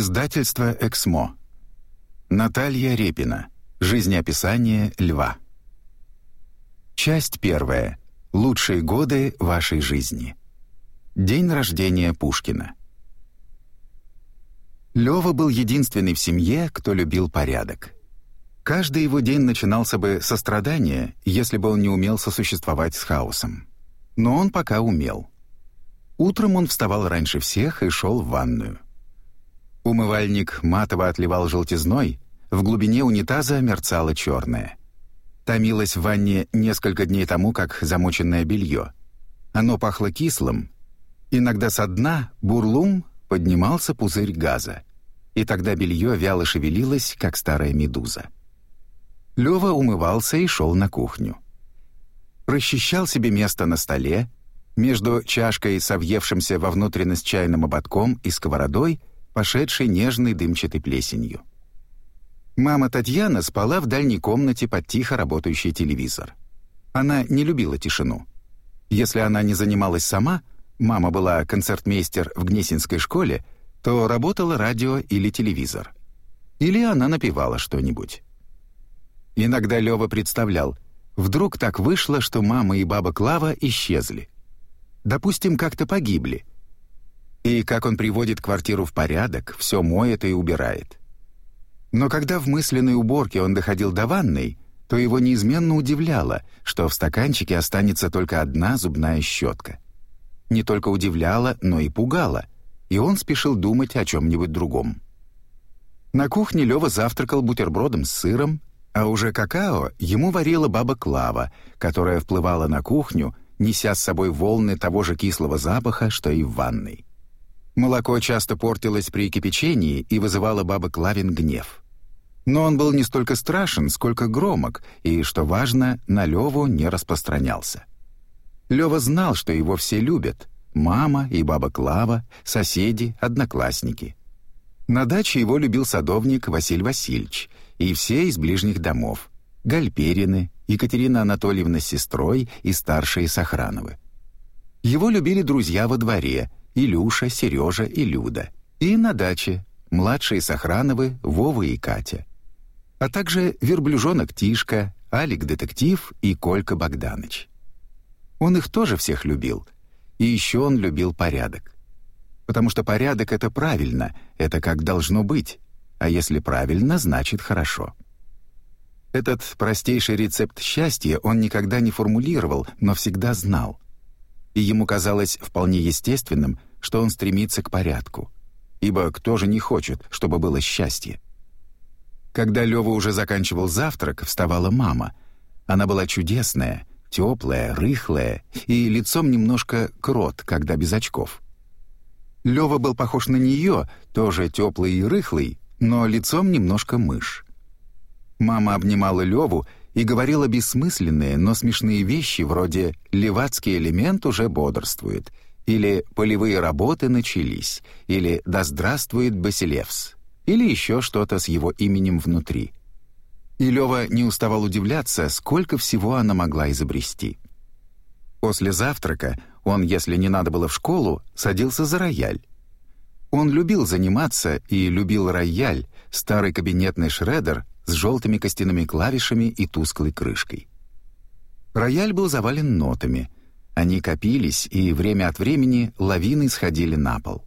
Издательство «Эксмо». Наталья Репина. Жизнеописание льва. Часть первая. Лучшие годы вашей жизни. День рождения Пушкина. Лёва был единственный в семье, кто любил порядок. Каждый его день начинался бы со страдания, если бы он не умел сосуществовать с хаосом. Но он пока умел. Утром он вставал раньше всех и шел в ванную. Умывальник матово отливал желтизной, в глубине унитаза мерцало черное. Томилось в ванне несколько дней тому, как замоченное белье. Оно пахло кислым. Иногда со дна бурлум поднимался пузырь газа. И тогда белье вяло шевелилось, как старая медуза. Лева умывался и шел на кухню. Расчищал себе место на столе, между чашкой с во внутренность чайным ободком и сковородой — пошедшей нежной дымчатой плесенью. Мама Татьяна спала в дальней комнате под тихо работающий телевизор. Она не любила тишину. Если она не занималась сама, мама была концертмейстер в Гнесинской школе, то работало радио или телевизор. Или она напевала что-нибудь. Иногда Лёва представлял, вдруг так вышло, что мама и баба Клава исчезли. Допустим, как-то погибли, и как он приводит квартиру в порядок, все моет и убирает. Но когда в мысленной уборке он доходил до ванной, то его неизменно удивляло, что в стаканчике останется только одна зубная щетка. Не только удивляло, но и пугало, и он спешил думать о чем-нибудь другом. На кухне Лева завтракал бутербродом с сыром, а уже какао ему варила баба Клава, которая вплывала на кухню, неся с собой волны того же кислого запаха, что и в ванной. Молоко часто портилось при кипячении и вызывало бабок Клавин гнев. Но он был не столько страшен, сколько громок, и, что важно, на Леву не распространялся. Лева знал, что его все любят — мама и баба Клава, соседи, одноклассники. На даче его любил садовник Василь Васильевич и все из ближних домов — Гальперины, Екатерина Анатольевна с сестрой и старшие Сохрановы. Его любили друзья во дворе — Илюша, Сережа и Люда. И на даче младшие Сохрановы, Вова и Катя. А также верблюжонок Тишка, Алик-детектив и Колька Богданыч. Он их тоже всех любил. И еще он любил порядок. Потому что порядок — это правильно, это как должно быть. А если правильно, значит хорошо. Этот простейший рецепт счастья он никогда не формулировал, но всегда знал — и ему казалось вполне естественным, что он стремится к порядку. Ибо кто же не хочет, чтобы было счастье? Когда Лёва уже заканчивал завтрак, вставала мама. Она была чудесная, теплая, рыхлая и лицом немножко крот, когда без очков. Лёва был похож на неё, тоже теплый и рыхлый, но лицом немножко мышь. Мама обнимала Лёву и говорила бессмысленные, но смешные вещи вроде «левацкий элемент уже бодрствует», или «полевые работы начались», или «да здравствует Басилевс», или еще что-то с его именем внутри. И Лева не уставал удивляться, сколько всего она могла изобрести. После завтрака он, если не надо было в школу, садился за рояль. Он любил заниматься и любил рояль, старый кабинетный шредер, с желтыми костяными клавишами и тусклой крышкой. Рояль был завален нотами. Они копились и время от времени лавины сходили на пол.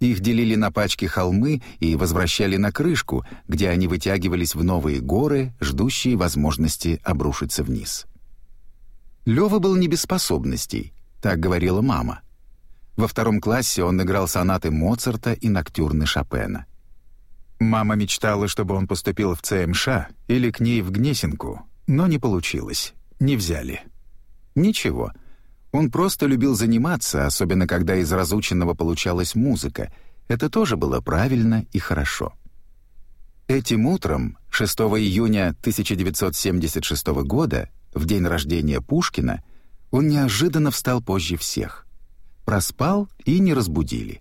Их делили на пачки холмы и возвращали на крышку, где они вытягивались в новые горы, ждущие возможности обрушиться вниз. Лёва был не без способностей, так говорила мама. Во втором классе он играл сонаты Моцарта и ноктюрны Шопена. Мама мечтала, чтобы он поступил в ЦМШ или к ней в Гнесинку, но не получилось, не взяли. Ничего, он просто любил заниматься, особенно когда из разученного получалась музыка. Это тоже было правильно и хорошо. Этим утром, 6 июня 1976 года, в день рождения Пушкина, он неожиданно встал позже всех. Проспал и не разбудили.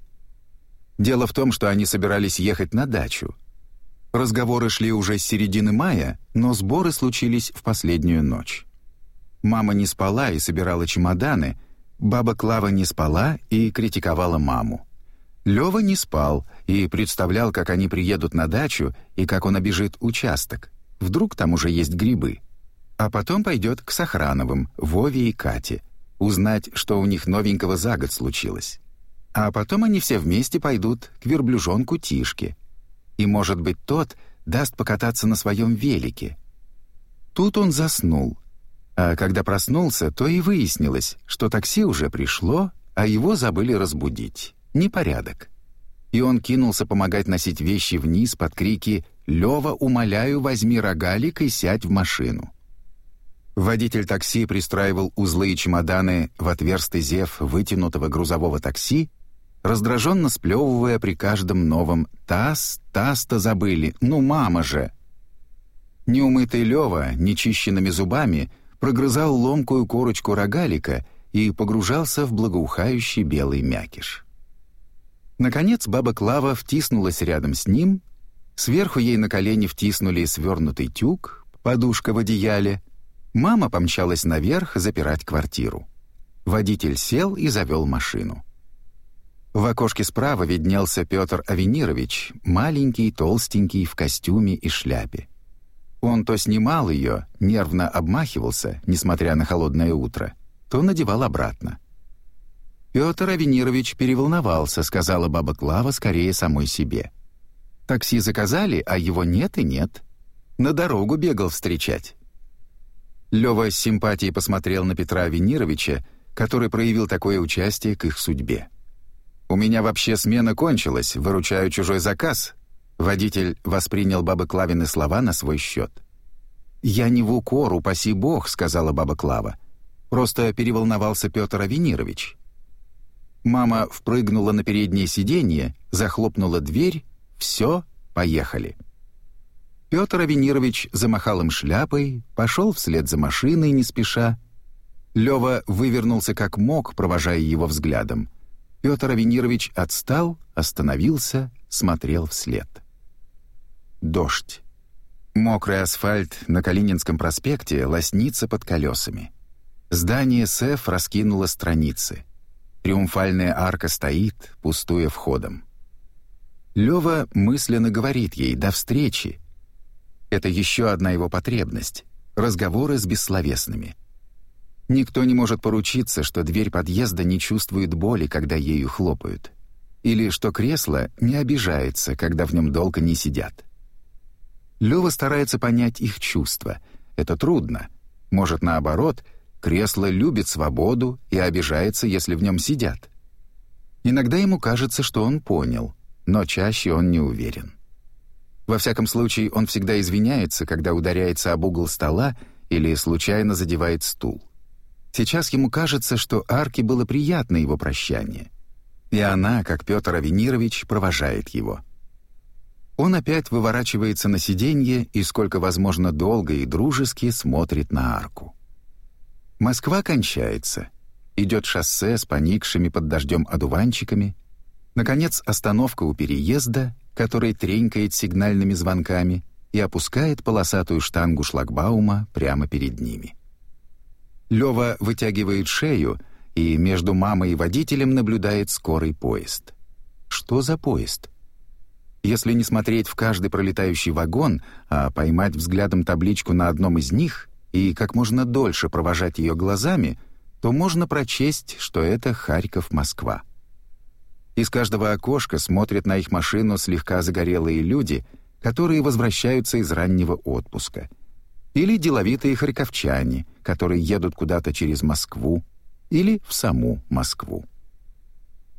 Дело в том, что они собирались ехать на дачу. Разговоры шли уже с середины мая, но сборы случились в последнюю ночь. Мама не спала и собирала чемоданы, баба Клава не спала и критиковала маму. Лёва не спал и представлял, как они приедут на дачу и как он обежит участок. Вдруг там уже есть грибы. А потом пойдет к Сохрановым, Вове и Кате, узнать, что у них новенького за год случилось. А потом они все вместе пойдут к верблюжонку Тишке. И, может быть, тот даст покататься на своем велике. Тут он заснул. А когда проснулся, то и выяснилось, что такси уже пришло, а его забыли разбудить. Непорядок. И он кинулся помогать носить вещи вниз под крики «Лёва, умоляю, возьми рогалик и сядь в машину». Водитель такси пристраивал узлы и чемоданы в отверстый зев вытянутого грузового такси, раздраженно сплевывая при каждом новом «Таз, таз-то забыли, ну мама же!». Неумытый Лева, нечищенными зубами, прогрызал ломкую корочку рогалика и погружался в благоухающий белый мякиш. Наконец баба Клава втиснулась рядом с ним, сверху ей на колени втиснули свернутый тюк, подушка в одеяле. Мама помчалась наверх запирать квартиру. Водитель сел и завел машину. В окошке справа виднелся Петр Авенирович, маленький, толстенький, в костюме и шляпе. Он то снимал ее, нервно обмахивался, несмотря на холодное утро, то надевал обратно. Петр Авенирович переволновался, сказала баба Клава скорее самой себе. «Такси заказали, а его нет и нет. На дорогу бегал встречать». Лева с симпатией посмотрел на Петра Авенировича, который проявил такое участие к их судьбе. «У меня вообще смена кончилась, выручаю чужой заказ». Водитель воспринял бабы Клавины слова на свой счет. «Я не в укор, упаси бог», — сказала баба Клава. Просто переволновался Петр Авенирович. Мама впрыгнула на переднее сиденье, захлопнула дверь, все, поехали. Петр Авенирович замахал им шляпой, пошел вслед за машиной не спеша. Лева вывернулся как мог, провожая его взглядом — Петр Авенирович отстал, остановился, смотрел вслед. Дождь. Мокрый асфальт на Калининском проспекте лоснится под колесами. Здание СЭФ раскинуло страницы. Триумфальная арка стоит, пустуя входом. Лева мысленно говорит ей «до встречи». Это еще одна его потребность — разговоры с бессловесными — Никто не может поручиться, что дверь подъезда не чувствует боли, когда ею хлопают, или что кресло не обижается, когда в нем долго не сидят. Лёва старается понять их чувства. Это трудно. Может, наоборот, кресло любит свободу и обижается, если в нем сидят. Иногда ему кажется, что он понял, но чаще он не уверен. Во всяком случае, он всегда извиняется, когда ударяется об угол стола или случайно задевает стул. Сейчас ему кажется, что Арке было приятно его прощание. И она, как Петр Авенирович, провожает его. Он опять выворачивается на сиденье и, сколько возможно, долго и дружески смотрит на арку. Москва кончается. Идет шоссе с поникшими под дождем одуванчиками. Наконец, остановка у переезда, который тренькает сигнальными звонками и опускает полосатую штангу шлагбаума прямо перед ними. Лева вытягивает шею и между мамой и водителем наблюдает скорый поезд. Что за поезд? Если не смотреть в каждый пролетающий вагон, а поймать взглядом табличку на одном из них и как можно дольше провожать ее глазами, то можно прочесть, что это Харьков-Москва. Из каждого окошка смотрят на их машину слегка загорелые люди, которые возвращаются из раннего отпуска — или деловитые харьковчане, которые едут куда-то через Москву или в саму Москву.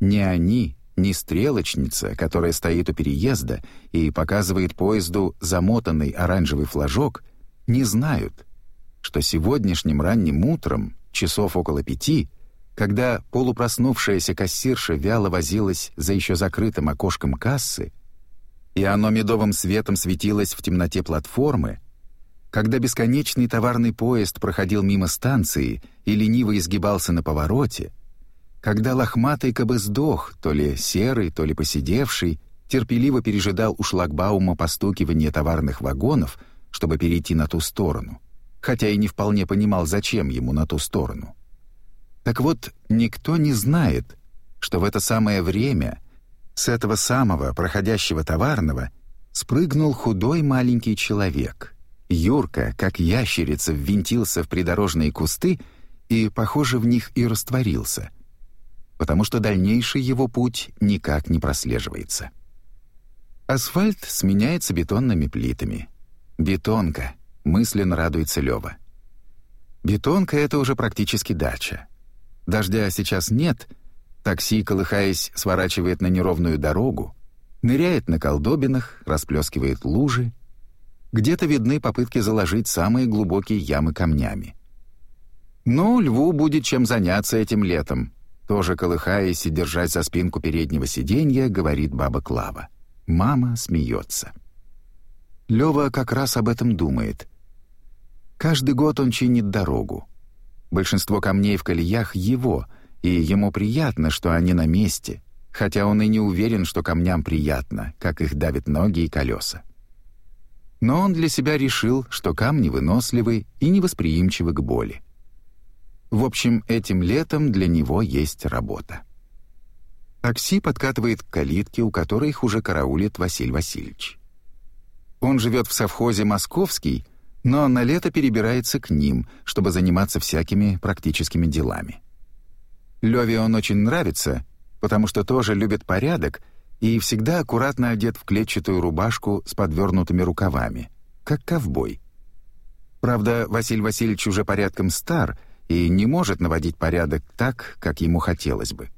Не они, не стрелочница, которая стоит у переезда и показывает поезду замотанный оранжевый флажок, не знают, что сегодняшним ранним утром, часов около пяти, когда полупроснувшаяся кассирша вяло возилась за еще закрытым окошком кассы, и оно медовым светом светилось в темноте платформы, когда бесконечный товарный поезд проходил мимо станции и лениво изгибался на повороте, когда лохматый кабыздох, то ли серый, то ли посидевший, терпеливо пережидал у шлагбаума постукивание товарных вагонов, чтобы перейти на ту сторону, хотя и не вполне понимал, зачем ему на ту сторону. Так вот, никто не знает, что в это самое время с этого самого проходящего товарного спрыгнул худой маленький человек — Юрка, как ящерица, ввинтился в придорожные кусты и, похоже, в них и растворился, потому что дальнейший его путь никак не прослеживается. Асфальт сменяется бетонными плитами. «Бетонка», — мысленно радуется Лёва. «Бетонка — это уже практически дача. Дождя сейчас нет, такси, колыхаясь, сворачивает на неровную дорогу, ныряет на колдобинах, расплескивает лужи, где-то видны попытки заложить самые глубокие ямы камнями. Но льву будет чем заняться этим летом, тоже колыхаясь и держась за спинку переднего сиденья, говорит баба Клава. Мама смеется. Лева как раз об этом думает. Каждый год он чинит дорогу. Большинство камней в колеях его, и ему приятно, что они на месте, хотя он и не уверен, что камням приятно, как их давят ноги и колеса. Но он для себя решил, что камни выносливы и невосприимчивы к боли. В общем, этим летом для него есть работа. Такси подкатывает к калитке, у которой их уже караулит Василь Васильевич. Он живет в совхозе «Московский», но на лето перебирается к ним, чтобы заниматься всякими практическими делами. Леве он очень нравится, потому что тоже любит порядок и всегда аккуратно одет в клетчатую рубашку с подвернутыми рукавами, как ковбой. Правда, Василий Васильевич уже порядком стар и не может наводить порядок так, как ему хотелось бы.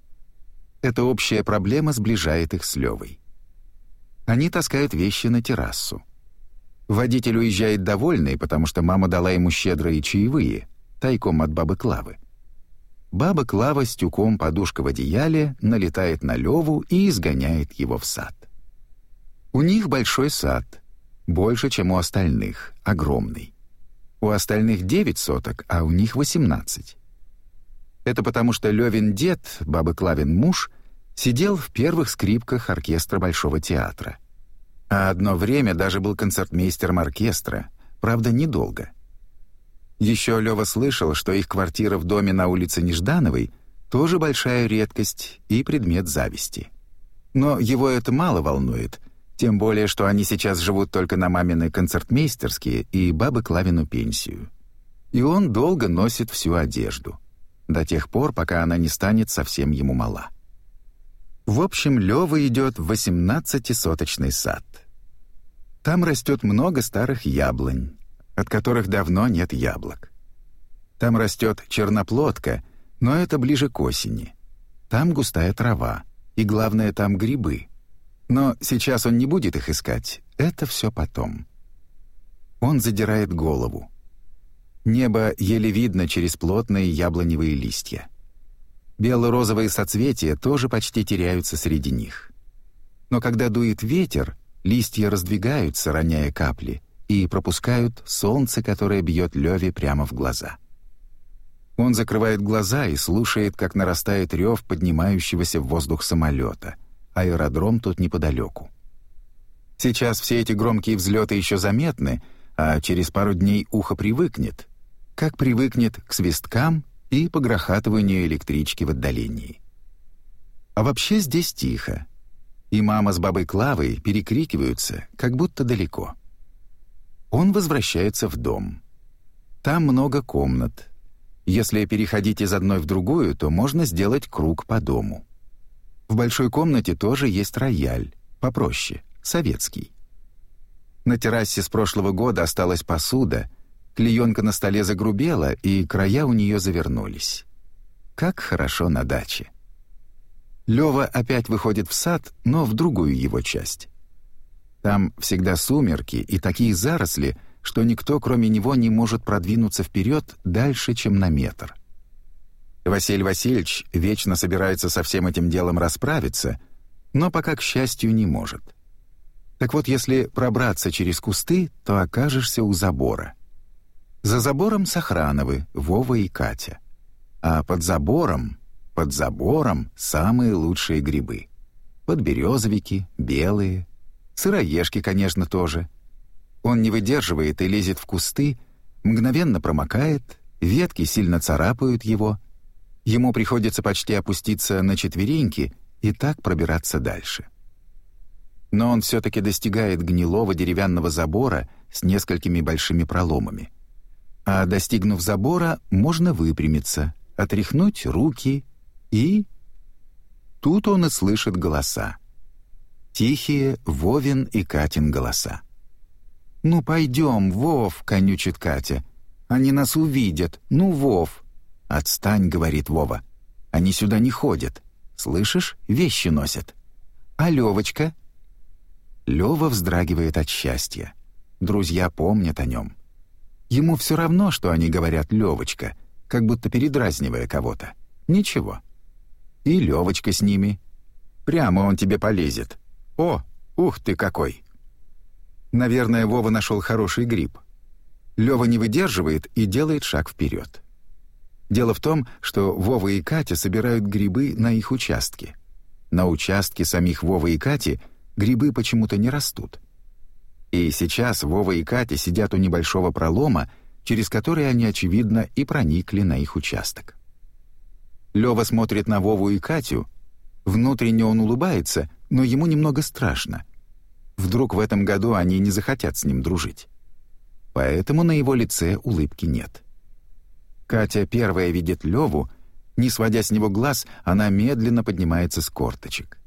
Эта общая проблема сближает их с Левой. Они таскают вещи на террасу. Водитель уезжает довольный, потому что мама дала ему щедрые чаевые, тайком от бабы Клавы баба Клава с тюком подушка в одеяле налетает на Леву и изгоняет его в сад. У них большой сад, больше, чем у остальных, огромный. У остальных 9 соток, а у них 18. Это потому, что Левин дед, бабы Клавин муж, сидел в первых скрипках оркестра Большого театра. А одно время даже был концертмейстером оркестра, правда, недолго — еще Лева слышал, что их квартира в доме на улице Неждановой тоже большая редкость и предмет зависти. Но его это мало волнует, тем более, что они сейчас живут только на мамины концертмейстерские и бабы Клавину пенсию. И он долго носит всю одежду, до тех пор, пока она не станет совсем ему мала. В общем, Лёва идет в 18-соточный сад. Там растет много старых яблонь, от которых давно нет яблок. Там растет черноплодка, но это ближе к осени. Там густая трава, и главное, там грибы. Но сейчас он не будет их искать, это все потом. Он задирает голову. Небо еле видно через плотные яблоневые листья. Бело-розовые соцветия тоже почти теряются среди них. Но когда дует ветер, листья раздвигаются, роняя капли — и пропускают солнце, которое бьет Леви прямо в глаза. Он закрывает глаза и слушает, как нарастает рев поднимающегося в воздух самолета. Аэродром тут неподалеку. Сейчас все эти громкие взлеты еще заметны, а через пару дней ухо привыкнет, как привыкнет к свисткам и погрохатыванию электрички в отдалении. А вообще здесь тихо, и мама с бабой Клавой перекрикиваются, как будто далеко. Он возвращается в дом. Там много комнат. Если переходить из одной в другую, то можно сделать круг по дому. В большой комнате тоже есть рояль, попроще, советский. На террасе с прошлого года осталась посуда, клеенка на столе загрубела, и края у нее завернулись. Как хорошо на даче. Лева опять выходит в сад, но в другую его часть. Там всегда сумерки и такие заросли, что никто, кроме него, не может продвинуться вперед дальше, чем на метр. Василий Васильевич вечно собирается со всем этим делом расправиться, но пока, к счастью, не может. Так вот, если пробраться через кусты, то окажешься у забора. За забором Сохрановы, Вова и Катя. А под забором, под забором самые лучшие грибы. Подберезовики, белые, Сыроежки, конечно, тоже. Он не выдерживает и лезет в кусты, мгновенно промокает, ветки сильно царапают его. Ему приходится почти опуститься на четвереньки и так пробираться дальше. Но он все-таки достигает гнилого деревянного забора с несколькими большими проломами. А достигнув забора, можно выпрямиться, отряхнуть руки и... Тут он и слышит голоса. Тихие Вовин и Катин голоса. «Ну пойдем, Вов!» — конючит Катя. «Они нас увидят! Ну, Вов!» «Отстань!» — говорит Вова. «Они сюда не ходят. Слышишь? Вещи носят. А Левочка?» Лева вздрагивает от счастья. Друзья помнят о нем. Ему все равно, что они говорят «Левочка», как будто передразнивая кого-то. Ничего. И Левочка с ними. Прямо он тебе полезет. «О, ух ты какой!» Наверное, Вова нашел хороший гриб. Лева не выдерживает и делает шаг вперед. Дело в том, что Вова и Катя собирают грибы на их участке. На участке самих Вовы и Кати грибы почему-то не растут. И сейчас Вова и Катя сидят у небольшого пролома, через который они, очевидно, и проникли на их участок. Лева смотрит на Вову и Катю, Внутренне он улыбается, но ему немного страшно. Вдруг в этом году они не захотят с ним дружить. Поэтому на его лице улыбки нет. Катя первая видит Леву, не сводя с него глаз, она медленно поднимается с корточек.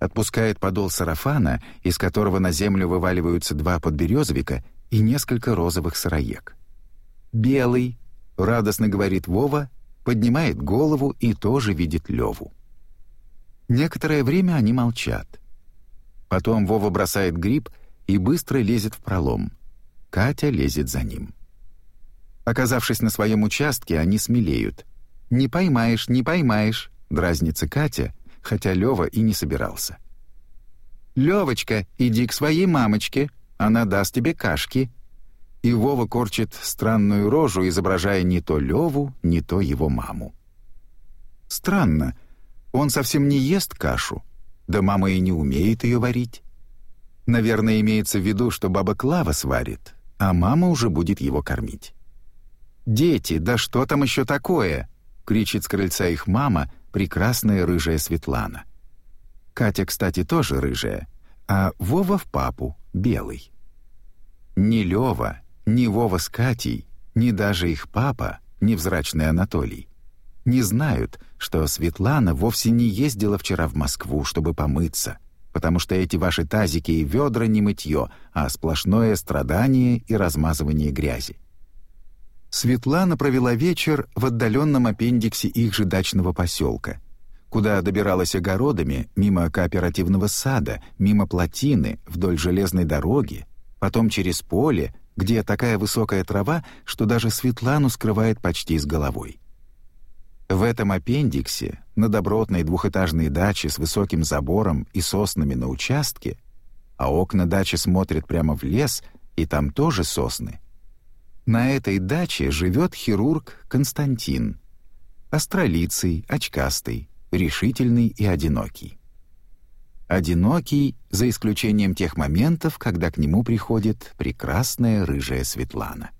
Отпускает подол сарафана, из которого на землю вываливаются два подберезовика и несколько розовых сыроек. «Белый», — радостно говорит Вова, поднимает голову и тоже видит Леву. Некоторое время они молчат. Потом Вова бросает гриб и быстро лезет в пролом. Катя лезет за ним. Оказавшись на своем участке, они смелеют. «Не поймаешь, не поймаешь», — дразнится Катя, хотя Лева и не собирался. «Левочка, иди к своей мамочке, она даст тебе кашки». И Вова корчит странную рожу, изображая не то Леву, не то его маму. Странно, он совсем не ест кашу, да мама и не умеет ее варить. Наверное, имеется в виду, что баба Клава сварит, а мама уже будет его кормить. «Дети, да что там еще такое?» — кричит с крыльца их мама, прекрасная рыжая Светлана. Катя, кстати, тоже рыжая, а Вова в папу, белый. Ни Лева, ни Вова с Катей, ни даже их папа, невзрачный Анатолий, не знают, что Светлана вовсе не ездила вчера в Москву, чтобы помыться, потому что эти ваши тазики и ведра не мытье, а сплошное страдание и размазывание грязи. Светлана провела вечер в отдаленном аппендиксе их же дачного поселка, куда добиралась огородами мимо кооперативного сада, мимо плотины, вдоль железной дороги, потом через поле, где такая высокая трава, что даже Светлану скрывает почти с головой. В этом аппендиксе, на добротной двухэтажной даче с высоким забором и соснами на участке, а окна дачи смотрят прямо в лес, и там тоже сосны. На этой даче живет хирург Константин. Астролицый, очкастый, решительный и одинокий. Одинокий, за исключением тех моментов, когда к нему приходит прекрасная рыжая Светлана.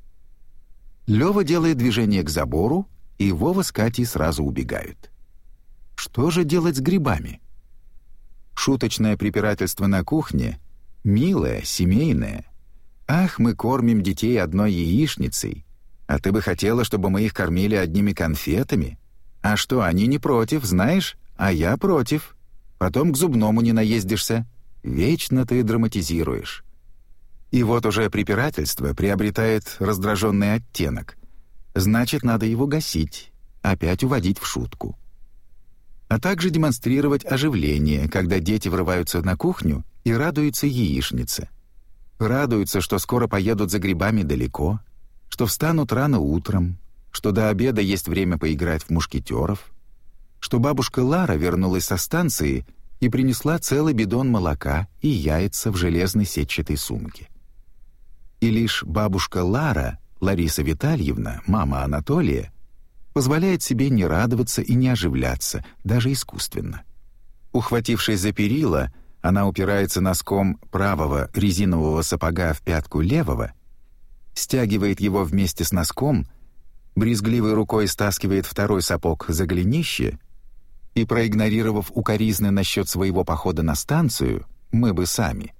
Лёва делает движение к забору, и Вова с Катей сразу убегают. Что же делать с грибами? Шуточное препирательство на кухне, милое, семейное. Ах, мы кормим детей одной яичницей, а ты бы хотела, чтобы мы их кормили одними конфетами? А что, они не против, знаешь? А я против. Потом к зубному не наездишься. Вечно ты драматизируешь. И вот уже препирательство приобретает раздраженный оттенок — Значит, надо его гасить, опять уводить в шутку. А также демонстрировать оживление, когда дети врываются на кухню и радуются яичнице. Радуются, что скоро поедут за грибами далеко, что встанут рано утром, что до обеда есть время поиграть в мушкетеров, что бабушка Лара вернулась со станции и принесла целый бидон молока и яйца в железной сетчатой сумке. И лишь бабушка Лара — Лариса Витальевна, мама Анатолия, позволяет себе не радоваться и не оживляться, даже искусственно. Ухватившись за перила, она упирается носком правого резинового сапога в пятку левого, стягивает его вместе с носком, брезгливой рукой стаскивает второй сапог за голенище и, проигнорировав укоризны насчет своего похода на станцию, мы бы сами,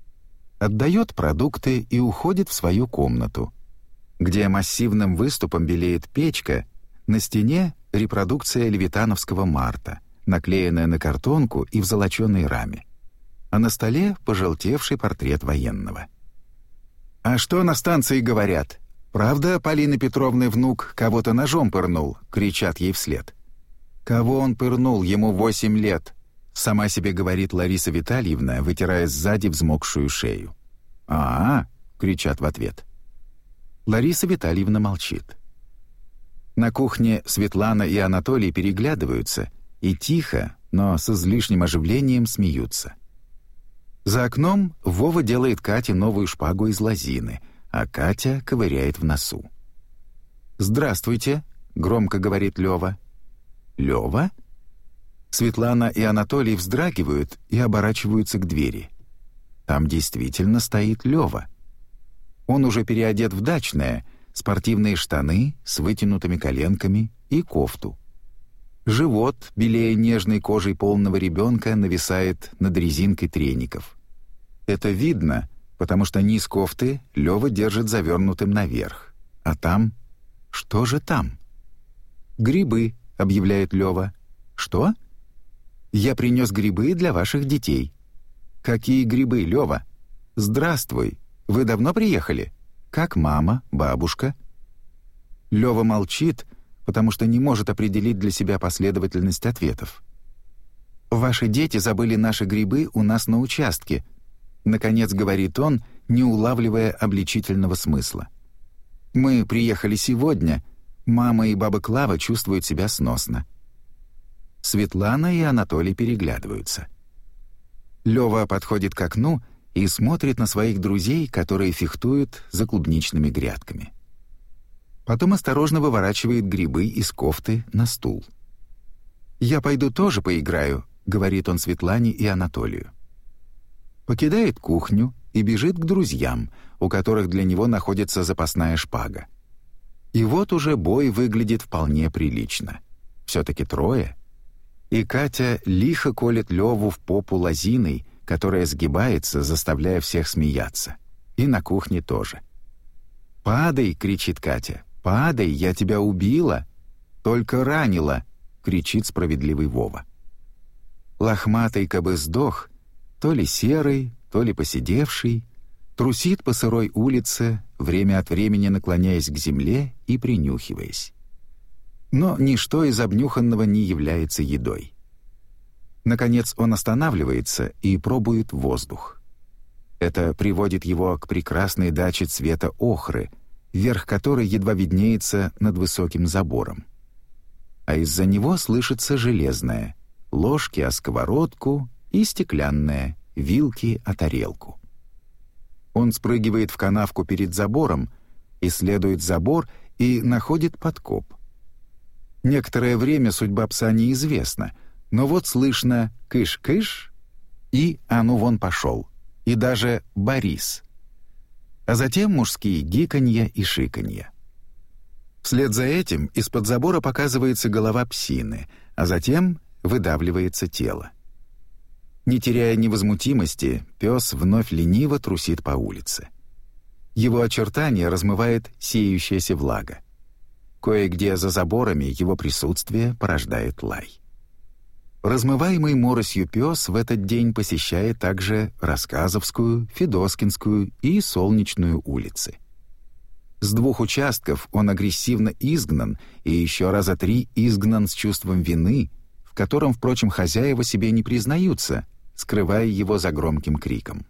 отдает продукты и уходит в свою комнату — где массивным выступом белеет печка, на стене репродукция левитановского марта, наклеенная на картонку и в золоченой раме. А на столе пожелтевший портрет военного. «А что на станции говорят? Правда, Полина Петровна внук кого-то ножом пырнул?» — кричат ей вслед. «Кого он пырнул? Ему восемь лет!» — сама себе говорит Лариса Витальевна, вытирая сзади взмокшую шею. «А-а!» — кричат в ответ. Лариса Витальевна молчит. На кухне Светлана и Анатолий переглядываются и тихо, но с излишним оживлением смеются. За окном Вова делает Кате новую шпагу из лозины, а Катя ковыряет в носу. «Здравствуйте», — громко говорит Лёва. «Лёва?» Светлана и Анатолий вздрагивают и оборачиваются к двери. Там действительно стоит Лёва — он уже переодет в дачное, спортивные штаны с вытянутыми коленками и кофту. Живот, белее нежной кожей полного ребенка, нависает над резинкой треников. Это видно, потому что низ кофты Лева держит завернутым наверх. А там... Что же там? «Грибы», — объявляет Лева. «Что?» «Я принес грибы для ваших детей». «Какие грибы, Лева?» «Здравствуй», вы давно приехали? Как мама, бабушка?» Лёва молчит, потому что не может определить для себя последовательность ответов. «Ваши дети забыли наши грибы у нас на участке», — наконец говорит он, не улавливая обличительного смысла. «Мы приехали сегодня. Мама и баба Клава чувствуют себя сносно». Светлана и Анатолий переглядываются. Лёва подходит к окну и и смотрит на своих друзей, которые фехтуют за клубничными грядками. Потом осторожно выворачивает грибы из кофты на стул. «Я пойду тоже поиграю», — говорит он Светлане и Анатолию. Покидает кухню и бежит к друзьям, у которых для него находится запасная шпага. И вот уже бой выглядит вполне прилично. Все-таки трое. И Катя лихо колет Леву в попу лозиной — которая сгибается, заставляя всех смеяться. И на кухне тоже. «Падай!» — кричит Катя. «Падай! Я тебя убила!» «Только ранила!» — кричит справедливый Вова. Лохматый кабы сдох, то ли серый, то ли посидевший, трусит по сырой улице, время от времени наклоняясь к земле и принюхиваясь. Но ничто из обнюханного не является едой. Наконец он останавливается и пробует воздух. Это приводит его к прекрасной даче цвета охры, верх которой едва виднеется над высоким забором. А из-за него слышится железное, ложки о сковородку и стеклянное, вилки о тарелку. Он спрыгивает в канавку перед забором, исследует забор и находит подкоп. Некоторое время судьба пса неизвестна — но вот слышно «кыш-кыш» и «а ну вон пошел», и даже «Борис». А затем мужские гиканья и шиканья. Вслед за этим из-под забора показывается голова псины, а затем выдавливается тело. Не теряя невозмутимости, пес вновь лениво трусит по улице. Его очертания размывает сеющаяся влага. Кое-где за заборами его присутствие порождает лай. Размываемый моросью пес в этот день посещает также Рассказовскую, Федоскинскую и Солнечную улицы. С двух участков он агрессивно изгнан и еще раза три изгнан с чувством вины, в котором, впрочем, хозяева себе не признаются, скрывая его за громким криком.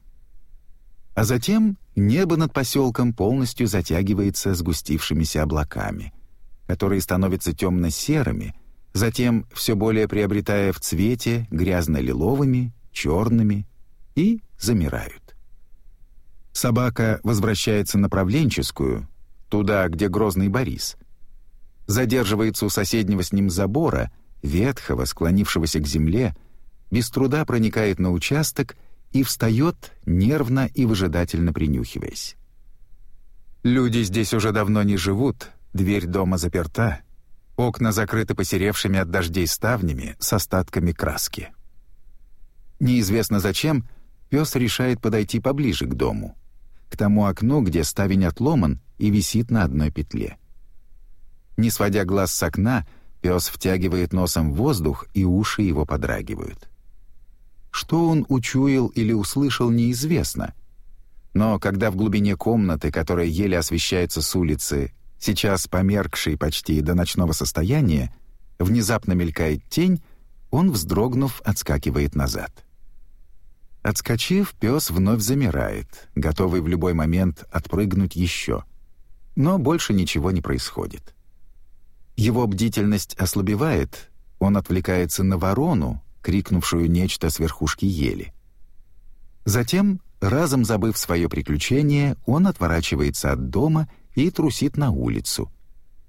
А затем небо над поселком полностью затягивается сгустившимися облаками, которые становятся темно-серыми — затем все более приобретая в цвете грязно-лиловыми, черными, и замирают. Собака возвращается на правленческую, туда, где грозный Борис. Задерживается у соседнего с ним забора, ветхого, склонившегося к земле, без труда проникает на участок и встает, нервно и выжидательно принюхиваясь. Люди здесь уже давно не живут, дверь дома заперта — Окна закрыты посеревшими от дождей ставнями с остатками краски. Неизвестно зачем, пес решает подойти поближе к дому, к тому окну, где ставень отломан и висит на одной петле. Не сводя глаз с окна, пес втягивает носом воздух, и уши его подрагивают. Что он учуял или услышал, неизвестно. Но когда в глубине комнаты, которая еле освещается с улицы, Сейчас, померкший почти до ночного состояния, внезапно мелькает тень, он, вздрогнув, отскакивает назад. Отскочив, пес вновь замирает, готовый в любой момент отпрыгнуть еще. Но больше ничего не происходит. Его бдительность ослабевает, он отвлекается на ворону, крикнувшую нечто с верхушки ели. Затем, разом забыв свое приключение, он отворачивается от дома и, и трусит на улицу,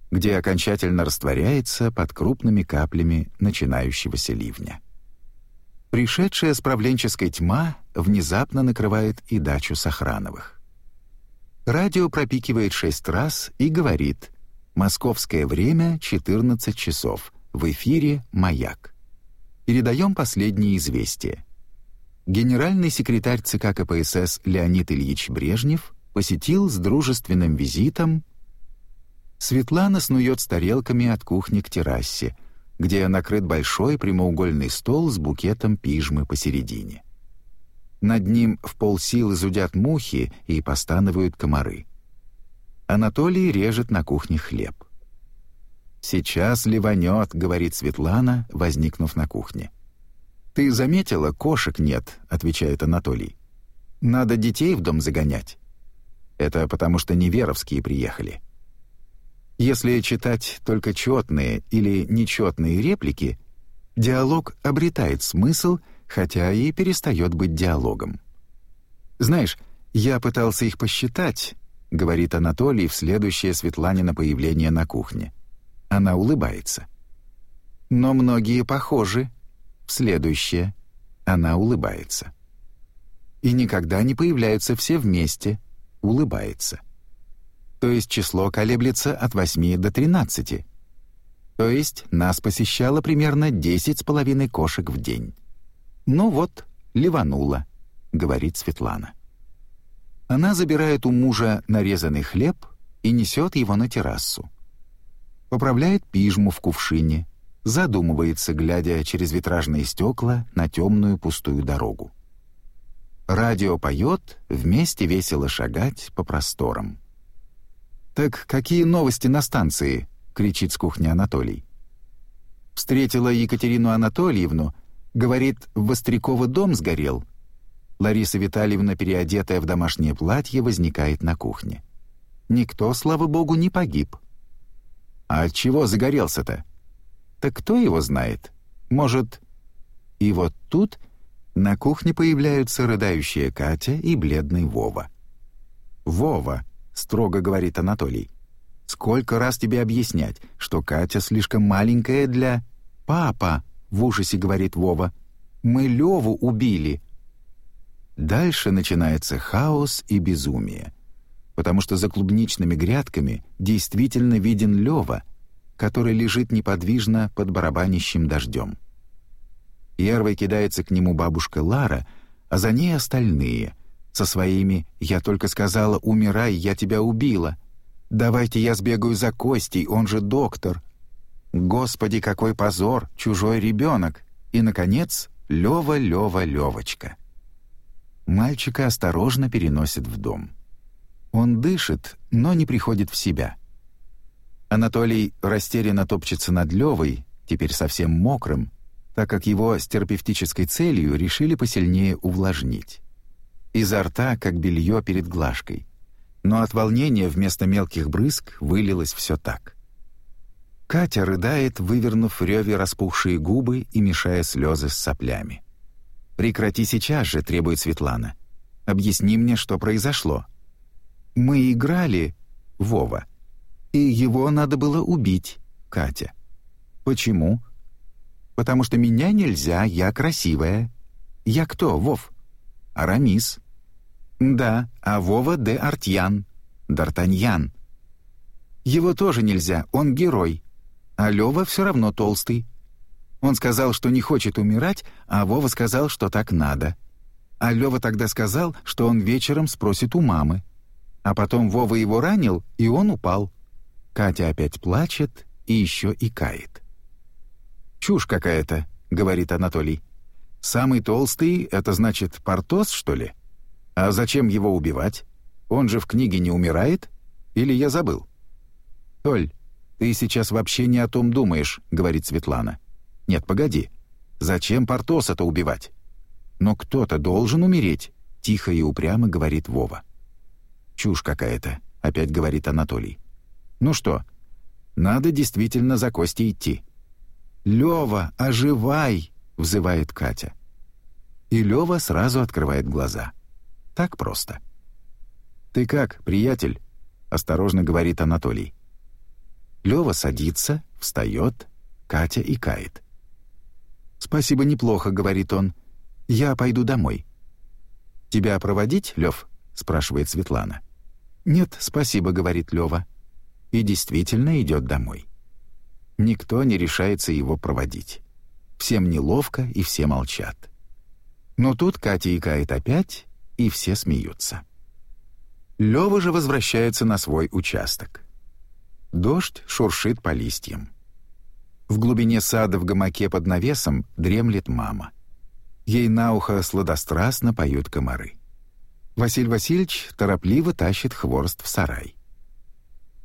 где окончательно растворяется под крупными каплями начинающегося ливня. Пришедшая с тьма внезапно накрывает и дачу Сохрановых. Радио пропикивает шесть раз и говорит «Московское время 14 часов, в эфире «Маяк». Передаем последние известия. Генеральный секретарь ЦК КПСС Леонид Ильич Брежнев – посетил с дружественным визитом. Светлана снует с тарелками от кухни к террасе, где накрыт большой прямоугольный стол с букетом пижмы посередине. Над ним в полсилы зудят мухи и постанывают комары. Анатолий режет на кухне хлеб. «Сейчас ливанет», — говорит Светлана, возникнув на кухне. «Ты заметила, кошек нет», — отвечает Анатолий. «Надо детей в дом загонять». Это потому что неверовские приехали. Если читать только четные или нечетные реплики, диалог обретает смысл, хотя и перестает быть диалогом. «Знаешь, я пытался их посчитать», — говорит Анатолий в следующее Светланина появление на кухне. Она улыбается. «Но многие похожи. В следующее». Она улыбается. «И никогда не появляются все вместе улыбается. То есть число колеблется от 8 до 13. То есть нас посещало примерно 10 с половиной кошек в день. Ну вот, ливануло, говорит Светлана. Она забирает у мужа нарезанный хлеб и несет его на террасу. Поправляет пижму в кувшине, задумывается, глядя через витражные стекла на темную пустую дорогу. Радио поет, вместе весело шагать по просторам. «Так какие новости на станции?» — кричит с кухни Анатолий. Встретила Екатерину Анатольевну, говорит, Вострякова дом сгорел. Лариса Витальевна, переодетая в домашнее платье, возникает на кухне. Никто, слава богу, не погиб. «А от чего загорелся-то?» «Так кто его знает? Может...» И вот тут на кухне появляются рыдающая Катя и бледный Вова. «Вова», — строго говорит Анатолий, — «сколько раз тебе объяснять, что Катя слишком маленькая для...» «Папа», — в ужасе говорит Вова, — «мы Леву убили». Дальше начинается хаос и безумие, потому что за клубничными грядками действительно виден Лева, который лежит неподвижно под барабанящим дождем. Первой кидается к нему бабушка Лара, а за ней остальные. Со своими «я только сказала, умирай, я тебя убила». «Давайте я сбегаю за Костей, он же доктор». «Господи, какой позор, чужой ребенок!» И, наконец, Лева, Лева, Левочка. Мальчика осторожно переносит в дом. Он дышит, но не приходит в себя. Анатолий растерянно топчется над Левой, теперь совсем мокрым, так как его с терапевтической целью решили посильнее увлажнить. Изо рта, как белье перед глажкой. Но от волнения вместо мелких брызг вылилось все так. Катя рыдает, вывернув реве распухшие губы и мешая слезы с соплями. «Прекрати сейчас же», — требует Светлана. «Объясни мне, что произошло». «Мы играли...» — Вова. «И его надо было убить», — Катя. «Почему?» потому что меня нельзя, я красивая. Я кто, Вов? Арамис. Да, а Вова де Артьян. Д'Артаньян. Его тоже нельзя, он герой. А Лёва все равно толстый. Он сказал, что не хочет умирать, а Вова сказал, что так надо. А Лёва тогда сказал, что он вечером спросит у мамы. А потом Вова его ранил, и он упал. Катя опять плачет и еще икает. «Чушь какая-то», — говорит Анатолий. «Самый толстый — это значит Портос, что ли? А зачем его убивать? Он же в книге не умирает? Или я забыл?» «Толь, ты сейчас вообще не о том думаешь», — говорит Светлана. «Нет, погоди. Зачем Портоса-то убивать?» «Но кто-то должен умереть», — тихо и упрямо говорит Вова. «Чушь какая-то», — опять говорит Анатолий. «Ну что, надо действительно за кости идти». Лева, оживай!» — взывает Катя. И Лева сразу открывает глаза. Так просто. «Ты как, приятель?» — осторожно говорит Анатолий. Лева садится, встает, Катя икает. «Спасибо, неплохо», — говорит он. «Я пойду домой». «Тебя проводить, Лев? — спрашивает Светлана. «Нет, спасибо», — говорит Лева. И действительно идет домой. Никто не решается его проводить. Всем неловко и все молчат. Но тут Катя икает опять, и все смеются. Лёва же возвращается на свой участок. Дождь шуршит по листьям. В глубине сада в гамаке под навесом дремлет мама. Ей на ухо сладострастно поют комары. Василь Васильевич торопливо тащит хворост в сарай.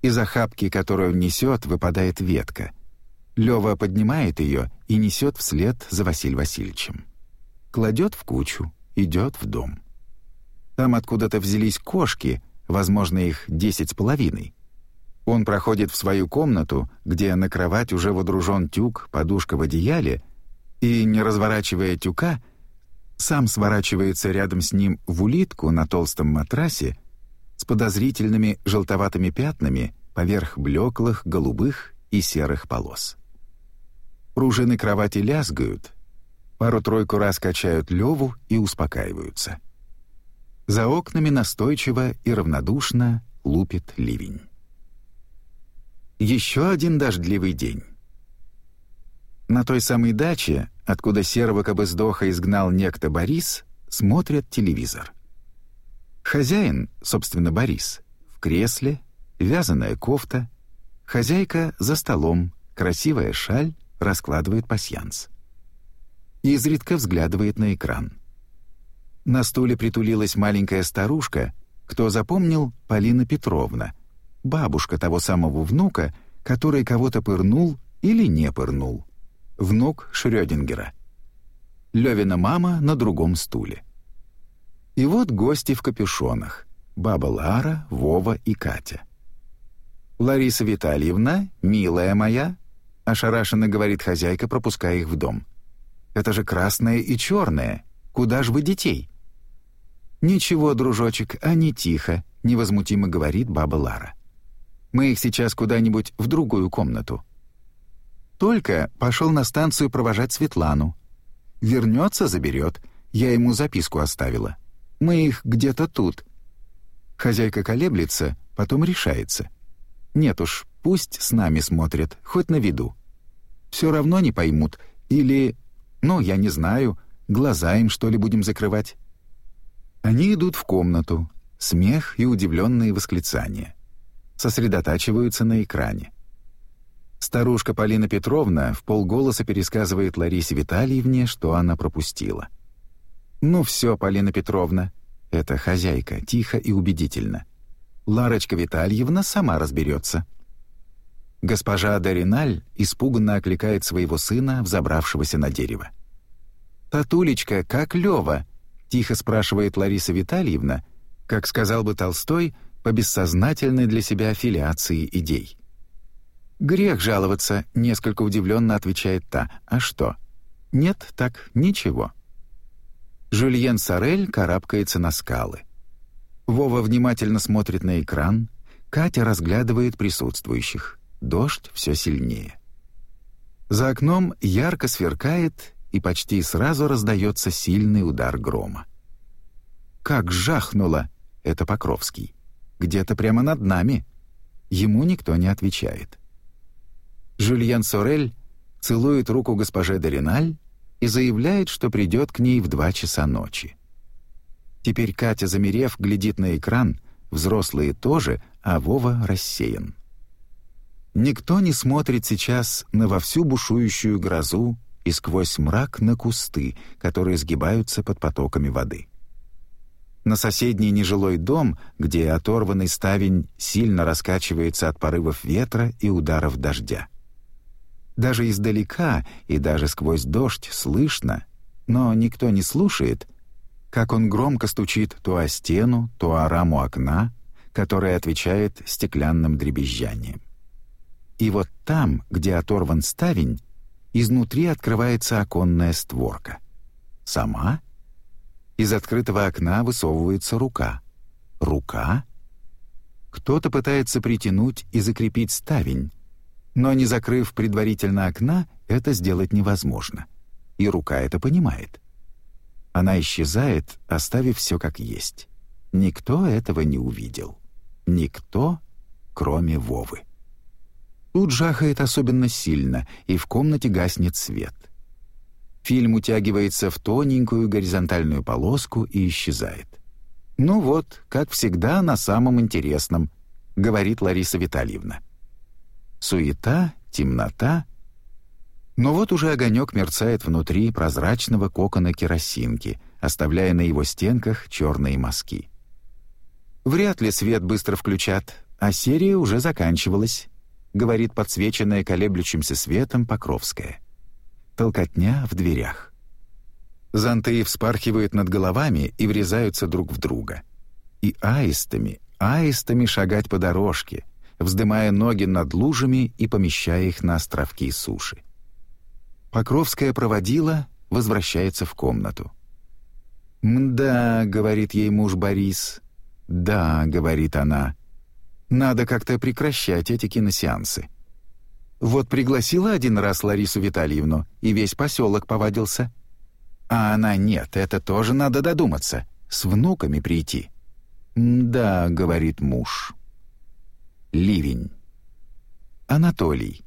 Из охапки, которую он несет, выпадает ветка, Лева поднимает ее и несет вслед за Василь Васильевичем. Кладет в кучу, идет в дом. Там откуда-то взялись кошки, возможно, их десять с половиной. Он проходит в свою комнату, где на кровать уже водружен тюк, подушка в одеяле, и, не разворачивая тюка, сам сворачивается рядом с ним в улитку на толстом матрасе с подозрительными желтоватыми пятнами поверх блеклых, голубых и серых полос. Пружины кровати лязгают, пару-тройку раз качают Леву и успокаиваются. За окнами настойчиво и равнодушно лупит ливень. Еще один дождливый день. На той самой даче, откуда серого кобыздоха изгнал некто Борис, смотрят телевизор. Хозяин, собственно, Борис, в кресле, вязаная кофта, хозяйка за столом, красивая шаль, раскладывает пасьянс. Изредка взглядывает на экран. На стуле притулилась маленькая старушка, кто запомнил Полина Петровна, бабушка того самого внука, который кого-то пырнул или не пырнул. Внук Шрёдингера. Левина мама на другом стуле. И вот гости в капюшонах. Баба Лара, Вова и Катя. «Лариса Витальевна, милая моя, — ошарашенно говорит хозяйка, пропуская их в дом. «Это же красное и черное. Куда ж вы детей?» «Ничего, дружочек, а они тихо», — невозмутимо говорит баба Лара. «Мы их сейчас куда-нибудь в другую комнату». Только пошел на станцию провожать Светлану. Вернется, заберет. Я ему записку оставила. Мы их где-то тут. Хозяйка колеблется, потом решается. Нет уж, Пусть с нами смотрят, хоть на виду. Все равно не поймут. Или, ну, я не знаю, глаза им, что ли, будем закрывать. Они идут в комнату. Смех и удивленные восклицания. Сосредотачиваются на экране. Старушка Полина Петровна в полголоса пересказывает Ларисе Витальевне, что она пропустила. «Ну все, Полина Петровна», — это хозяйка, тихо и убедительно. «Ларочка Витальевна сама разберется. Госпожа Дориналь испуганно окликает своего сына, взобравшегося на дерево. «Татулечка, как Лёва?» — тихо спрашивает Лариса Витальевна, как сказал бы Толстой, по бессознательной для себя аффилиации идей. «Грех жаловаться», — несколько удивленно отвечает та. «А что?» «Нет, так, ничего». Жюльен Сорель карабкается на скалы. Вова внимательно смотрит на экран, Катя разглядывает присутствующих — Дождь все сильнее. За окном ярко сверкает и почти сразу раздается сильный удар грома. «Как жахнуло!» — это Покровский. «Где-то прямо над нами!» Ему никто не отвечает. Жюльен Сорель целует руку госпоже Дориналь и заявляет, что придет к ней в два часа ночи. Теперь Катя, замерев, глядит на экран, взрослые тоже, а Вова рассеян. Никто не смотрит сейчас на вовсю бушующую грозу и сквозь мрак на кусты, которые сгибаются под потоками воды. На соседний нежилой дом, где оторванный ставень сильно раскачивается от порывов ветра и ударов дождя. Даже издалека и даже сквозь дождь слышно, но никто не слушает, как он громко стучит то о стену, то о раму окна, которая отвечает стеклянным дребезжанием. И вот там, где оторван ставень, изнутри открывается оконная створка. Сама? Из открытого окна высовывается рука. Рука? Кто-то пытается притянуть и закрепить ставень, но не закрыв предварительно окна, это сделать невозможно. И рука это понимает. Она исчезает, оставив все как есть. Никто этого не увидел. Никто, кроме Вовы. Тут жахает особенно сильно, и в комнате гаснет свет. Фильм утягивается в тоненькую горизонтальную полоску и исчезает. «Ну вот, как всегда, на самом интересном», — говорит Лариса Витальевна. Суета, темнота. Но вот уже огонек мерцает внутри прозрачного кокона керосинки, оставляя на его стенках черные мазки. Вряд ли свет быстро включат, а серия уже заканчивалась. — говорит подсвеченная колеблющимся светом Покровская. Толкотня в дверях. Зонты вспархивают над головами и врезаются друг в друга. И аистами, аистами шагать по дорожке, вздымая ноги над лужами и помещая их на островки суши. Покровская проводила, возвращается в комнату. «Мда», — говорит ей муж Борис. «Да», — говорит она, — надо как-то прекращать эти киносеансы. Вот пригласила один раз Ларису Витальевну, и весь поселок повадился. А она нет, это тоже надо додуматься, с внуками прийти. «Да», — говорит муж. Ливень. Анатолий.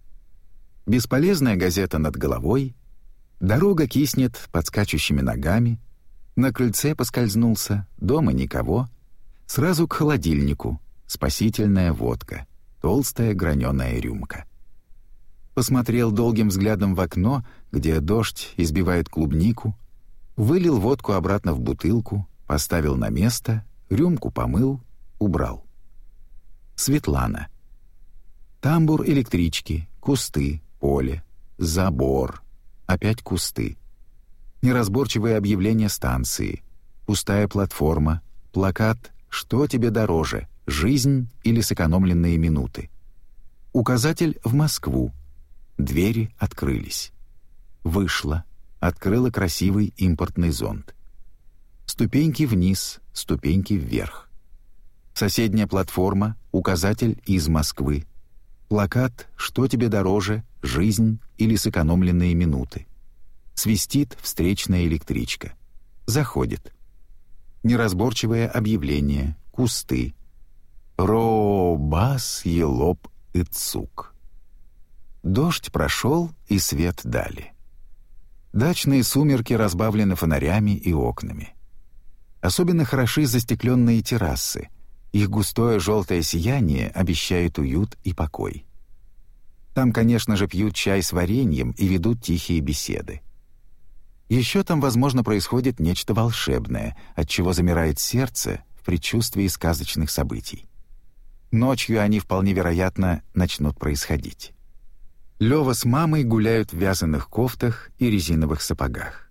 Бесполезная газета над головой, дорога киснет под скачущими ногами, на крыльце поскользнулся, дома никого, сразу к холодильнику — спасительная водка, толстая граненая рюмка. Посмотрел долгим взглядом в окно, где дождь избивает клубнику, вылил водку обратно в бутылку, поставил на место, рюмку помыл, убрал. Светлана. Тамбур электрички, кусты, поле, забор, опять кусты. Неразборчивое объявление станции, пустая платформа, плакат «Что тебе дороже?» жизнь или сэкономленные минуты. Указатель в Москву. Двери открылись. Вышла, открыла красивый импортный зонт. Ступеньки вниз, ступеньки вверх. Соседняя платформа, указатель из Москвы. Плакат «Что тебе дороже? Жизнь или сэкономленные минуты?» Свистит встречная электричка. Заходит. Неразборчивое объявление, кусты, Рообас Елоп цук. Дождь прошел, и свет дали. Дачные сумерки разбавлены фонарями и окнами. Особенно хороши застекленные террасы. Их густое желтое сияние обещает уют и покой. Там, конечно же, пьют чай с вареньем и ведут тихие беседы. Еще там, возможно, происходит нечто волшебное, от чего замирает сердце в предчувствии сказочных событий. Ночью они, вполне вероятно, начнут происходить. Лёва с мамой гуляют в вязаных кофтах и резиновых сапогах.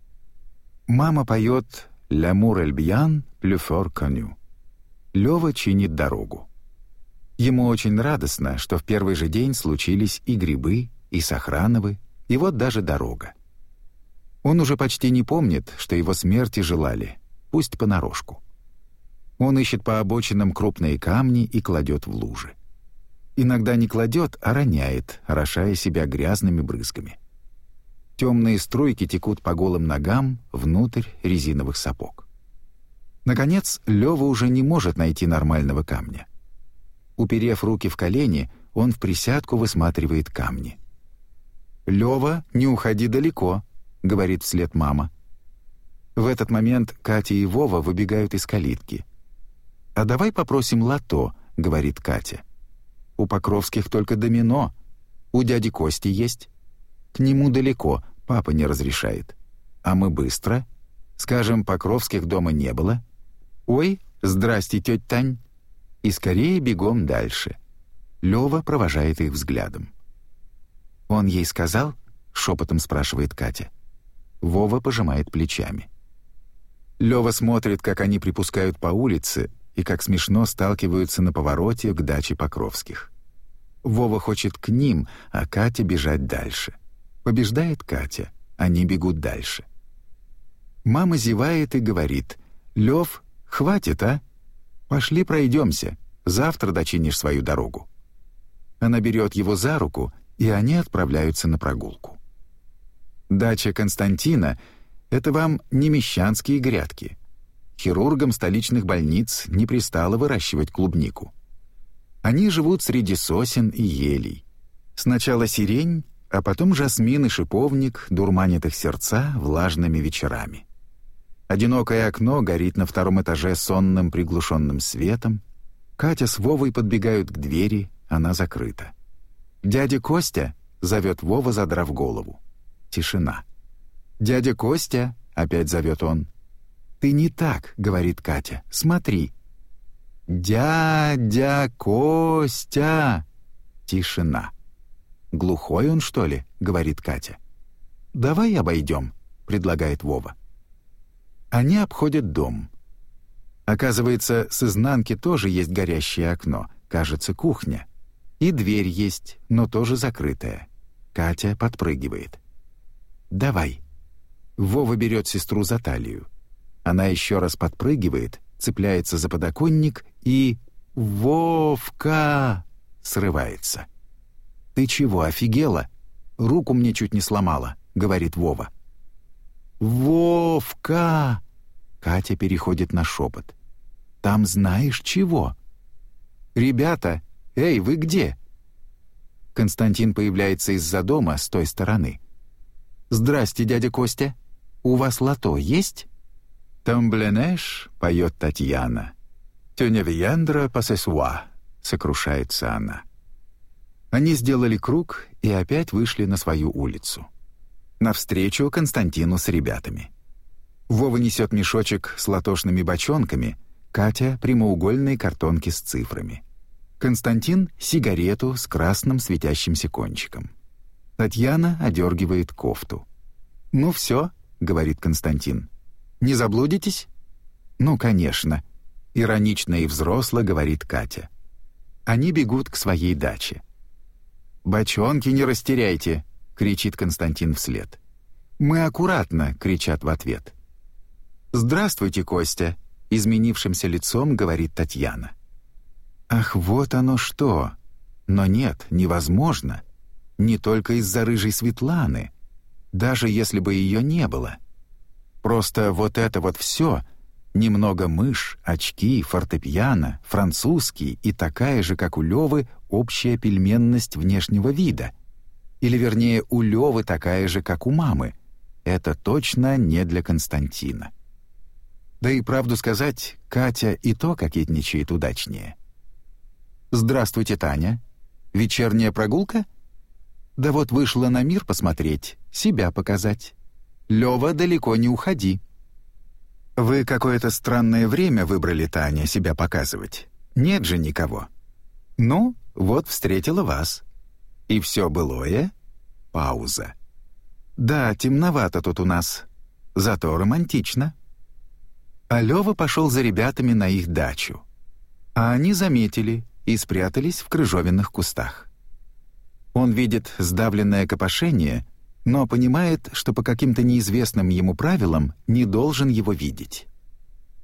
Мама поет «L'amour эльбьян, плюфер коню». Лёва чинит дорогу. Ему очень радостно, что в первый же день случились и грибы, и сохрановы, и вот даже дорога. Он уже почти не помнит, что его смерти желали, пусть понарошку. Он ищет по обочинам крупные камни и кладет в лужи. Иногда не кладет, а роняет, орошая себя грязными брызгами. Темные струйки текут по голым ногам внутрь резиновых сапог. Наконец, Лева уже не может найти нормального камня. Уперев руки в колени, он в присядку высматривает камни. «Лева, не уходи далеко», — говорит вслед мама. В этот момент Катя и Вова выбегают из калитки — «А давай попросим лото», — говорит Катя. «У Покровских только домино. У дяди Кости есть. К нему далеко, папа не разрешает. А мы быстро. Скажем, Покровских дома не было. Ой, здрасте, тетя Тань». И скорее бегом дальше. Лева провожает их взглядом. «Он ей сказал?» — шепотом спрашивает Катя. Вова пожимает плечами. Лева смотрит, как они припускают по улице, и как смешно сталкиваются на повороте к даче Покровских. Вова хочет к ним, а Катя бежать дальше. Побеждает Катя, они бегут дальше. Мама зевает и говорит, «Лёв, хватит, а? Пошли пройдемся, завтра дочинишь свою дорогу». Она берет его за руку, и они отправляются на прогулку. Дача Константина — это вам не мещанские грядки — Хирургам столичных больниц не пристало выращивать клубнику. Они живут среди сосен и елей. Сначала сирень, а потом жасмин и шиповник дурманит их сердца влажными вечерами. Одинокое окно горит на втором этаже сонным приглушенным светом. Катя с Вовой подбегают к двери, она закрыта. «Дядя Костя!» — зовет Вова, задрав голову. Тишина. «Дядя Костя!» — опять зовет он. «Ты не так», — говорит Катя, — «смотри». «Дядя Костя!» Тишина. «Глухой он, что ли?» — говорит Катя. «Давай обойдем», — предлагает Вова. Они обходят дом. Оказывается, с изнанки тоже есть горящее окно, кажется, кухня. И дверь есть, но тоже закрытая. Катя подпрыгивает. «Давай». Вова берет сестру за талию. Она еще раз подпрыгивает, цепляется за подоконник и... «Вовка!» — срывается. «Ты чего, офигела? Руку мне чуть не сломала», — говорит Вова. «Вовка!» — Катя переходит на шепот. «Там знаешь чего?» «Ребята, эй, вы где?» Константин появляется из-за дома с той стороны. «Здрасте, дядя Костя. У вас лото есть?» «Тамбленеш» — поет Татьяна. «Тюневьяндра пасесуа» — сокрушается она. Они сделали круг и опять вышли на свою улицу. Навстречу Константину с ребятами. Вова несет мешочек с латошными бочонками, Катя — прямоугольные картонки с цифрами. Константин — сигарету с красным светящимся кончиком. Татьяна одергивает кофту. «Ну все», — говорит Константин, — не заблудитесь?» «Ну, конечно», — иронично и взросло говорит Катя. Они бегут к своей даче. «Бочонки не растеряйте», — кричит Константин вслед. «Мы аккуратно», — кричат в ответ. «Здравствуйте, Костя», — изменившимся лицом говорит Татьяна. «Ах, вот оно что! Но нет, невозможно. Не только из-за рыжей Светланы, даже если бы ее не было». Просто вот это вот все немного мышь, очки, фортепиано, французский и такая же, как у Левы, общая пельменность внешнего вида. Или, вернее, у Левы такая же, как у мамы. Это точно не для Константина. Да и правду сказать, Катя и то кокетничает удачнее. «Здравствуйте, Таня. Вечерняя прогулка?» «Да вот вышла на мир посмотреть, себя показать». Лева, далеко не уходи». «Вы какое-то странное время выбрали, Таня, себя показывать. Нет же никого». «Ну, вот встретила вас». «И все былое?» Пауза. «Да, темновато тут у нас. Зато романтично». А Лёва пошел за ребятами на их дачу. А они заметили и спрятались в крыжовенных кустах. Он видит сдавленное копошение, но понимает, что по каким-то неизвестным ему правилам не должен его видеть.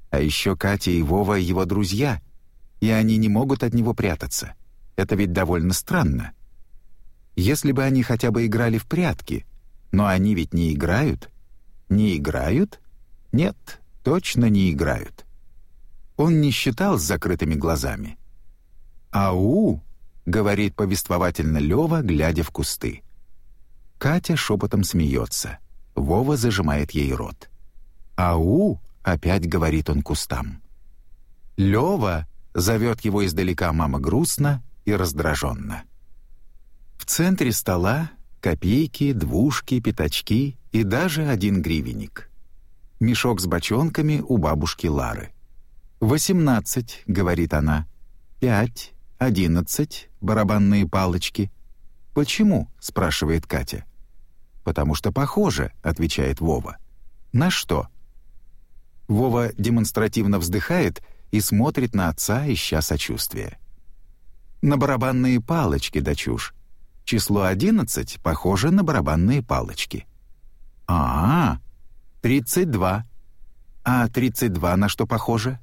А еще Катя и Вова его друзья, и они не могут от него прятаться. Это ведь довольно странно. Если бы они хотя бы играли в прятки, но они ведь не играют. Не играют? Нет, точно не играют. Он не считал с закрытыми глазами. «Ау!» — говорит повествовательно Лева, глядя в кусты. Катя шепотом смеется. Вова зажимает ей рот. «Ау!» — опять говорит он кустам. «Лёва!» — зовет его издалека мама грустно и раздраженно. В центре стола копейки, двушки, пятачки и даже один гривенник. Мешок с бочонками у бабушки Лары. «Восемнадцать», — говорит она. «Пять, одиннадцать, барабанные палочки». «Почему?» — спрашивает Катя. «Потому что похоже», — отвечает Вова. «На что?» Вова демонстративно вздыхает и смотрит на отца, ища сочувствия. «На барабанные палочки, да чушь. Число 11 похоже на барабанные палочки». «А, -а 32. А 32 на что похоже?»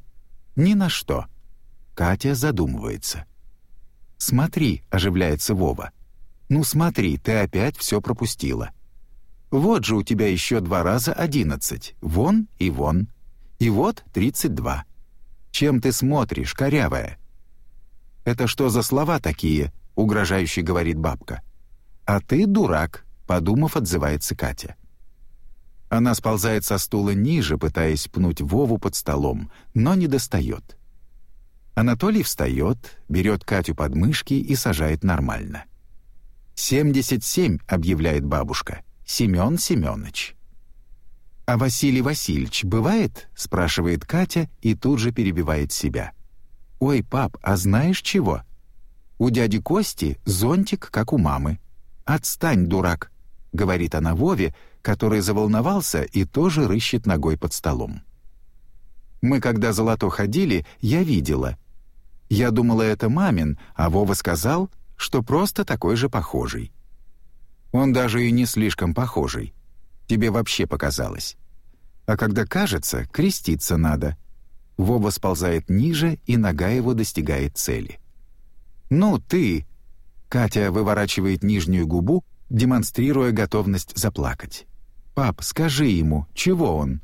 «Ни на что». Катя задумывается. «Смотри», — оживляется Вова. «Ну смотри, ты опять все пропустила. Вот же у тебя еще два раза одиннадцать, вон и вон. И вот тридцать два. Чем ты смотришь, корявая?» «Это что за слова такие?» — угрожающе говорит бабка. «А ты дурак», — подумав, отзывается Катя. Она сползает со стула ниже, пытаясь пнуть Вову под столом, но не достает. Анатолий встает, берет Катю под мышки и сажает нормально. «77», — объявляет бабушка. Семен Семенович. «А Василий Васильевич бывает?» — спрашивает Катя и тут же перебивает себя. «Ой, пап, а знаешь чего? У дяди Кости зонтик, как у мамы. Отстань, дурак!» — говорит она Вове, который заволновался и тоже рыщет ногой под столом. «Мы, когда золото ходили, я видела. Я думала, это мамин, а Вова сказал, что просто такой же похожий. Он даже и не слишком похожий. Тебе вообще показалось. А когда кажется, креститься надо. Вова сползает ниже, и нога его достигает цели. «Ну, ты!» Катя выворачивает нижнюю губу, демонстрируя готовность заплакать. «Пап, скажи ему, чего он?»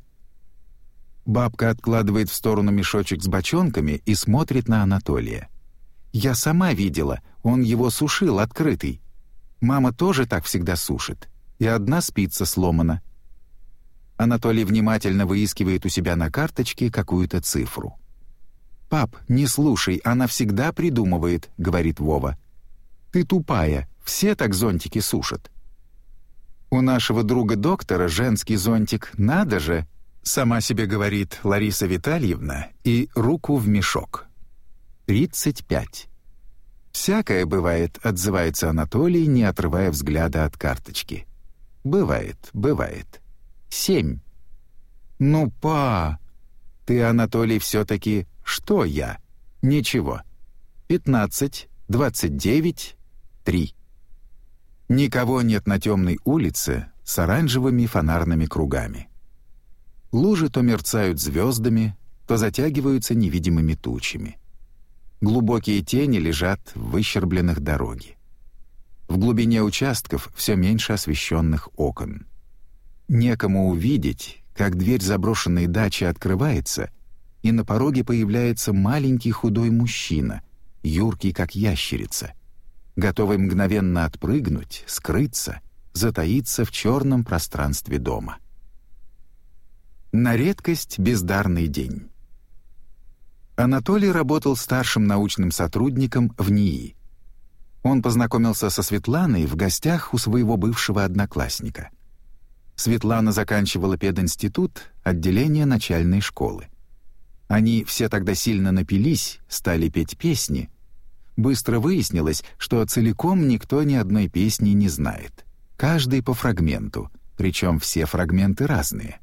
Бабка откладывает в сторону мешочек с бочонками и смотрит на Анатолия. «Я сама видела, он его сушил открытый. Мама тоже так всегда сушит, и одна спица сломана. Анатолий внимательно выискивает у себя на карточке какую-то цифру. «Пап, не слушай, она всегда придумывает», — говорит Вова. «Ты тупая, все так зонтики сушат». «У нашего друга-доктора женский зонтик, надо же!» Сама себе говорит Лариса Витальевна и руку в мешок. «35». «Всякое бывает», — отзывается Анатолий, не отрывая взгляда от карточки. «Бывает, бывает. Семь». «Ну, па!» «Ты, Анатолий, все-таки что я?» «Ничего. Пятнадцать, двадцать девять, три». Никого нет на темной улице с оранжевыми фонарными кругами. Лужи то мерцают звездами, то затягиваются невидимыми тучами — Глубокие тени лежат в выщербленных дороги. В глубине участков все меньше освещенных окон. Некому увидеть, как дверь заброшенной дачи открывается, и на пороге появляется маленький худой мужчина, юркий как ящерица, готовый мгновенно отпрыгнуть, скрыться, затаиться в черном пространстве дома. На редкость бездарный день. Анатолий работал старшим научным сотрудником в НИИ. Он познакомился со Светланой в гостях у своего бывшего одноклассника. Светлана заканчивала пединститут, отделение начальной школы. Они все тогда сильно напились, стали петь песни. Быстро выяснилось, что целиком никто ни одной песни не знает. Каждый по фрагменту, причем все фрагменты разные.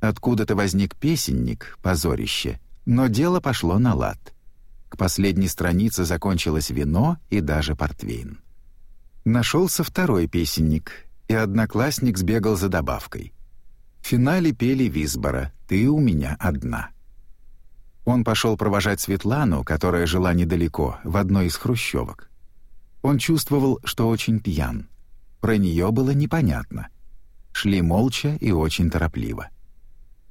Откуда-то возник песенник, позорище — но дело пошло на лад. К последней странице закончилось вино и даже портвейн. Нашелся второй песенник, и одноклассник сбегал за добавкой. В финале пели Визбора «Ты у меня одна». Он пошел провожать Светлану, которая жила недалеко, в одной из хрущевок. Он чувствовал, что очень пьян. Про нее было непонятно. Шли молча и очень торопливо.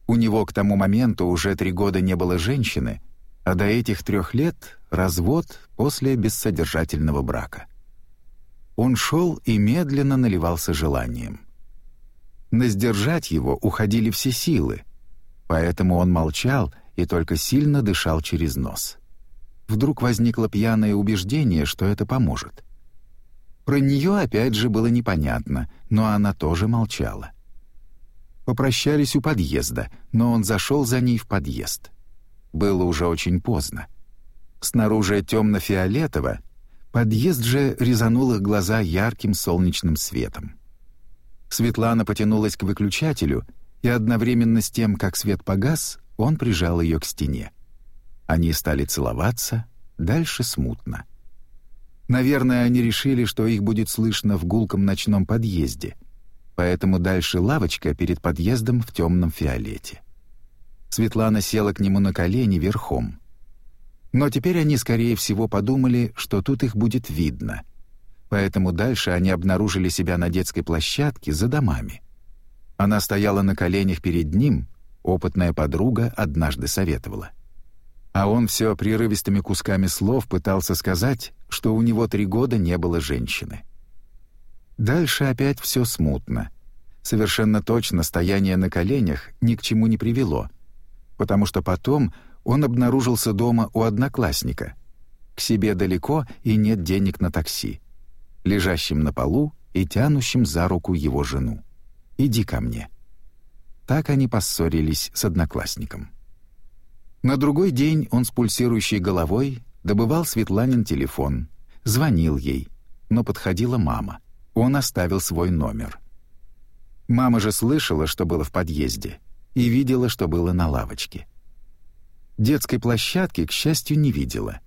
У него к тому моменту уже три года не было женщины, а до этих трех лет — развод после бессодержательного брака. Он шел и медленно наливался желанием. На сдержать его уходили все силы, поэтому он молчал и только сильно дышал через нос. Вдруг возникло пьяное убеждение, что это поможет. Про нее опять же было непонятно, но она тоже молчала. Попрощались у подъезда, но он зашел за ней в подъезд. Было уже очень поздно. Снаружи темно-фиолетово, подъезд же резанул их глаза ярким солнечным светом. Светлана потянулась к выключателю, и одновременно с тем, как свет погас, он прижал ее к стене. Они стали целоваться, дальше смутно. Наверное, они решили, что их будет слышно в гулком ночном подъезде — поэтому дальше лавочка перед подъездом в темном фиолете. Светлана села к нему на колени верхом. Но теперь они, скорее всего, подумали, что тут их будет видно. Поэтому дальше они обнаружили себя на детской площадке за домами. Она стояла на коленях перед ним, опытная подруга однажды советовала. А он все прерывистыми кусками слов пытался сказать, что у него три года не было женщины. Дальше опять все смутно. Совершенно точно стояние на коленях ни к чему не привело, потому что потом он обнаружился дома у одноклассника. К себе далеко и нет денег на такси. Лежащим на полу и тянущим за руку его жену. «Иди ко мне». Так они поссорились с одноклассником. На другой день он с пульсирующей головой добывал Светланин телефон, звонил ей, но подходила мама. Он оставил свой номер. Мама же слышала, что было в подъезде, и видела, что было на лавочке. Детской площадки, к счастью, не видела.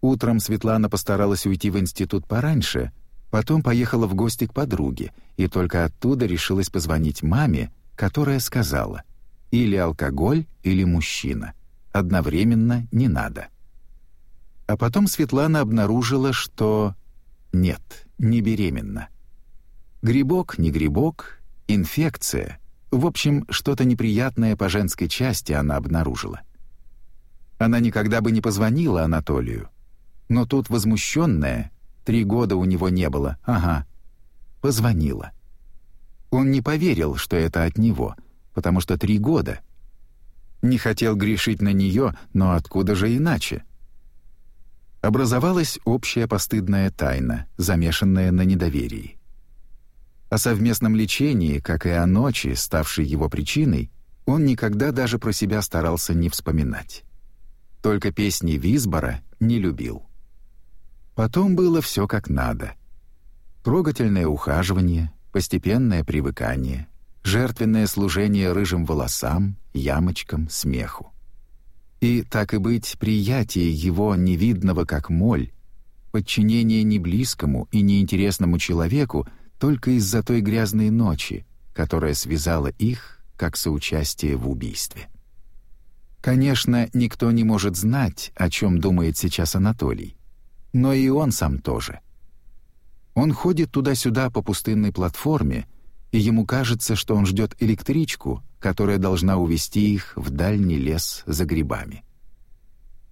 Утром Светлана постаралась уйти в институт пораньше, потом поехала в гости к подруге, и только оттуда решилась позвонить маме, которая сказала «или алкоголь, или мужчина. Одновременно не надо». А потом Светлана обнаружила, что «нет» не беременна. Грибок, не грибок, инфекция. В общем, что-то неприятное по женской части она обнаружила. Она никогда бы не позвонила Анатолию. Но тут возмущенная, три года у него не было, ага, позвонила. Он не поверил, что это от него, потому что три года. Не хотел грешить на нее, но откуда же иначе? — образовалась общая постыдная тайна, замешанная на недоверии. О совместном лечении, как и о ночи, ставшей его причиной, он никогда даже про себя старался не вспоминать. Только песни Визбора не любил. Потом было все как надо. Трогательное ухаживание, постепенное привыкание, жертвенное служение рыжим волосам, ямочкам, смеху и, так и быть, приятие его невидного как моль, подчинение неблизкому и неинтересному человеку только из-за той грязной ночи, которая связала их как соучастие в убийстве. Конечно, никто не может знать, о чем думает сейчас Анатолий, но и он сам тоже. Он ходит туда-сюда по пустынной платформе, и ему кажется, что он ждет электричку, которая должна увести их в дальний лес за грибами.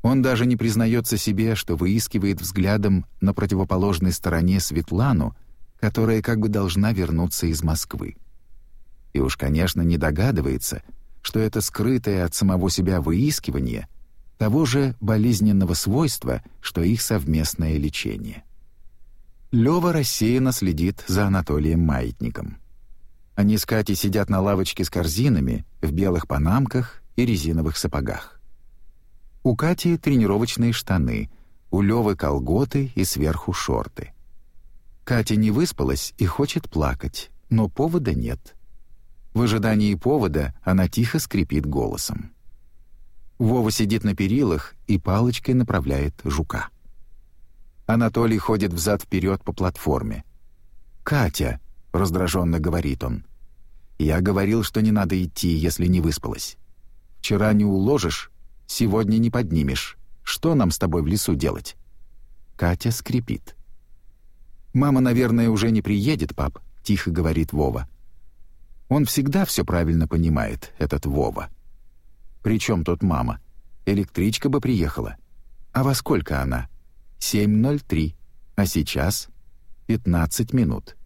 Он даже не признается себе, что выискивает взглядом на противоположной стороне Светлану, которая как бы должна вернуться из Москвы. И уж, конечно, не догадывается, что это скрытое от самого себя выискивание того же болезненного свойства, что их совместное лечение. Лёва рассеянно следит за Анатолием Маятником — они с Катей сидят на лавочке с корзинами, в белых панамках и резиновых сапогах. У Кати тренировочные штаны, у Лёвы колготы и сверху шорты. Катя не выспалась и хочет плакать, но повода нет. В ожидании повода она тихо скрипит голосом. Вова сидит на перилах и палочкой направляет жука. Анатолий ходит взад-вперед по платформе. «Катя, раздраженно говорит он. Я говорил, что не надо идти, если не выспалась. Вчера не уложишь, сегодня не поднимешь. Что нам с тобой в лесу делать? Катя скрипит. Мама, наверное, уже не приедет, пап, тихо говорит Вова. Он всегда все правильно понимает, этот Вова. Причем тут мама? Электричка бы приехала. А во сколько она? 7.03. А сейчас 15 минут.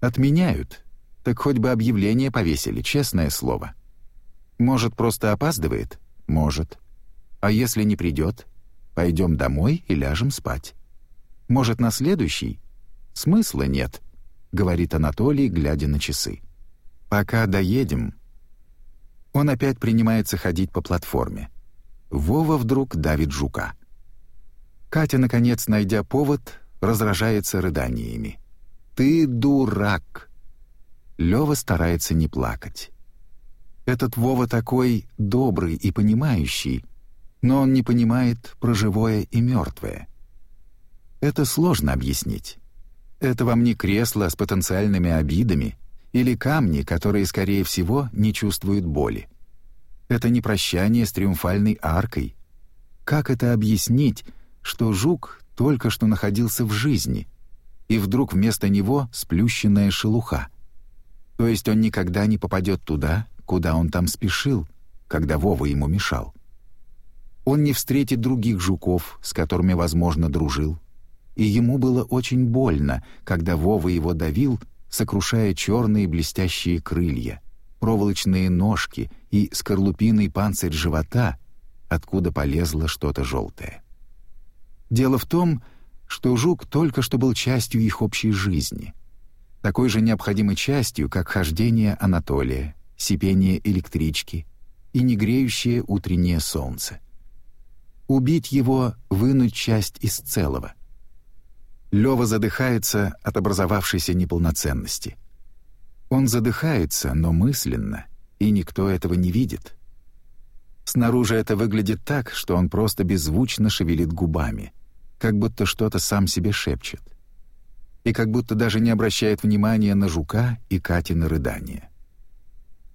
Отменяют. Так хоть бы объявление повесили, честное слово. Может, просто опаздывает? Может. А если не придет? Пойдем домой и ляжем спать. Может, на следующий? Смысла нет, говорит Анатолий, глядя на часы. Пока доедем. Он опять принимается ходить по платформе. Вова вдруг давит жука. Катя, наконец, найдя повод, разражается рыданиями. «Ты дурак!» Лёва старается не плакать. Этот Вова такой добрый и понимающий, но он не понимает про живое и мертвое. Это сложно объяснить. Это вам не кресло с потенциальными обидами или камни, которые, скорее всего, не чувствуют боли. Это не прощание с триумфальной аркой. Как это объяснить, что жук только что находился в жизни, и вдруг вместо него сплющенная шелуха. То есть он никогда не попадет туда, куда он там спешил, когда Вова ему мешал. Он не встретит других жуков, с которыми, возможно, дружил, и ему было очень больно, когда Вова его давил, сокрушая черные блестящие крылья, проволочные ножки и скорлупиный панцирь живота, откуда полезло что-то желтое. Дело в том, что что жук только что был частью их общей жизни, такой же необходимой частью, как хождение Анатолия, сипение электрички и негреющее утреннее солнце. Убить его, вынуть часть из целого. Лёва задыхается от образовавшейся неполноценности. Он задыхается, но мысленно, и никто этого не видит. Снаружи это выглядит так, что он просто беззвучно шевелит губами — как будто что-то сам себе шепчет. И как будто даже не обращает внимания на жука и Катина рыдания.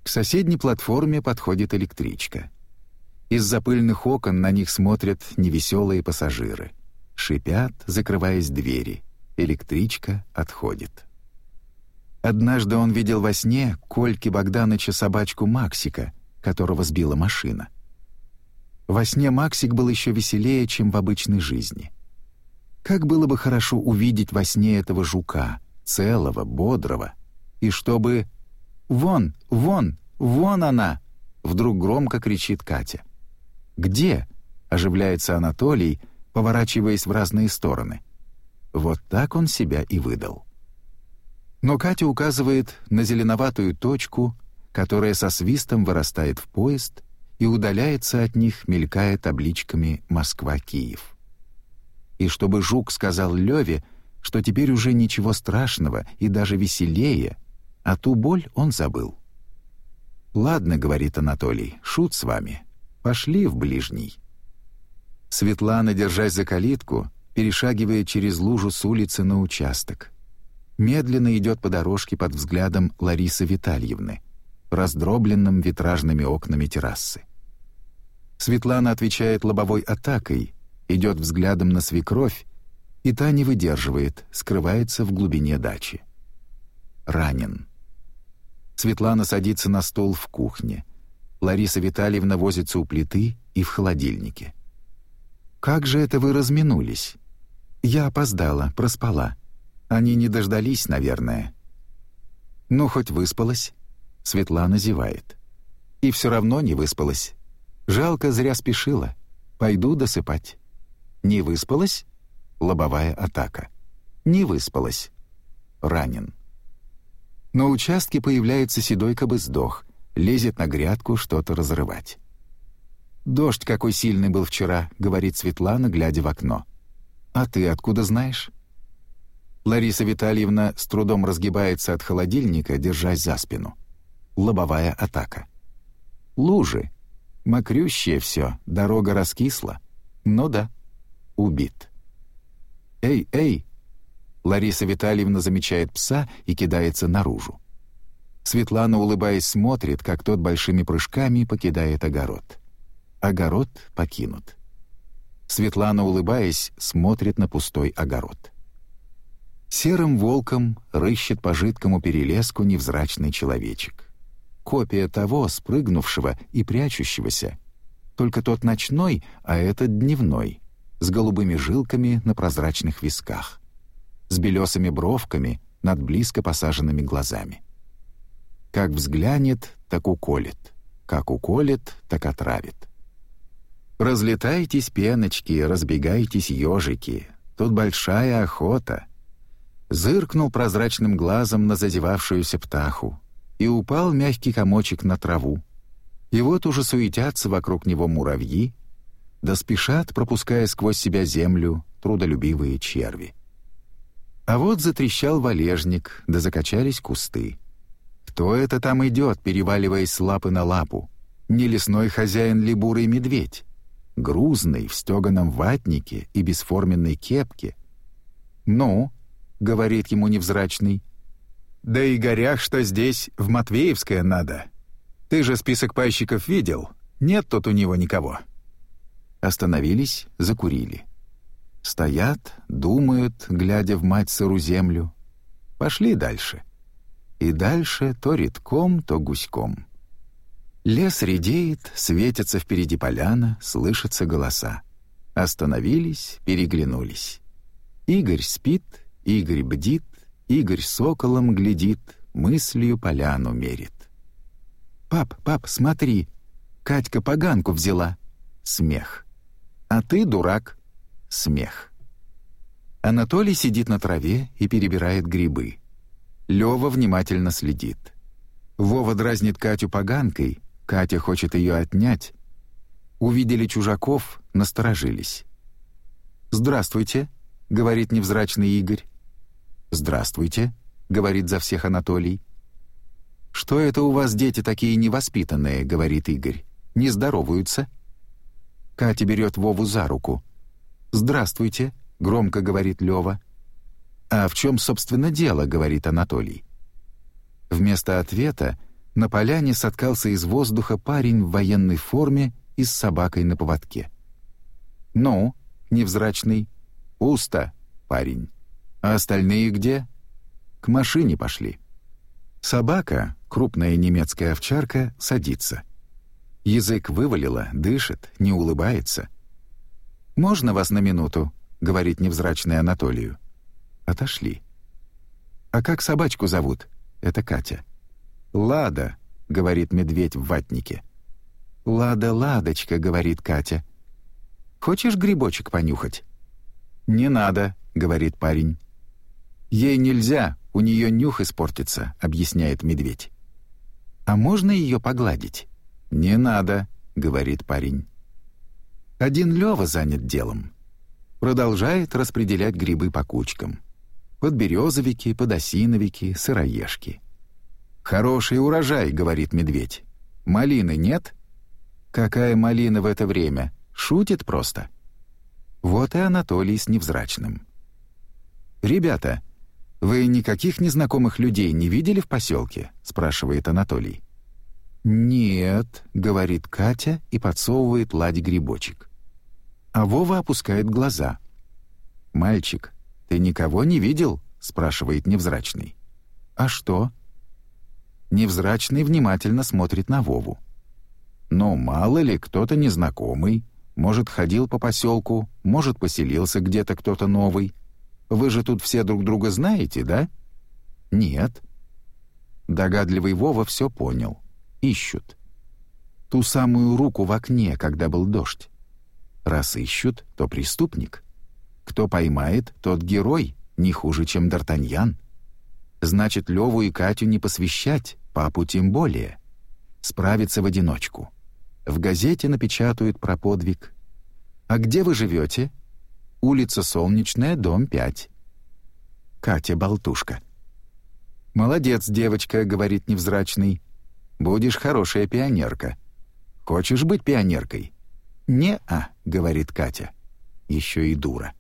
К соседней платформе подходит электричка. Из-за пыльных окон на них смотрят невеселые пассажиры. Шипят, закрываясь двери. Электричка отходит. Однажды он видел во сне Кольки Богданыча собачку Максика, которого сбила машина. Во сне Максик был еще веселее, чем в обычной жизни. Как было бы хорошо увидеть во сне этого жука, целого, бодрого, и чтобы «Вон, вон, вон она!» Вдруг громко кричит Катя. «Где?» — оживляется Анатолий, поворачиваясь в разные стороны. Вот так он себя и выдал. Но Катя указывает на зеленоватую точку, которая со свистом вырастает в поезд и удаляется от них, мелькая табличками «Москва-Киев» и чтобы жук сказал Леве, что теперь уже ничего страшного и даже веселее, а ту боль он забыл. «Ладно», — говорит Анатолий, — «шут с вами. Пошли в ближний». Светлана, держась за калитку, перешагивая через лужу с улицы на участок. Медленно идет по дорожке под взглядом Ларисы Витальевны, раздробленным витражными окнами террасы. Светлана отвечает лобовой атакой, идет взглядом на свекровь, и та не выдерживает, скрывается в глубине дачи. Ранен. Светлана садится на стол в кухне. Лариса Витальевна возится у плиты и в холодильнике. «Как же это вы разминулись?» «Я опоздала, проспала. Они не дождались, наверное». «Ну, хоть выспалась?» Светлана зевает. «И все равно не выспалась. Жалко, зря спешила. Пойду досыпать». Не выспалась? Лобовая атака. Не выспалась. Ранен. На участке появляется седой кобыздох, лезет на грядку что-то разрывать. «Дождь какой сильный был вчера», — говорит Светлана, глядя в окно. «А ты откуда знаешь?» Лариса Витальевна с трудом разгибается от холодильника, держась за спину. Лобовая атака. «Лужи. Мокрющее все, дорога раскисла. Но да, убит. «Эй, эй!» Лариса Витальевна замечает пса и кидается наружу. Светлана, улыбаясь, смотрит, как тот большими прыжками покидает огород. Огород покинут. Светлана, улыбаясь, смотрит на пустой огород. Серым волком рыщет по жидкому перелеску невзрачный человечек. Копия того, спрыгнувшего и прячущегося. Только тот ночной, а этот дневной — с голубыми жилками на прозрачных висках, с белесыми бровками над близко посаженными глазами. Как взглянет, так уколет, как уколет, так отравит. Разлетайтесь, пеночки, разбегайтесь, ежики, тут большая охота. Зыркнул прозрачным глазом на зазевавшуюся птаху, и упал мягкий комочек на траву. И вот уже суетятся вокруг него муравьи, да спешат, пропуская сквозь себя землю, трудолюбивые черви. А вот затрещал валежник, да закачались кусты. Кто это там идет, переваливаясь с лапы на лапу? Не лесной хозяин ли бурый медведь? Грузный, в стеганом ватнике и бесформенной кепке. «Ну», — говорит ему невзрачный, — «да и горях, что здесь, в Матвеевское надо. Ты же список пайщиков видел? Нет тут у него никого». Остановились, закурили. Стоят, думают, глядя в мать сыру землю. Пошли дальше. И дальше то редком, то гуськом. Лес редеет, светится впереди поляна, слышатся голоса. Остановились, переглянулись. Игорь спит, Игорь бдит, Игорь соколом глядит, мыслью поляну мерит. «Пап, пап, смотри, Катька поганку взяла!» Смех. «А ты дурак!» — смех. Анатолий сидит на траве и перебирает грибы. Лёва внимательно следит. Вова дразнит Катю поганкой, Катя хочет ее отнять. Увидели чужаков, насторожились. «Здравствуйте», — говорит невзрачный Игорь. «Здравствуйте», — говорит за всех Анатолий. «Что это у вас дети такие невоспитанные?» — говорит Игорь. «Не здороваются?» Катя берет Вову за руку. «Здравствуйте», — громко говорит Лева. «А в чем, собственно, дело?» — говорит Анатолий. Вместо ответа на поляне соткался из воздуха парень в военной форме и с собакой на поводке. «Ну, невзрачный, пусто, парень. А остальные где?» «К машине пошли». Собака, крупная немецкая овчарка, садится — Язык вывалило, дышит, не улыбается. «Можно вас на минуту?» — говорит невзрачный Анатолию. Отошли. «А как собачку зовут?» — это Катя. «Лада», — говорит медведь в ватнике. «Лада, ладочка», — говорит Катя. «Хочешь грибочек понюхать?» «Не надо», — говорит парень. «Ей нельзя, у нее нюх испортится», — объясняет медведь. «А можно ее погладить?» «Не надо», — говорит парень. Один Лёва занят делом. Продолжает распределять грибы по кучкам. Подберезовики, подосиновики, сыроежки. «Хороший урожай», — говорит медведь. «Малины нет?» «Какая малина в это время? Шутит просто». Вот и Анатолий с невзрачным. «Ребята, вы никаких незнакомых людей не видели в поселке?» — спрашивает Анатолий. «Нет», — говорит Катя и подсовывает Ладе грибочек. А Вова опускает глаза. «Мальчик, ты никого не видел?» — спрашивает невзрачный. «А что?» Невзрачный внимательно смотрит на Вову. Но мало ли, кто-то незнакомый. Может, ходил по поселку, может, поселился где-то кто-то новый. Вы же тут все друг друга знаете, да?» «Нет». Догадливый Вова все понял ищут. Ту самую руку в окне, когда был дождь. Раз ищут, то преступник. Кто поймает, тот герой, не хуже, чем Д'Артаньян. Значит, Леву и Катю не посвящать, папу тем более. Справиться в одиночку. В газете напечатают про подвиг. «А где вы живете?» «Улица Солнечная, дом 5». Катя Болтушка. «Молодец, девочка», — говорит невзрачный. Будешь хорошая пионерка. Хочешь быть пионеркой?» «Не-а», — говорит Катя. Еще и дура.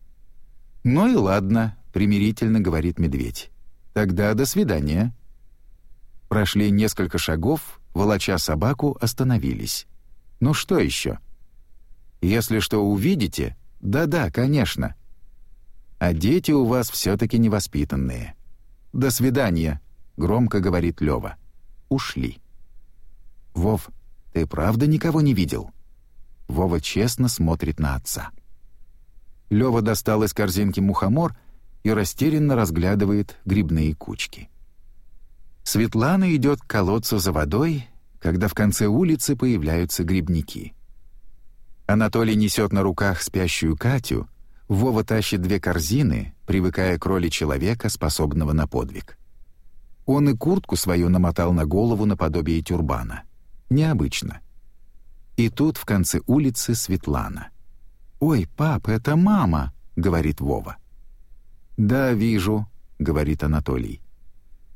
«Ну и ладно», — примирительно говорит медведь. «Тогда до свидания». Прошли несколько шагов, волоча собаку, остановились. «Ну что еще?» «Если что увидите...» «Да-да, конечно». «А дети у вас все-таки невоспитанные». «До свидания», — громко говорит Лева. «Ушли». «Вов, ты правда никого не видел?» Вова честно смотрит на отца. Лёва достал из корзинки мухомор и растерянно разглядывает грибные кучки. Светлана идет к колодцу за водой, когда в конце улицы появляются грибники. Анатолий несет на руках спящую Катю, Вова тащит две корзины, привыкая к роли человека, способного на подвиг. Он и куртку свою намотал на голову наподобие тюрбана — Необычно. И тут в конце улицы Светлана. «Ой, пап, это мама!» — говорит Вова. «Да, вижу», — говорит Анатолий.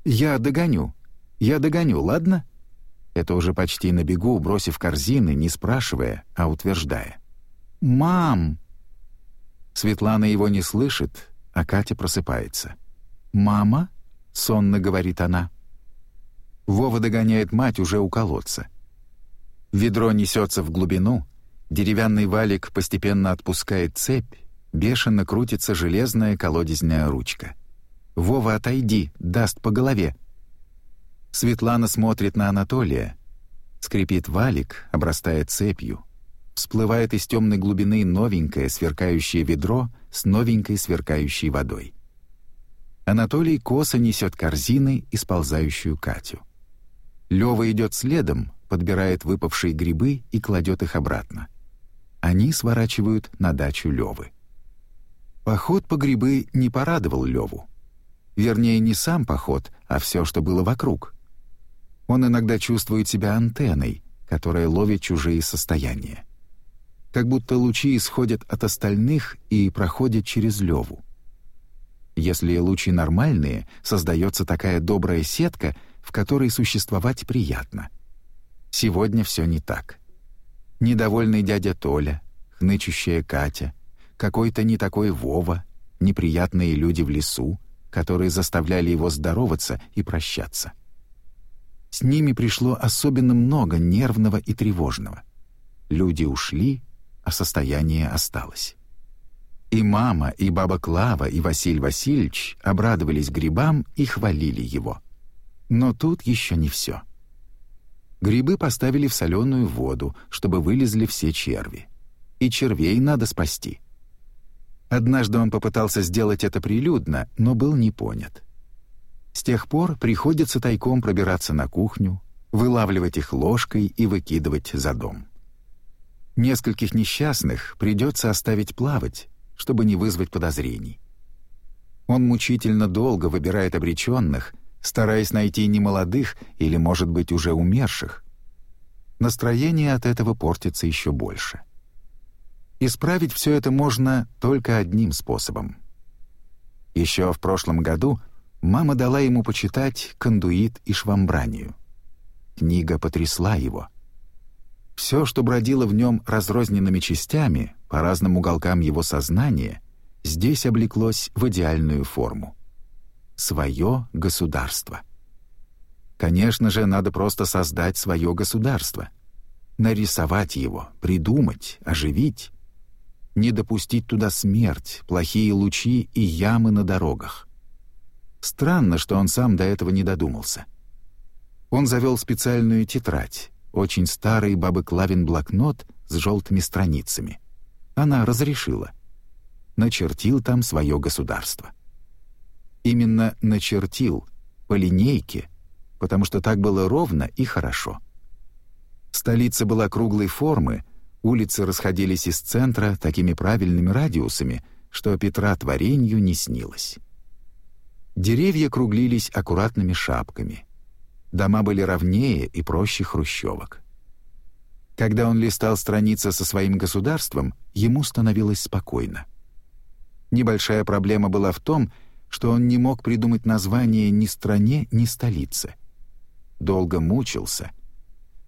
«Я догоню. Я догоню, ладно?» Это уже почти на бегу, бросив корзины, не спрашивая, а утверждая. «Мам!» Светлана его не слышит, а Катя просыпается. «Мама?» — сонно говорит она. Вова догоняет мать уже у колодца — Ведро несется в глубину, деревянный валик постепенно отпускает цепь, бешено крутится железная колодезная ручка. «Вова, отойди, даст по голове!» Светлана смотрит на Анатолия. Скрипит валик, обрастая цепью. Всплывает из темной глубины новенькое сверкающее ведро с новенькой сверкающей водой. Анатолий косо несет корзины и сползающую Катю. Лева идет следом, подбирает выпавшие грибы и кладет их обратно. Они сворачивают на дачу Левы. Поход по грибы не порадовал Леву. Вернее, не сам поход, а все, что было вокруг. Он иногда чувствует себя антенной, которая ловит чужие состояния. Как будто лучи исходят от остальных и проходят через Леву. Если лучи нормальные, создается такая добрая сетка, в которой существовать приятно — Сегодня все не так. Недовольный дядя Толя, хнычущая Катя, какой-то не такой Вова, неприятные люди в лесу, которые заставляли его здороваться и прощаться. С ними пришло особенно много нервного и тревожного. Люди ушли, а состояние осталось. И мама, и баба Клава, и Василь Васильевич обрадовались грибам и хвалили его. Но тут еще не все. Грибы поставили в соленую воду, чтобы вылезли все черви. И червей надо спасти. Однажды он попытался сделать это прилюдно, но был не понят. С тех пор приходится тайком пробираться на кухню, вылавливать их ложкой и выкидывать за дом. Нескольких несчастных придется оставить плавать, чтобы не вызвать подозрений. Он мучительно долго выбирает обреченных, стараясь найти не молодых или, может быть, уже умерших. Настроение от этого портится еще больше. Исправить все это можно только одним способом. Еще в прошлом году мама дала ему почитать «Кондуит и швамбранию». Книга потрясла его. Все, что бродило в нем разрозненными частями по разным уголкам его сознания, здесь облеклось в идеальную форму свое государство. Конечно же, надо просто создать свое государство, нарисовать его, придумать, оживить, не допустить туда смерть, плохие лучи и ямы на дорогах. Странно, что он сам до этого не додумался. Он завел специальную тетрадь, очень старый бабы Клавин блокнот с желтыми страницами. Она разрешила. Начертил там свое государство именно начертил, по линейке, потому что так было ровно и хорошо. Столица была круглой формы, улицы расходились из центра такими правильными радиусами, что Петра творенью не снилось. Деревья круглились аккуратными шапками. Дома были ровнее и проще хрущевок. Когда он листал страницы со своим государством, ему становилось спокойно. Небольшая проблема была в том, что что он не мог придумать название ни стране, ни столице. Долго мучился.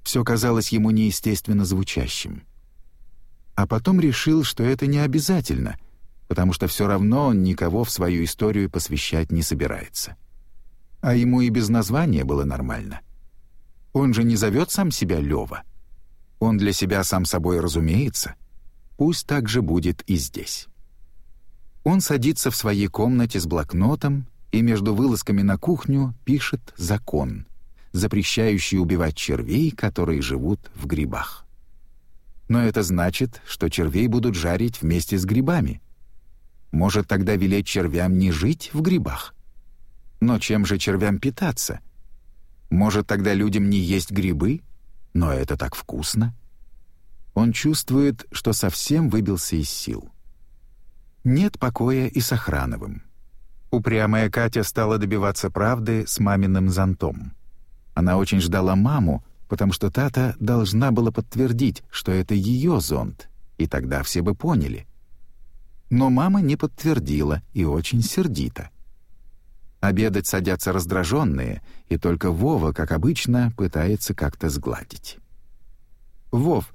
Все казалось ему неестественно звучащим. А потом решил, что это не обязательно, потому что все равно он никого в свою историю посвящать не собирается. А ему и без названия было нормально. Он же не зовет сам себя Лева. Он для себя сам собой разумеется. Пусть так же будет и здесь». Он садится в своей комнате с блокнотом и между вылазками на кухню пишет закон, запрещающий убивать червей, которые живут в грибах. Но это значит, что червей будут жарить вместе с грибами. Может тогда велеть червям не жить в грибах? Но чем же червям питаться? Может тогда людям не есть грибы? Но это так вкусно. Он чувствует, что совсем выбился из сил. Нет покоя и с Охрановым. Упрямая Катя стала добиваться правды с маминым зонтом. Она очень ждала маму, потому что Тата должна была подтвердить, что это ее зонт, и тогда все бы поняли. Но мама не подтвердила и очень сердито. Обедать садятся раздраженные, и только Вова, как обычно, пытается как-то сгладить. «Вов,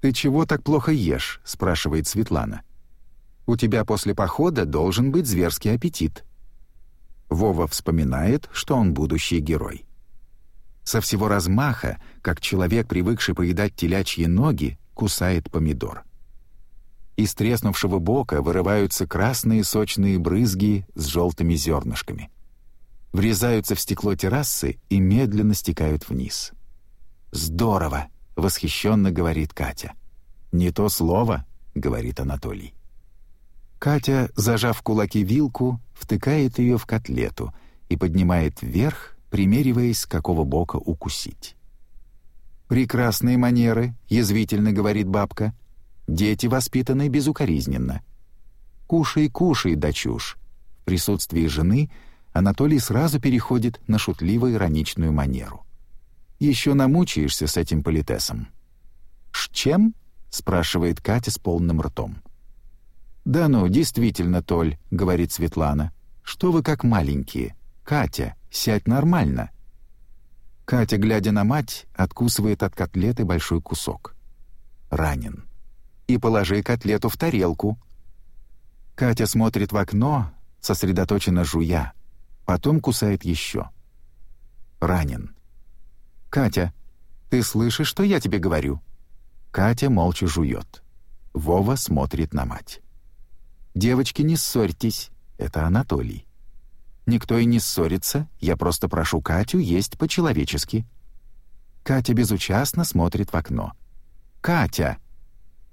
ты чего так плохо ешь?» — спрашивает Светлана. У тебя после похода должен быть зверский аппетит». Вова вспоминает, что он будущий герой. Со всего размаха, как человек, привыкший поедать телячьи ноги, кусает помидор. Из треснувшего бока вырываются красные сочные брызги с желтыми зернышками. Врезаются в стекло террасы и медленно стекают вниз. «Здорово!» — восхищенно говорит Катя. «Не то слово», — говорит Анатолий. Катя, зажав кулаки вилку, втыкает ее в котлету и поднимает вверх, примериваясь, с какого бока укусить. «Прекрасные манеры», — язвительно говорит бабка. «Дети воспитаны безукоризненно». «Кушай, кушай, дочушь». В присутствии жены Анатолий сразу переходит на шутливо-ироничную манеру. «Еще намучаешься с этим политесом». «С чем?» — спрашивает Катя с полным ртом. «Да ну, действительно, Толь», — говорит Светлана. «Что вы как маленькие? Катя, сядь нормально». Катя, глядя на мать, откусывает от котлеты большой кусок. Ранен. «И положи котлету в тарелку». Катя смотрит в окно, сосредоточенно жуя, потом кусает еще. Ранен. «Катя, ты слышишь, что я тебе говорю?» Катя молча жует. Вова смотрит на мать. «Девочки, не ссорьтесь, это Анатолий». «Никто и не ссорится, я просто прошу Катю есть по-человечески». Катя безучастно смотрит в окно. «Катя!»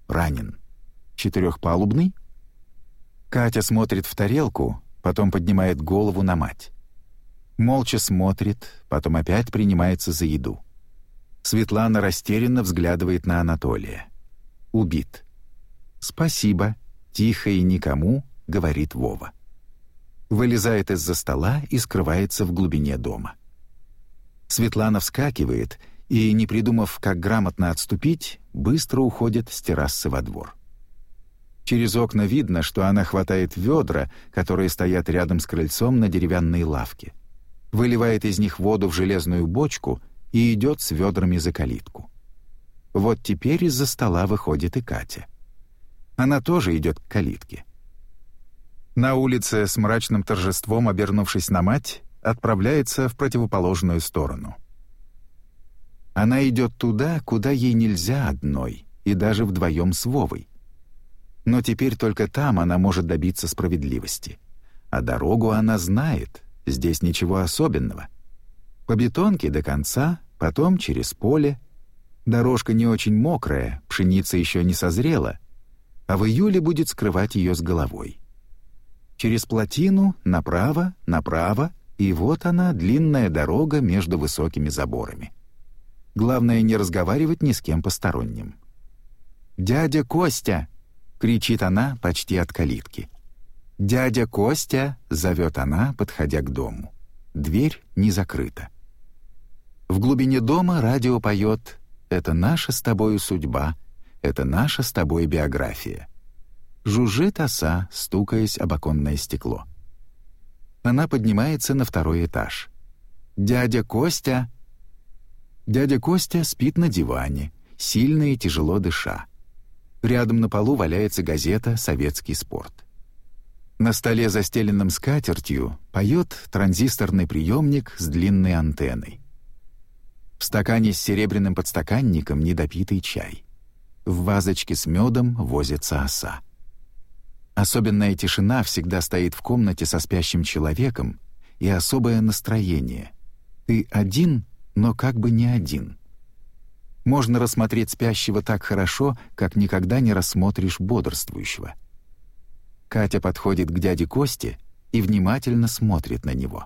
«Ранен. Четырехпалубный?» Катя смотрит в тарелку, потом поднимает голову на мать. Молча смотрит, потом опять принимается за еду. Светлана растерянно взглядывает на Анатолия. Убит. «Спасибо», «Тихо и никому», — говорит Вова. Вылезает из-за стола и скрывается в глубине дома. Светлана вскакивает и, не придумав, как грамотно отступить, быстро уходит с террасы во двор. Через окна видно, что она хватает ведра, которые стоят рядом с крыльцом на деревянной лавке. Выливает из них воду в железную бочку и идет с ведрами за калитку. Вот теперь из-за стола выходит и Катя. Она тоже идет к калитке. На улице, с мрачным торжеством обернувшись на мать, отправляется в противоположную сторону. Она идет туда, куда ей нельзя одной, и даже вдвоем с Вовой. Но теперь только там она может добиться справедливости. А дорогу она знает, здесь ничего особенного. По бетонке до конца, потом через поле. Дорожка не очень мокрая, пшеница еще не созрела, а в июле будет скрывать ее с головой. Через плотину, направо, направо, и вот она, длинная дорога между высокими заборами. Главное не разговаривать ни с кем посторонним. «Дядя Костя!» — кричит она почти от калитки. «Дядя Костя!» — зовет она, подходя к дому. Дверь не закрыта. В глубине дома радио поет «Это наша с тобою судьба», это наша с тобой биография». Жужжит оса, стукаясь об оконное стекло. Она поднимается на второй этаж. «Дядя Костя!» Дядя Костя спит на диване, сильно и тяжело дыша. Рядом на полу валяется газета «Советский спорт». На столе, застеленном скатертью, поет транзисторный приемник с длинной антенной. В стакане с серебряным подстаканником недопитый чай в вазочке с медом возится оса. Особенная тишина всегда стоит в комнате со спящим человеком и особое настроение. Ты один, но как бы не один. Можно рассмотреть спящего так хорошо, как никогда не рассмотришь бодрствующего. Катя подходит к дяде Косте и внимательно смотрит на него.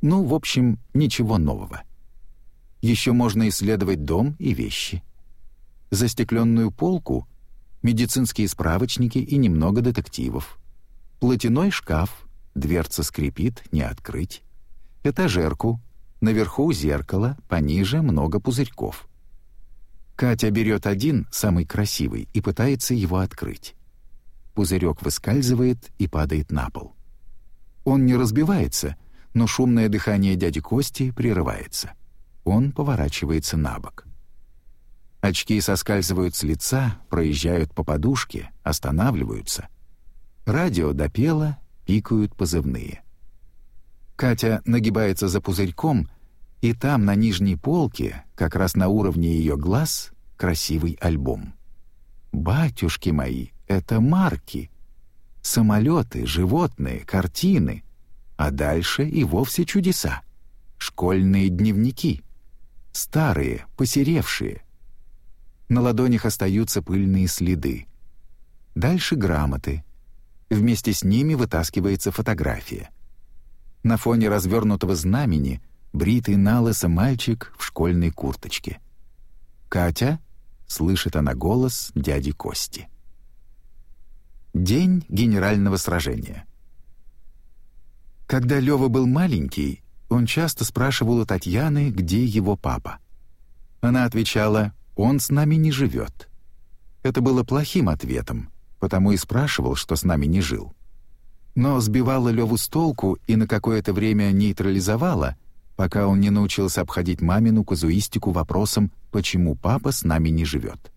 Ну, в общем, ничего нового. Еще можно исследовать дом и вещи застекленную полку, медицинские справочники и немного детективов. Платяной шкаф, дверца скрипит, не открыть. Этажерку, наверху зеркало, пониже много пузырьков. Катя берет один, самый красивый, и пытается его открыть. Пузырек выскальзывает и падает на пол. Он не разбивается, но шумное дыхание дяди Кости прерывается. Он поворачивается на бок. Очки соскальзывают с лица, проезжают по подушке, останавливаются. Радио допело, пикают позывные. Катя нагибается за пузырьком, и там, на нижней полке, как раз на уровне ее глаз, красивый альбом. «Батюшки мои, это марки! Самолеты, животные, картины, а дальше и вовсе чудеса. Школьные дневники. Старые, посеревшие, на ладонях остаются пыльные следы. Дальше грамоты. Вместе с ними вытаскивается фотография. На фоне развернутого знамени бритый налысо мальчик в школьной курточке. «Катя?» — слышит она голос дяди Кости. День генерального сражения. Когда Лёва был маленький, он часто спрашивал у Татьяны, где его папа. Она отвечала он с нами не живет. Это было плохим ответом, потому и спрашивал, что с нами не жил. Но сбивала Леву с толку и на какое-то время нейтрализовала, пока он не научился обходить мамину казуистику вопросом, почему папа с нами не живет.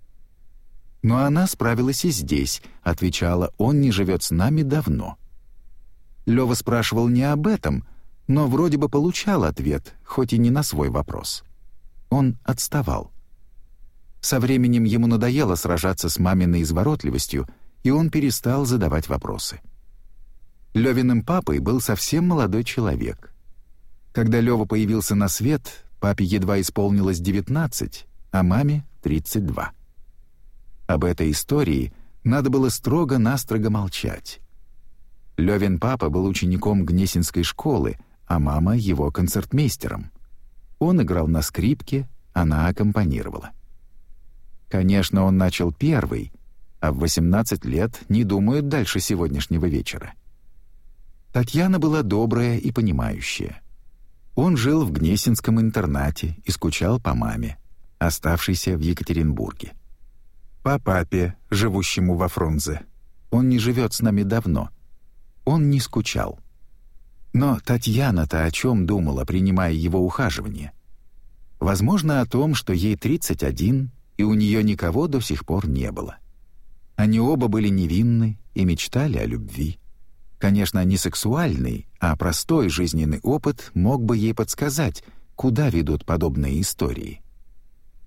Но она справилась и здесь, отвечала, он не живет с нами давно. Лева спрашивал не об этом, но вроде бы получал ответ, хоть и не на свой вопрос. Он отставал. Со временем ему надоело сражаться с маминой изворотливостью, и он перестал задавать вопросы. Левиным папой был совсем молодой человек. Когда Лева появился на свет, папе едва исполнилось 19, а маме — 32. Об этой истории надо было строго-настрого молчать. Левин папа был учеником Гнесинской школы, а мама — его концертмейстером. Он играл на скрипке, она аккомпанировала. Конечно, он начал первый, а в 18 лет не думают дальше сегодняшнего вечера. Татьяна была добрая и понимающая. Он жил в Гнесинском интернате и скучал по маме, оставшейся в Екатеринбурге. По папе, живущему во Фрунзе. Он не живет с нами давно. Он не скучал. Но Татьяна-то о чем думала, принимая его ухаживание? Возможно, о том, что ей 31, и у нее никого до сих пор не было. Они оба были невинны и мечтали о любви. Конечно, не сексуальный, а простой жизненный опыт мог бы ей подсказать, куда ведут подобные истории.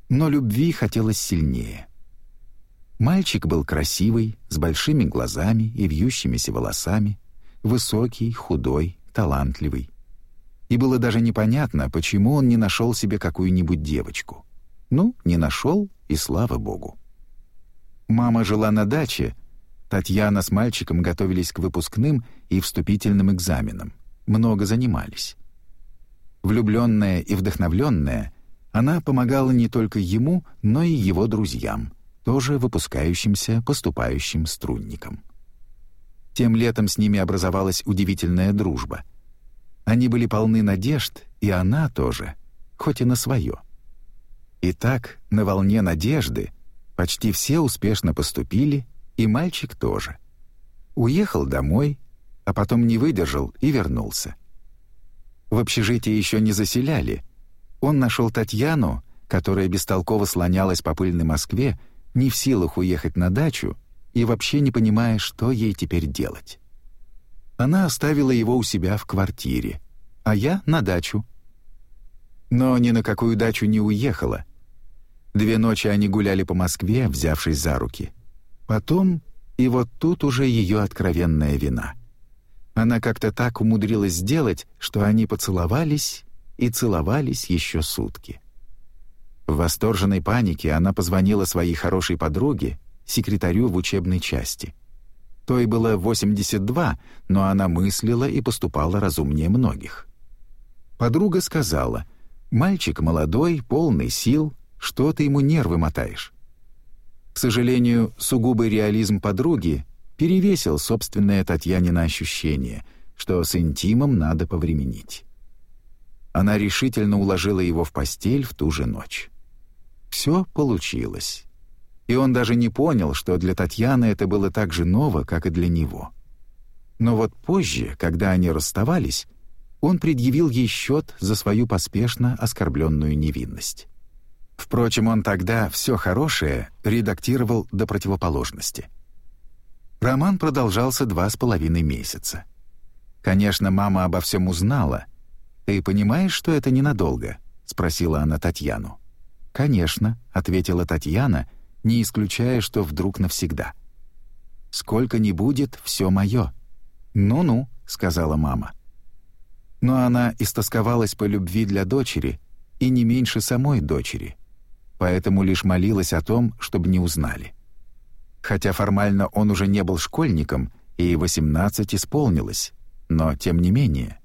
Но любви хотелось сильнее. Мальчик был красивый, с большими глазами и вьющимися волосами, высокий, худой, талантливый. И было даже непонятно, почему он не нашел себе какую-нибудь девочку. Ну, не нашел и слава богу. Мама жила на даче, Татьяна с мальчиком готовились к выпускным и вступительным экзаменам, много занимались. Влюбленная и вдохновленная, она помогала не только ему, но и его друзьям, тоже выпускающимся поступающим струнникам. Тем летом с ними образовалась удивительная дружба. Они были полны надежд, и она тоже, хоть и на свое — Итак, на волне надежды, почти все успешно поступили, и мальчик тоже. Уехал домой, а потом не выдержал и вернулся. В общежитии еще не заселяли. Он нашел Татьяну, которая бестолково слонялась по пыльной Москве, не в силах уехать на дачу и вообще не понимая, что ей теперь делать. Она оставила его у себя в квартире, а я — на дачу. Но ни на какую дачу не уехала, Две ночи они гуляли по Москве, взявшись за руки. Потом и вот тут уже ее откровенная вина. Она как-то так умудрилась сделать, что они поцеловались и целовались еще сутки. В восторженной панике она позвонила своей хорошей подруге, секретарю в учебной части. Той было 82, но она мыслила и поступала разумнее многих. Подруга сказала, «Мальчик молодой, полный сил, что ты ему нервы мотаешь?» К сожалению, сугубый реализм подруги перевесил собственное Татьянино ощущение, что с интимом надо повременить. Она решительно уложила его в постель в ту же ночь. Все получилось. И он даже не понял, что для Татьяны это было так же ново, как и для него. Но вот позже, когда они расставались, он предъявил ей счет за свою поспешно оскорбленную невинность. Впрочем, он тогда все хорошее редактировал до противоположности. Роман продолжался два с половиной месяца. Конечно, мама обо всем узнала. «Ты понимаешь, что это ненадолго?» — спросила она Татьяну. «Конечно», — ответила Татьяна, не исключая, что вдруг навсегда. «Сколько не будет, все мое». «Ну-ну», — сказала мама. Но она истосковалась по любви для дочери и не меньше самой дочери поэтому лишь молилась о том, чтобы не узнали. Хотя формально он уже не был школьником, и 18 исполнилось, но тем не менее.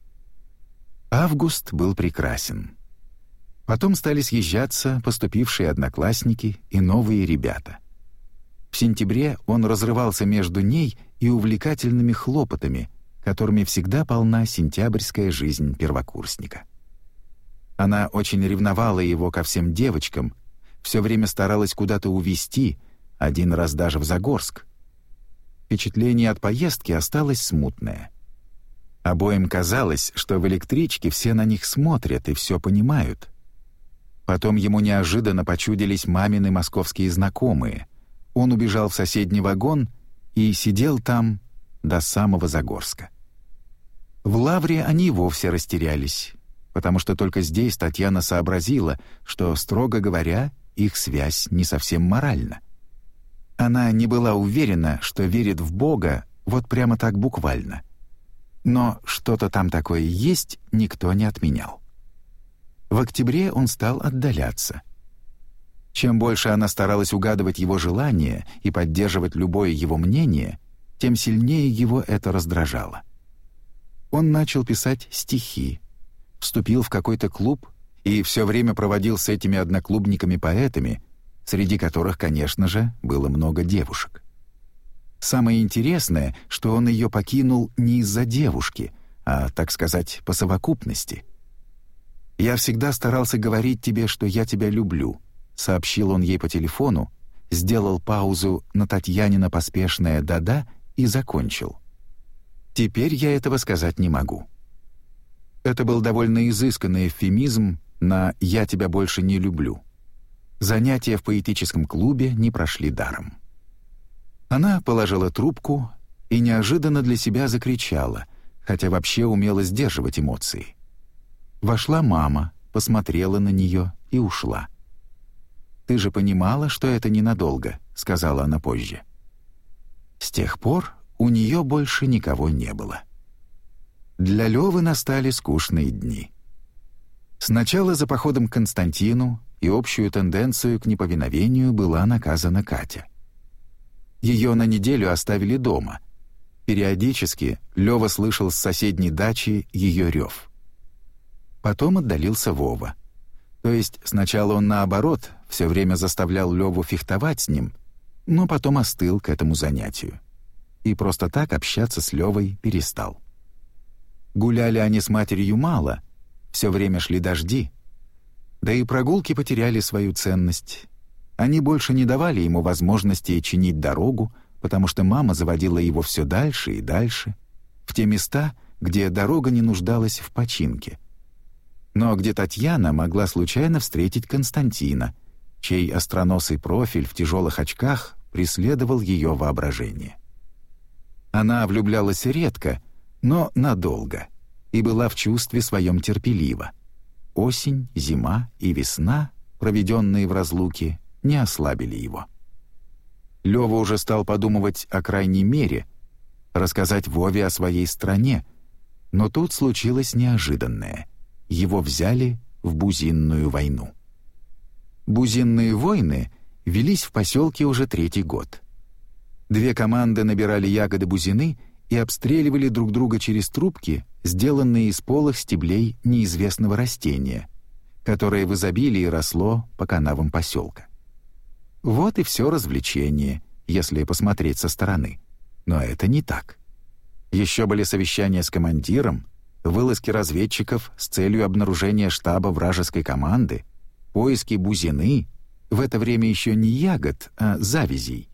Август был прекрасен. Потом стали съезжаться поступившие одноклассники и новые ребята. В сентябре он разрывался между ней и увлекательными хлопотами, которыми всегда полна сентябрьская жизнь первокурсника. Она очень ревновала его ко всем девочкам, все время старалась куда-то увести, один раз даже в Загорск. Впечатление от поездки осталось смутное. Обоим казалось, что в электричке все на них смотрят и все понимают. Потом ему неожиданно почудились мамины московские знакомые. Он убежал в соседний вагон и сидел там до самого Загорска. В Лавре они вовсе растерялись, потому что только здесь Татьяна сообразила, что, строго говоря, их связь не совсем моральна. Она не была уверена, что верит в Бога вот прямо так буквально. Но что-то там такое есть никто не отменял. В октябре он стал отдаляться. Чем больше она старалась угадывать его желания и поддерживать любое его мнение, тем сильнее его это раздражало. Он начал писать стихи, вступил в какой-то клуб и все время проводил с этими одноклубниками-поэтами, среди которых, конечно же, было много девушек. Самое интересное, что он ее покинул не из-за девушки, а, так сказать, по совокупности. «Я всегда старался говорить тебе, что я тебя люблю», — сообщил он ей по телефону, сделал паузу на Татьянина поспешное «да-да» и закончил. «Теперь я этого сказать не могу». Это был довольно изысканный эвфемизм, на «я тебя больше не люблю». Занятия в поэтическом клубе не прошли даром. Она положила трубку и неожиданно для себя закричала, хотя вообще умела сдерживать эмоции. Вошла мама, посмотрела на нее и ушла. «Ты же понимала, что это ненадолго», — сказала она позже. С тех пор у нее больше никого не было. Для Левы настали скучные дни — Сначала за походом к Константину и общую тенденцию к неповиновению была наказана Катя. Ее на неделю оставили дома. Периодически Лева слышал с соседней дачи ее рев. Потом отдалился Вова. То есть сначала он наоборот все время заставлял Леву фехтовать с ним, но потом остыл к этому занятию. И просто так общаться с Левой перестал. Гуляли они с матерью мало, все время шли дожди, да и прогулки потеряли свою ценность. Они больше не давали ему возможности чинить дорогу, потому что мама заводила его все дальше и дальше, в те места, где дорога не нуждалась в починке. Но где Татьяна могла случайно встретить Константина, чей остроносый профиль в тяжелых очках преследовал ее воображение. Она влюблялась редко, но надолго — и была в чувстве своем терпелива. Осень, зима и весна, проведенные в разлуке, не ослабили его. Лёва уже стал подумывать о крайней мере, рассказать Вове о своей стране, но тут случилось неожиданное. Его взяли в Бузинную войну. Бузинные войны велись в поселке уже третий год. Две команды набирали ягоды бузины и обстреливали друг друга через трубки, сделанные из полых стеблей неизвестного растения, которое в изобилии росло по канавам поселка. Вот и все развлечение, если посмотреть со стороны. Но это не так. Еще были совещания с командиром, вылазки разведчиков с целью обнаружения штаба вражеской команды, поиски бузины, в это время еще не ягод, а завязей.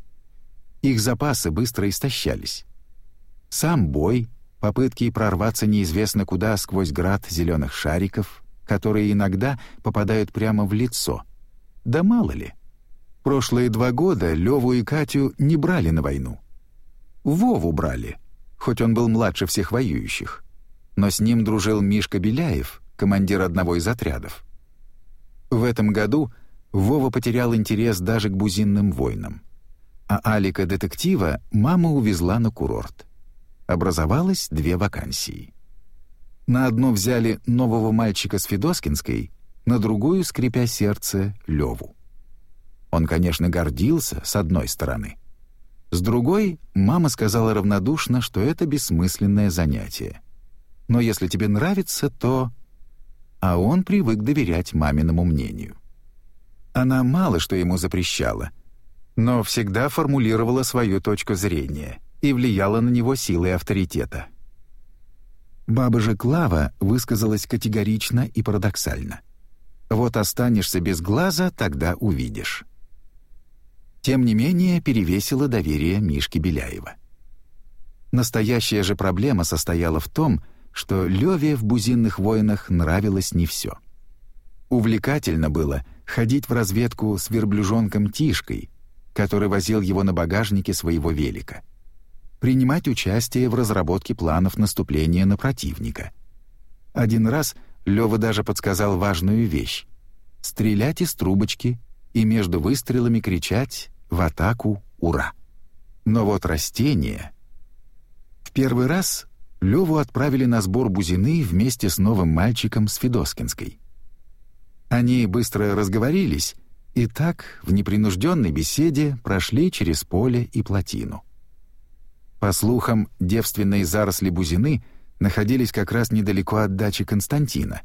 Их запасы быстро истощались. Сам бой, попытки прорваться неизвестно куда сквозь град зеленых шариков, которые иногда попадают прямо в лицо. Да мало ли. Прошлые два года Леву и Катю не брали на войну. Вову брали, хоть он был младше всех воюющих. Но с ним дружил Мишка Беляев, командир одного из отрядов. В этом году Вова потерял интерес даже к бузинным войнам. А Алика-детектива мама увезла на курорт образовалось две вакансии. На одну взяли нового мальчика с Федоскинской, на другую, скрипя сердце, Леву. Он, конечно, гордился, с одной стороны. С другой, мама сказала равнодушно, что это бессмысленное занятие. Но если тебе нравится, то... А он привык доверять маминому мнению. Она мало что ему запрещала, но всегда формулировала свою точку зрения — и влияла на него силой авторитета. Баба же Клава высказалась категорично и парадоксально. «Вот останешься без глаза, тогда увидишь». Тем не менее, перевесило доверие Мишки Беляева. Настоящая же проблема состояла в том, что Леве в «Бузинных войнах» нравилось не все. Увлекательно было ходить в разведку с верблюжонком Тишкой, который возил его на багажнике своего велика — принимать участие в разработке планов наступления на противника. Один раз Лёва даже подсказал важную вещь — стрелять из трубочки и между выстрелами кричать «в атаку! Ура!». Но вот растения... В первый раз Леву отправили на сбор бузины вместе с новым мальчиком с Федоскинской. Они быстро разговорились, и так в непринужденной беседе прошли через поле и плотину. По слухам, девственные заросли бузины находились как раз недалеко от дачи Константина.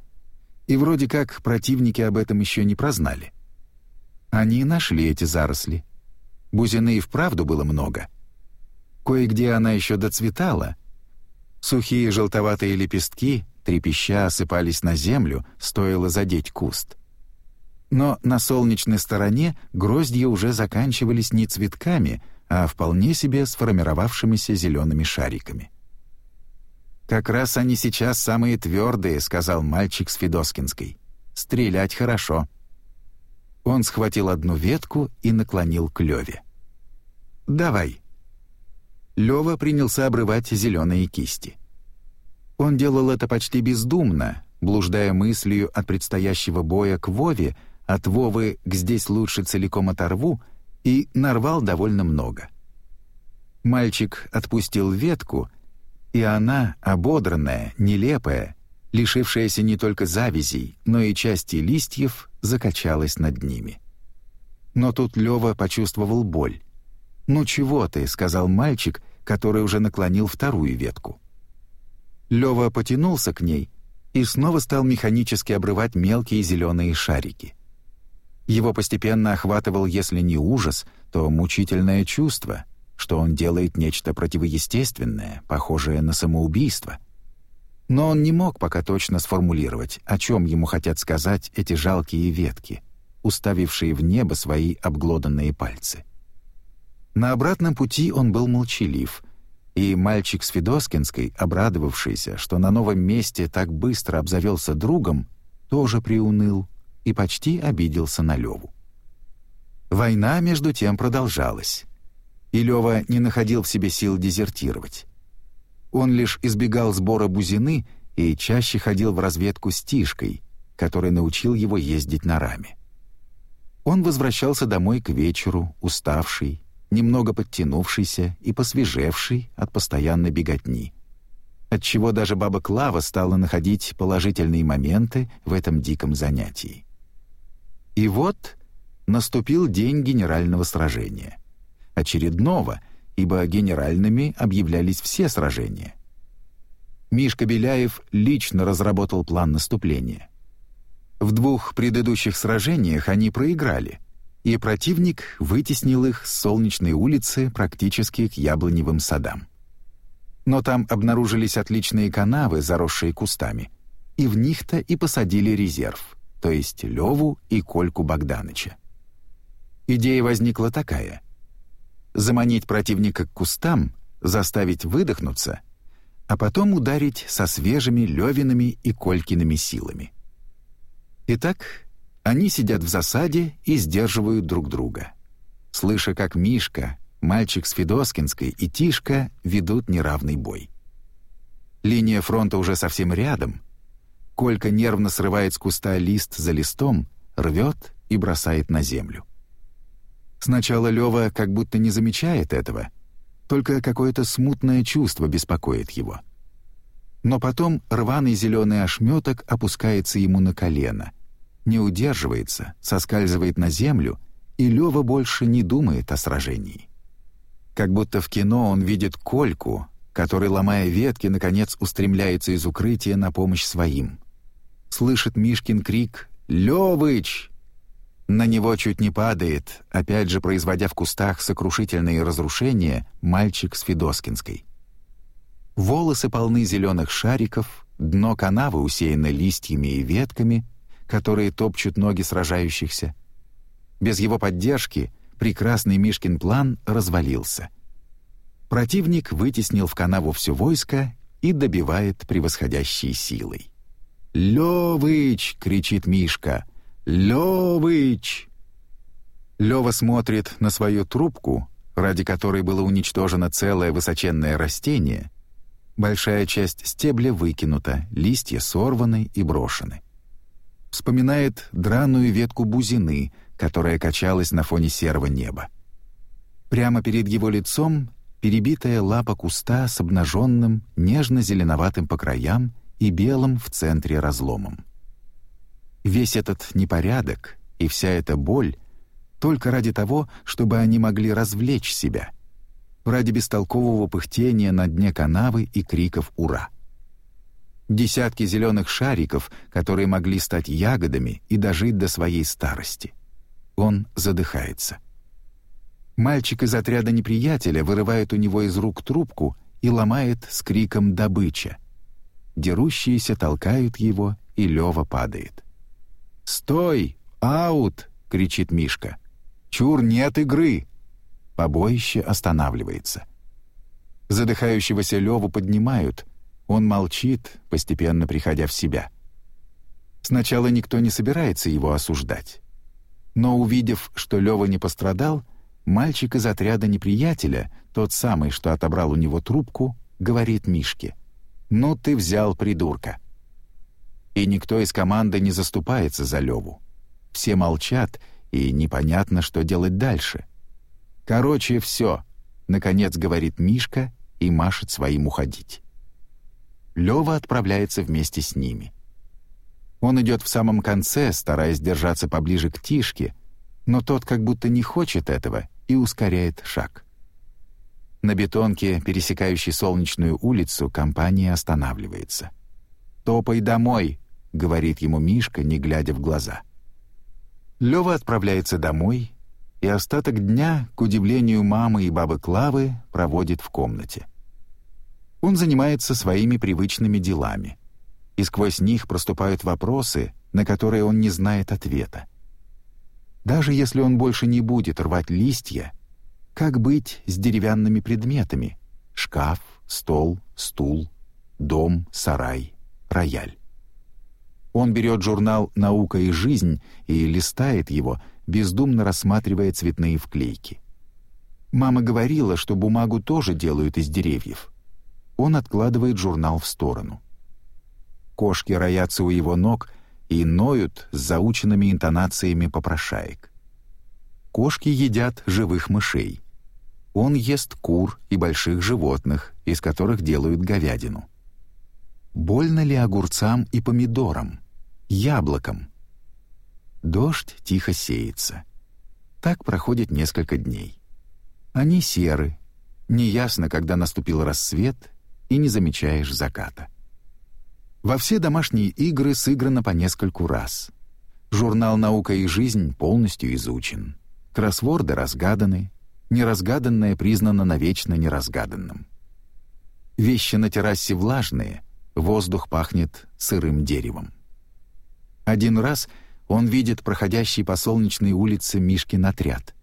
И вроде как противники об этом еще не прознали. Они нашли эти заросли. Бузины и вправду было много. Кое-где она еще доцветала. Сухие желтоватые лепестки, трепеща, осыпались на землю, стоило задеть куст. Но на солнечной стороне гроздья уже заканчивались не цветками — а вполне себе сформировавшимися зелеными шариками. «Как раз они сейчас самые твердые», — сказал мальчик с Федоскинской. «Стрелять хорошо». Он схватил одну ветку и наклонил к Леве. «Давай». Лева принялся обрывать зеленые кисти. Он делал это почти бездумно, блуждая мыслью от предстоящего боя к Вове, от Вовы к «здесь лучше целиком оторву», и нарвал довольно много. Мальчик отпустил ветку, и она, ободранная, нелепая, лишившаяся не только завязей, но и части листьев, закачалась над ними. Но тут Лёва почувствовал боль. «Ну чего ты?» — сказал мальчик, который уже наклонил вторую ветку. Лёва потянулся к ней и снова стал механически обрывать мелкие зеленые шарики. Его постепенно охватывал, если не ужас, то мучительное чувство, что он делает нечто противоестественное, похожее на самоубийство. Но он не мог пока точно сформулировать, о чем ему хотят сказать эти жалкие ветки, уставившие в небо свои обглоданные пальцы. На обратном пути он был молчалив, и мальчик с Федоскинской, обрадовавшийся, что на новом месте так быстро обзавелся другом, тоже приуныл — и почти обиделся на Леву. Война, между тем, продолжалась. И Лева не находил в себе сил дезертировать. Он лишь избегал сбора бузины и чаще ходил в разведку с Тишкой, который научил его ездить на раме. Он возвращался домой к вечеру, уставший, немного подтянувшийся и посвежевший от постоянной беготни, отчего даже баба Клава стала находить положительные моменты в этом диком занятии. И вот наступил день генерального сражения. Очередного, ибо генеральными объявлялись все сражения. Мишка Беляев лично разработал план наступления. В двух предыдущих сражениях они проиграли, и противник вытеснил их с Солнечной улицы практически к яблоневым садам. Но там обнаружились отличные канавы, заросшие кустами, и в них-то и посадили резерв — то есть Леву и Кольку Богданыча. Идея возникла такая. Заманить противника к кустам, заставить выдохнуться, а потом ударить со свежими Левиными и Колькиными силами. Итак, они сидят в засаде и сдерживают друг друга. Слыша, как Мишка, мальчик с Федоскинской и Тишка ведут неравный бой. Линия фронта уже совсем рядом, Колька нервно срывает с куста лист за листом, рвет и бросает на землю. Сначала Лева как будто не замечает этого, только какое-то смутное чувство беспокоит его. Но потом рваный зеленый ошметок опускается ему на колено, не удерживается, соскальзывает на землю, и Лева больше не думает о сражении. Как будто в кино он видит Кольку, который, ломая ветки, наконец устремляется из укрытия на помощь своим слышит Мишкин крик «Левыч!». На него чуть не падает, опять же производя в кустах сокрушительные разрушения, мальчик с Федоскинской. Волосы полны зеленых шариков, дно канавы усеяно листьями и ветками, которые топчут ноги сражающихся. Без его поддержки прекрасный Мишкин план развалился. Противник вытеснил в канаву все войско и добивает превосходящей силой. «Лёвыч!» — кричит Мишка. «Лёвыч!» Лёва смотрит на свою трубку, ради которой было уничтожено целое высоченное растение. Большая часть стебля выкинута, листья сорваны и брошены. Вспоминает драную ветку бузины, которая качалась на фоне серого неба. Прямо перед его лицом перебитая лапа куста с обнаженным, нежно-зеленоватым по краям — и белым в центре разломом. Весь этот непорядок и вся эта боль только ради того, чтобы они могли развлечь себя, ради бестолкового пыхтения на дне канавы и криков «Ура!». Десятки зеленых шариков, которые могли стать ягодами и дожить до своей старости. Он задыхается. Мальчик из отряда неприятеля вырывает у него из рук трубку и ломает с криком «Добыча!». Дерущиеся толкают его, и Лева падает. «Стой! Аут!» — кричит Мишка. «Чур, нет игры!» Побоище останавливается. Задыхающегося Леву поднимают. Он молчит, постепенно приходя в себя. Сначала никто не собирается его осуждать. Но увидев, что Лева не пострадал, мальчик из отряда неприятеля, тот самый, что отобрал у него трубку, говорит Мишке — «Ну ты взял придурка». И никто из команды не заступается за Леву. Все молчат, и непонятно, что делать дальше. «Короче, все», — наконец говорит Мишка и машет своим уходить. Лева отправляется вместе с ними. Он идет в самом конце, стараясь держаться поближе к Тишке, но тот как будто не хочет этого и ускоряет шаг. На бетонке, пересекающей солнечную улицу, компания останавливается. «Топай домой!» — говорит ему Мишка, не глядя в глаза. Лёва отправляется домой, и остаток дня, к удивлению мамы и бабы Клавы, проводит в комнате. Он занимается своими привычными делами, и сквозь них проступают вопросы, на которые он не знает ответа. Даже если он больше не будет рвать листья, как быть с деревянными предметами? Шкаф, стол, стул, дом, сарай, рояль. Он берет журнал «Наука и жизнь» и листает его, бездумно рассматривая цветные вклейки. Мама говорила, что бумагу тоже делают из деревьев. Он откладывает журнал в сторону. Кошки роятся у его ног и ноют с заученными интонациями попрошаек. Кошки едят живых мышей — он ест кур и больших животных, из которых делают говядину. Больно ли огурцам и помидорам, яблокам? Дождь тихо сеется. Так проходит несколько дней. Они серы, неясно, когда наступил рассвет, и не замечаешь заката. Во все домашние игры сыграно по нескольку раз. Журнал «Наука и жизнь» полностью изучен. Кроссворды разгаданы, неразгаданное признано навечно неразгаданным. Вещи на террасе влажные, воздух пахнет сырым деревом. Один раз он видит проходящий по солнечной улице Мишкин отряд.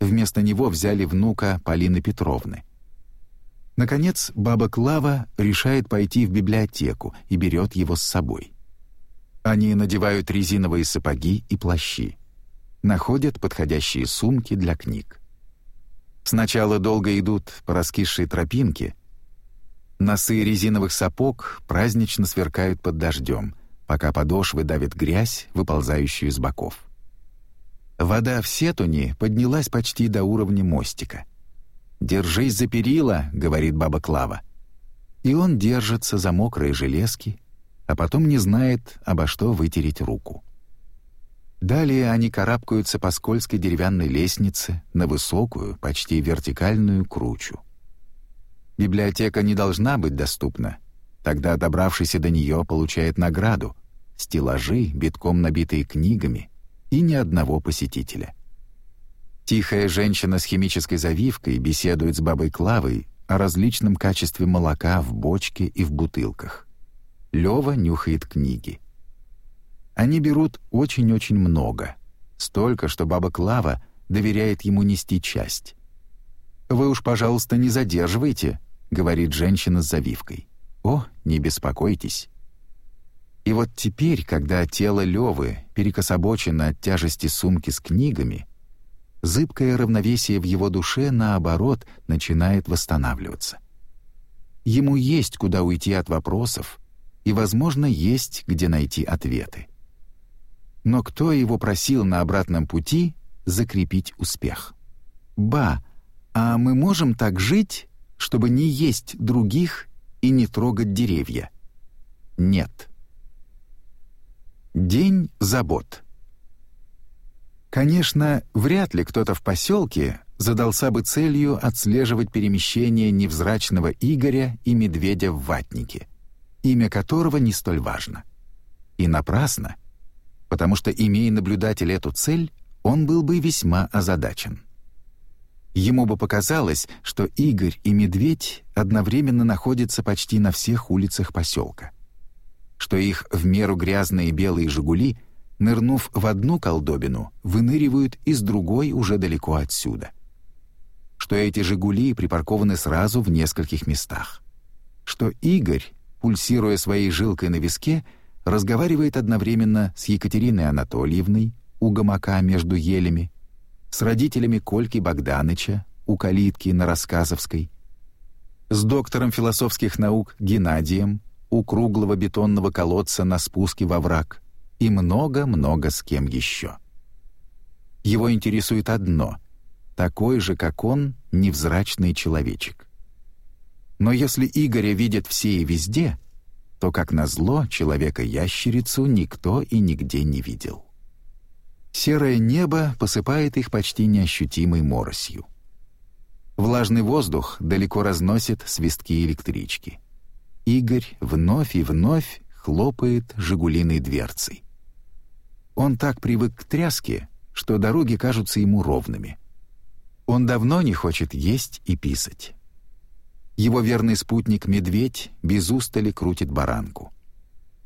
Вместо него взяли внука Полины Петровны. Наконец, баба Клава решает пойти в библиотеку и берет его с собой. Они надевают резиновые сапоги и плащи. Находят подходящие сумки для книг. Сначала долго идут по раскисшей тропинке. Носы резиновых сапог празднично сверкают под дождем, пока подошвы давят грязь, выползающую с боков. Вода в сетуне поднялась почти до уровня мостика. «Держись за перила», — говорит баба Клава. И он держится за мокрые железки, а потом не знает, обо что вытереть руку. Далее они карабкаются по скользкой деревянной лестнице на высокую, почти вертикальную кручу. Библиотека не должна быть доступна. Тогда добравшийся до нее получает награду — стеллажи, битком набитые книгами, и ни одного посетителя. Тихая женщина с химической завивкой беседует с бабой Клавой о различном качестве молока в бочке и в бутылках. Лёва нюхает книги — они берут очень-очень много. Столько, что баба Клава доверяет ему нести часть. «Вы уж, пожалуйста, не задерживайте», — говорит женщина с завивкой. «О, не беспокойтесь». И вот теперь, когда тело Левы перекособочено от тяжести сумки с книгами, зыбкое равновесие в его душе, наоборот, начинает восстанавливаться. Ему есть куда уйти от вопросов, и, возможно, есть где найти ответы но кто его просил на обратном пути закрепить успех? «Ба, а мы можем так жить, чтобы не есть других и не трогать деревья?» Нет. День забот. Конечно, вряд ли кто-то в поселке задался бы целью отслеживать перемещение невзрачного Игоря и медведя в ватнике, имя которого не столь важно. И напрасно — потому что, имея наблюдатель эту цель, он был бы весьма озадачен. Ему бы показалось, что Игорь и Медведь одновременно находятся почти на всех улицах поселка. Что их в меру грязные белые «Жигули», нырнув в одну колдобину, выныривают из другой уже далеко отсюда. Что эти «Жигули» припаркованы сразу в нескольких местах. Что Игорь, пульсируя своей жилкой на виске, — разговаривает одновременно с Екатериной Анатольевной у гамака между елями, с родителями Кольки Богданыча у калитки на Рассказовской, с доктором философских наук Геннадием у круглого бетонного колодца на спуске во враг и много-много с кем еще. Его интересует одно — такой же, как он, невзрачный человечек. Но если Игоря видят все и везде — то, как назло, человека-ящерицу никто и нигде не видел. Серое небо посыпает их почти неощутимой моросью. Влажный воздух далеко разносит свистки электрички. Игорь вновь и вновь хлопает «Жигулиной» дверцей. Он так привык к тряске, что дороги кажутся ему ровными. Он давно не хочет есть и писать. Его верный спутник медведь без устали крутит баранку.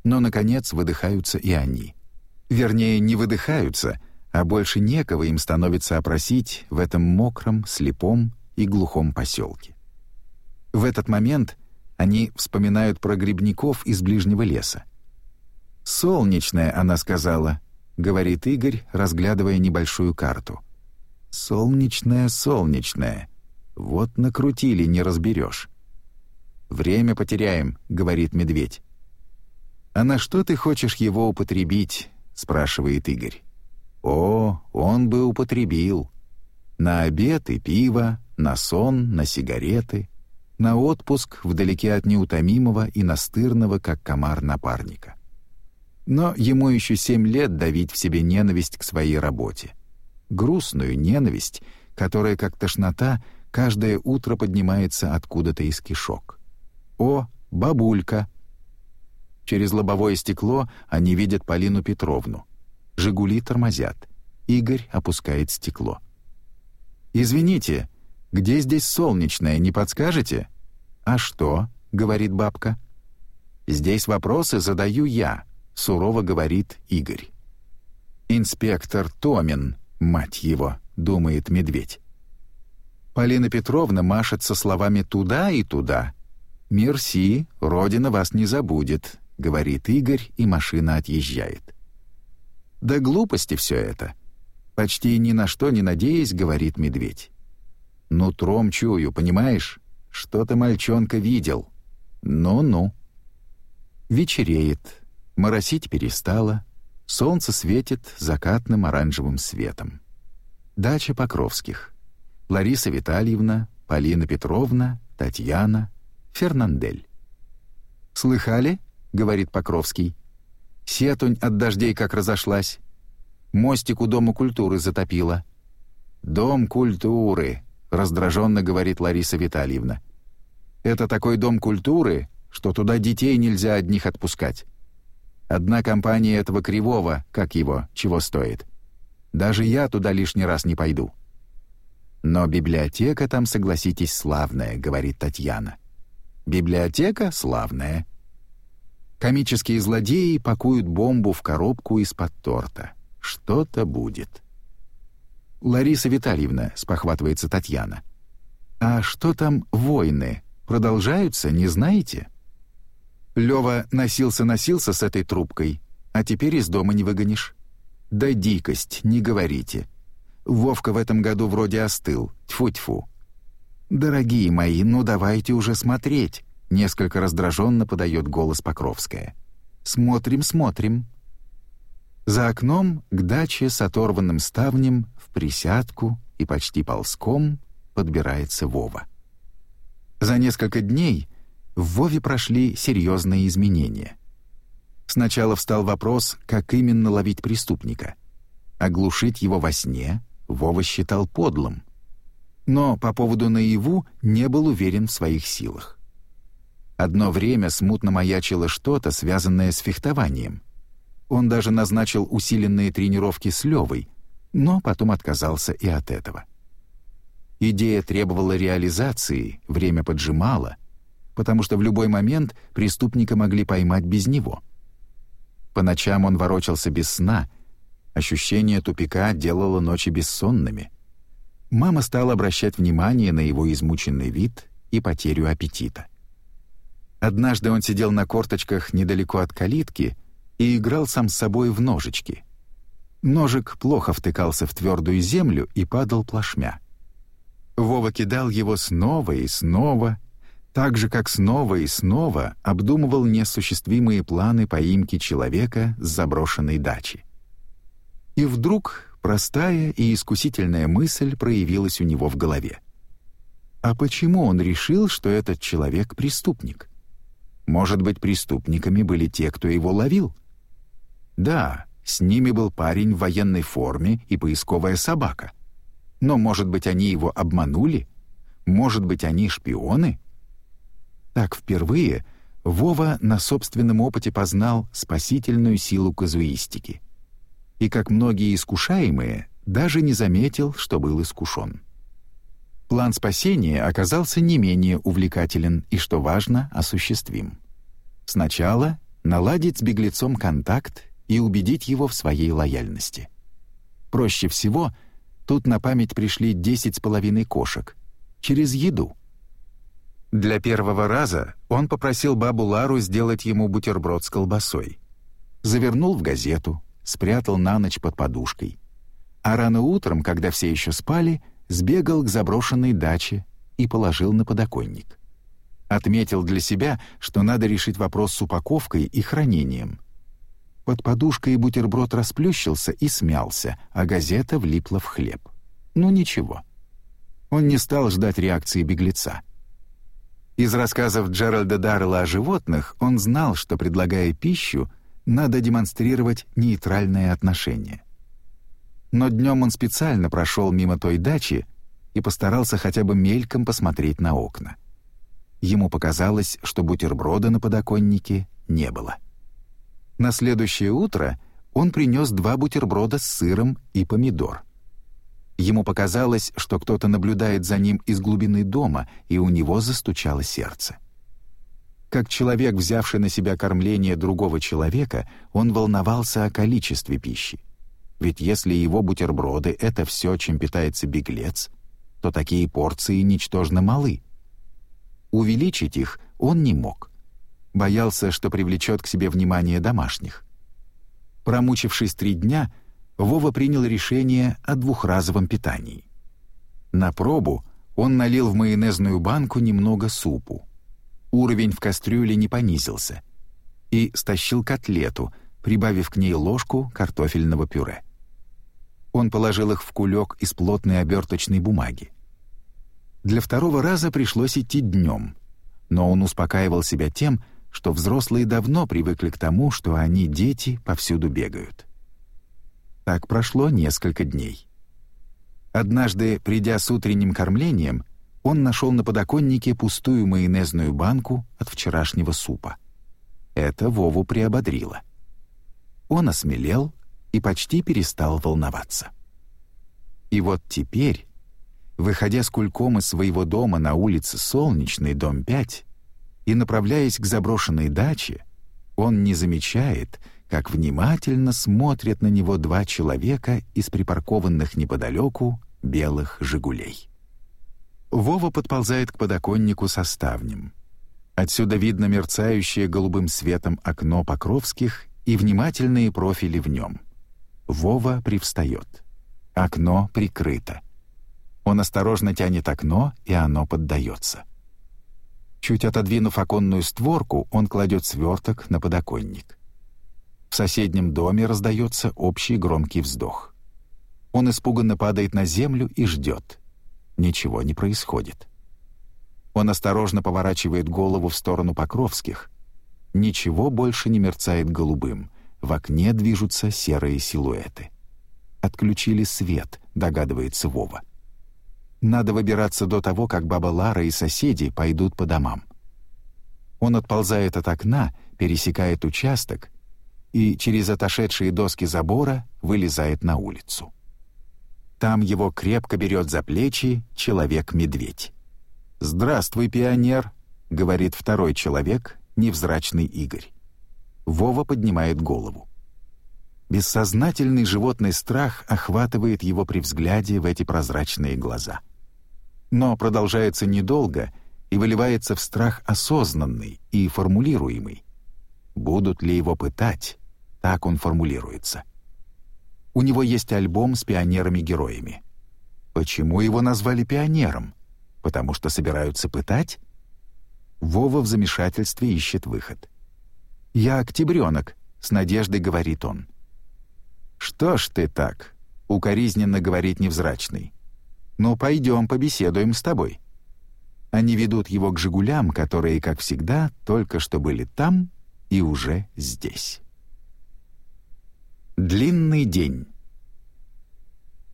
Но, наконец, выдыхаются и они. Вернее, не выдыхаются, а больше некого им становится опросить в этом мокром, слепом и глухом поселке. В этот момент они вспоминают про грибников из ближнего леса. «Солнечная», — она сказала, — говорит Игорь, разглядывая небольшую карту. «Солнечная, солнечная», вот накрутили, не разберешь. «Время потеряем», — говорит медведь. «А на что ты хочешь его употребить?» — спрашивает Игорь. «О, он бы употребил. На обед и пиво, на сон, на сигареты, на отпуск вдалеке от неутомимого и настырного, как комар напарника. Но ему еще семь лет давить в себе ненависть к своей работе. Грустную ненависть, которая, как тошнота, — каждое утро поднимается откуда-то из кишок. «О, бабулька!» Через лобовое стекло они видят Полину Петровну. «Жигули» тормозят. Игорь опускает стекло. «Извините, где здесь солнечное, не подскажете?» «А что?» — говорит бабка. «Здесь вопросы задаю я», — сурово говорит Игорь. «Инспектор Томин, мать его», — думает медведь. Полина Петровна машет со словами «туда и туда». «Мерси, Родина вас не забудет», — говорит Игорь, и машина отъезжает. «Да глупости все это!» «Почти ни на что не надеясь», — говорит медведь. «Нутром чую, понимаешь? Что-то мальчонка видел. Ну-ну». Вечереет, моросить перестало, солнце светит закатным оранжевым светом. Дача Покровских. Лариса Витальевна, Полина Петровна, Татьяна, Фернандель. «Слыхали?» — говорит Покровский. «Сетунь от дождей как разошлась. Мостик у Дома культуры затопила». «Дом культуры», — раздраженно говорит Лариса Витальевна. «Это такой дом культуры, что туда детей нельзя одних отпускать. Одна компания этого кривого, как его, чего стоит. Даже я туда лишний раз не пойду». «Но библиотека там, согласитесь, славная», — говорит Татьяна. «Библиотека славная». Комические злодеи пакуют бомбу в коробку из-под торта. Что-то будет. «Лариса Витальевна», — спохватывается Татьяна. «А что там войны? Продолжаются, не знаете?» Лёва носился-носился с этой трубкой, а теперь из дома не выгонишь. «Да дикость, не говорите. Вовка в этом году вроде остыл. Тьфу-тьфу. Дорогие мои, ну давайте уже смотреть, несколько раздраженно подает голос Покровская. Смотрим, смотрим. За окном к даче с оторванным ставнем в присядку и почти ползком подбирается Вова. За несколько дней в Вове прошли серьезные изменения. Сначала встал вопрос, как именно ловить преступника. Оглушить его во сне — Вова считал подлым, но по поводу наяву не был уверен в своих силах. Одно время смутно маячило что-то, связанное с фехтованием. Он даже назначил усиленные тренировки с Левой, но потом отказался и от этого. Идея требовала реализации, время поджимало, потому что в любой момент преступника могли поймать без него. По ночам он ворочался без сна — Ощущение тупика делало ночи бессонными. Мама стала обращать внимание на его измученный вид и потерю аппетита. Однажды он сидел на корточках недалеко от калитки и играл сам с собой в ножички. Ножик плохо втыкался в твердую землю и падал плашмя. Вова кидал его снова и снова, так же, как снова и снова обдумывал несуществимые планы поимки человека с заброшенной дачи. И вдруг простая и искусительная мысль проявилась у него в голове. А почему он решил, что этот человек преступник? Может быть, преступниками были те, кто его ловил? Да, с ними был парень в военной форме и поисковая собака. Но, может быть, они его обманули? Может быть, они шпионы? Так впервые Вова на собственном опыте познал спасительную силу казуистики — и, как многие искушаемые, даже не заметил, что был искушен. План спасения оказался не менее увлекателен и, что важно, осуществим. Сначала наладить с беглецом контакт и убедить его в своей лояльности. Проще всего, тут на память пришли 10 с половиной кошек. Через еду. Для первого раза он попросил бабу Лару сделать ему бутерброд с колбасой. Завернул в газету, спрятал на ночь под подушкой. А рано утром, когда все еще спали, сбегал к заброшенной даче и положил на подоконник. Отметил для себя, что надо решить вопрос с упаковкой и хранением. Под подушкой бутерброд расплющился и смялся, а газета влипла в хлеб. Ну ничего. Он не стал ждать реакции беглеца. Из рассказов Джеральда Даррелла о животных он знал, что, предлагая пищу, надо демонстрировать нейтральное отношение. Но днем он специально прошел мимо той дачи и постарался хотя бы мельком посмотреть на окна. Ему показалось, что бутерброда на подоконнике не было. На следующее утро он принес два бутерброда с сыром и помидор. Ему показалось, что кто-то наблюдает за ним из глубины дома, и у него застучало сердце. Как человек, взявший на себя кормление другого человека, он волновался о количестве пищи. Ведь если его бутерброды — это все, чем питается беглец, то такие порции ничтожно малы. Увеличить их он не мог. Боялся, что привлечет к себе внимание домашних. Промучившись три дня, Вова принял решение о двухразовом питании. На пробу он налил в майонезную банку немного супу. Уровень в кастрюле не понизился. И стащил котлету, прибавив к ней ложку картофельного пюре. Он положил их в кулек из плотной оберточной бумаги. Для второго раза пришлось идти днем, но он успокаивал себя тем, что взрослые давно привыкли к тому, что они, дети, повсюду бегают. Так прошло несколько дней. Однажды, придя с утренним кормлением, он нашел на подоконнике пустую майонезную банку от вчерашнего супа. Это Вову приободрило. Он осмелел и почти перестал волноваться. И вот теперь, выходя с кульком из своего дома на улице Солнечный, дом 5, и направляясь к заброшенной даче, он не замечает, как внимательно смотрят на него два человека из припаркованных неподалеку белых «Жигулей». Вова подползает к подоконнику со ставнем. Отсюда видно мерцающее голубым светом окно Покровских и внимательные профили в нем. Вова привстает. Окно прикрыто. Он осторожно тянет окно, и оно поддается. Чуть отодвинув оконную створку, он кладет сверток на подоконник. В соседнем доме раздается общий громкий вздох. Он испуганно падает на землю и ждет — ничего не происходит. Он осторожно поворачивает голову в сторону Покровских. Ничего больше не мерцает голубым. В окне движутся серые силуэты. «Отключили свет», — догадывается Вова. «Надо выбираться до того, как баба Лара и соседи пойдут по домам». Он отползает от окна, пересекает участок и через отошедшие доски забора вылезает на улицу. Там его крепко берет за плечи человек-медведь. «Здравствуй, пионер», — говорит второй человек, невзрачный Игорь. Вова поднимает голову. Бессознательный животный страх охватывает его при взгляде в эти прозрачные глаза. Но продолжается недолго и выливается в страх осознанный и формулируемый. Будут ли его пытать? Так он формулируется. У него есть альбом с пионерами-героями. Почему его назвали пионером? Потому что собираются пытать? Вова в замешательстве ищет выход. «Я октябрёнок, — с надеждой говорит он. «Что ж ты так?» — укоризненно говорит невзрачный. «Ну, пойдем побеседуем с тобой». Они ведут его к «Жигулям», которые, как всегда, только что были там и уже здесь. Длинный день.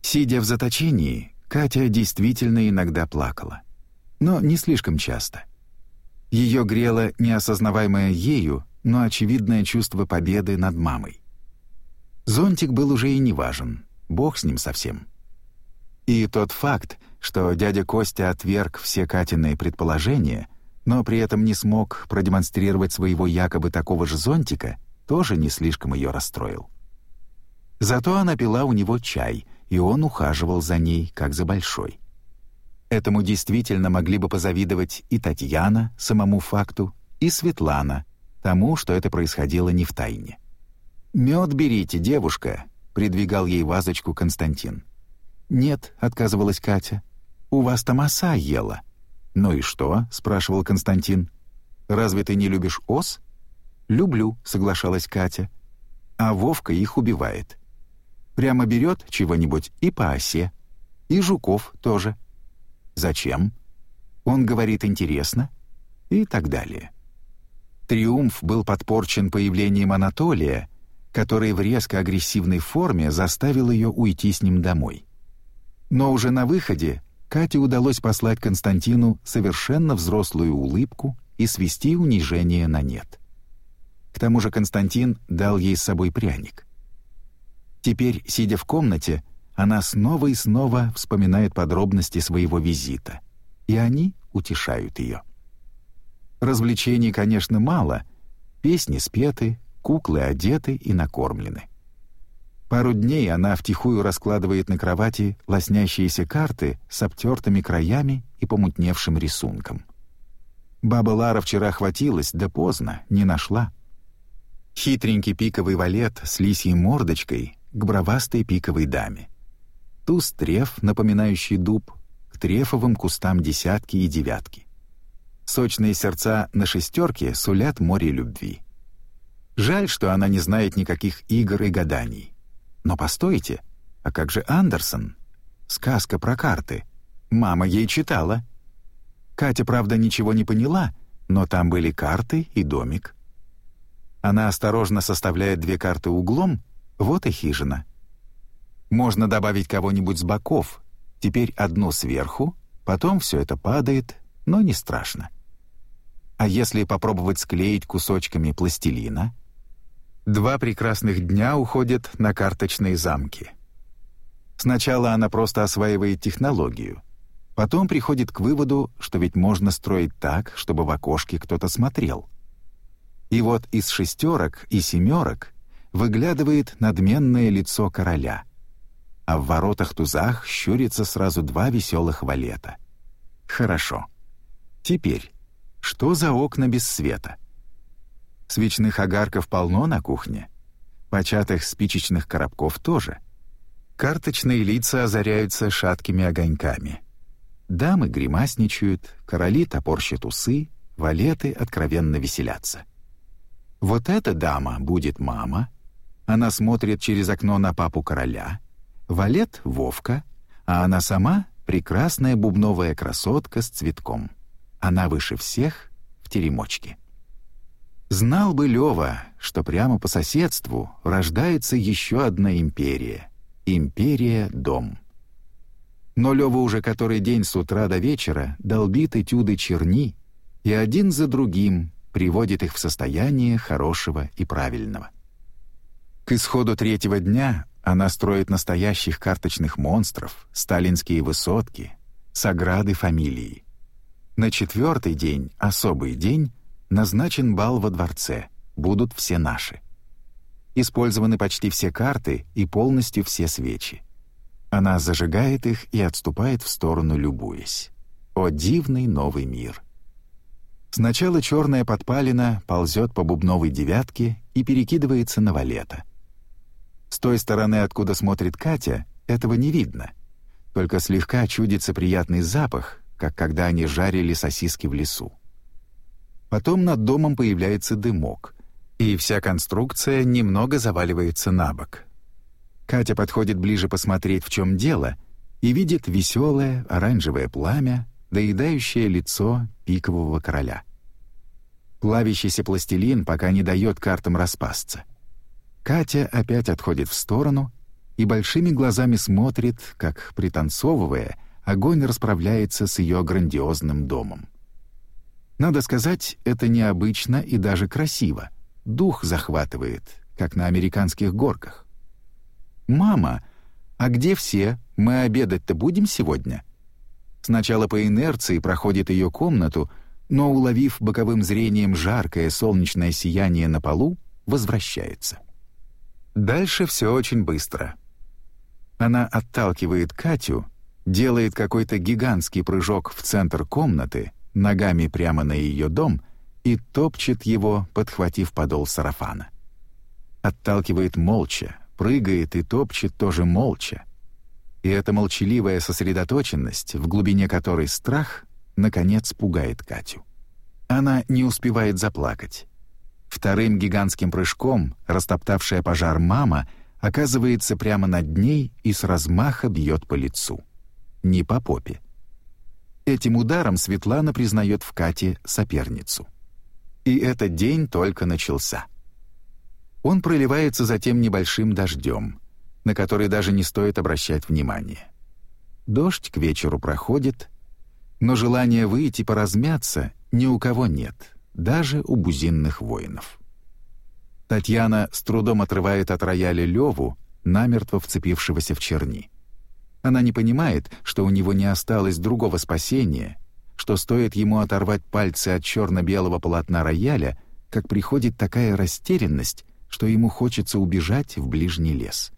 Сидя в заточении, Катя действительно иногда плакала. Но не слишком часто. Ее грело неосознаваемое ею, но очевидное чувство победы над мамой. Зонтик был уже и не важен, бог с ним совсем. И тот факт, что дядя Костя отверг все Катиные предположения, но при этом не смог продемонстрировать своего якобы такого же зонтика, тоже не слишком ее расстроил. Зато она пила у него чай, и он ухаживал за ней, как за большой. Этому действительно могли бы позавидовать и Татьяна, самому факту, и Светлана, тому, что это происходило не в тайне. «Мед берите, девушка», — придвигал ей вазочку Константин. «Нет», — отказывалась Катя, — «у вас там оса ела». «Ну и что?» — спрашивал Константин. «Разве ты не любишь ос?» «Люблю», — соглашалась Катя. «А Вовка их убивает». Прямо берет чего-нибудь и по осе. И жуков тоже. Зачем? Он говорит «интересно» и так далее. Триумф был подпорчен появлением Анатолия, который в резко агрессивной форме заставил ее уйти с ним домой. Но уже на выходе Кате удалось послать Константину совершенно взрослую улыбку и свести унижение на нет. К тому же Константин дал ей с собой пряник. Теперь, сидя в комнате, она снова и снова вспоминает подробности своего визита, и они утешают ее. Развлечений, конечно, мало. Песни спеты, куклы одеты и накормлены. Пару дней она втихую раскладывает на кровати лоснящиеся карты с обтертыми краями и помутневшим рисунком. Баба Лара вчера хватилась, да поздно, не нашла. Хитренький пиковый валет с лисьей мордочкой к бровастой пиковой даме. Туз треф, напоминающий дуб, к трефовым кустам десятки и девятки. Сочные сердца на шестерке сулят море любви. Жаль, что она не знает никаких игр и гаданий. Но постойте, а как же Андерсон? Сказка про карты. Мама ей читала. Катя, правда, ничего не поняла, но там были карты и домик. Она осторожно составляет две карты углом вот и хижина. Можно добавить кого-нибудь с боков, теперь одно сверху, потом все это падает, но не страшно. А если попробовать склеить кусочками пластилина? Два прекрасных дня уходят на карточные замки. Сначала она просто осваивает технологию, потом приходит к выводу, что ведь можно строить так, чтобы в окошке кто-то смотрел. И вот из шестерок и семерок — выглядывает надменное лицо короля, а в воротах-тузах щурится сразу два веселых валета. Хорошо. Теперь, что за окна без света? Свечных огарков полно на кухне, початых спичечных коробков тоже. Карточные лица озаряются шаткими огоньками. Дамы гримасничают, короли топорщат усы, валеты откровенно веселятся. Вот эта дама будет мама, она смотрит через окно на папу короля. Валет — Вовка, а она сама — прекрасная бубновая красотка с цветком. Она выше всех в теремочке. Знал бы Лева, что прямо по соседству рождается еще одна империя. Империя-дом. Но Лева уже который день с утра до вечера долбит этюды черни и один за другим приводит их в состояние хорошего и правильного. К исходу третьего дня она строит настоящих карточных монстров, сталинские высотки, саграды фамилии. На четвертый день, особый день, назначен бал во дворце, будут все наши. Использованы почти все карты и полностью все свечи. Она зажигает их и отступает в сторону, любуясь. О, дивный новый мир! Сначала черная подпалина ползет по бубновой девятке и перекидывается на валета. С той стороны, откуда смотрит Катя, этого не видно. Только слегка чудится приятный запах, как когда они жарили сосиски в лесу. Потом над домом появляется дымок, и вся конструкция немного заваливается на бок. Катя подходит ближе посмотреть, в чем дело, и видит веселое оранжевое пламя, доедающее лицо пикового короля. Плавящийся пластилин пока не дает картам распасться. Катя опять отходит в сторону и большими глазами смотрит, как, пританцовывая, огонь расправляется с ее грандиозным домом. Надо сказать, это необычно и даже красиво. Дух захватывает, как на американских горках. «Мама, а где все? Мы обедать-то будем сегодня?» Сначала по инерции проходит ее комнату, но, уловив боковым зрением жаркое солнечное сияние на полу, возвращается. Дальше все очень быстро. Она отталкивает Катю, делает какой-то гигантский прыжок в центр комнаты, ногами прямо на ее дом, и топчет его, подхватив подол сарафана. Отталкивает молча, прыгает и топчет тоже молча. И эта молчаливая сосредоточенность, в глубине которой страх, наконец пугает Катю. Она не успевает заплакать. Вторым гигантским прыжком, растоптавшая пожар мама, оказывается прямо над ней и с размаха бьет по лицу. Не по попе. Этим ударом Светлана признает в Кате соперницу. И этот день только начался. Он проливается затем небольшим дождем, на который даже не стоит обращать внимания. Дождь к вечеру проходит, но желания выйти поразмяться ни у кого нет — даже у бузинных воинов. Татьяна с трудом отрывает от рояля Леву, намертво вцепившегося в черни. Она не понимает, что у него не осталось другого спасения, что стоит ему оторвать пальцы от черно-белого полотна рояля, как приходит такая растерянность, что ему хочется убежать в ближний лес.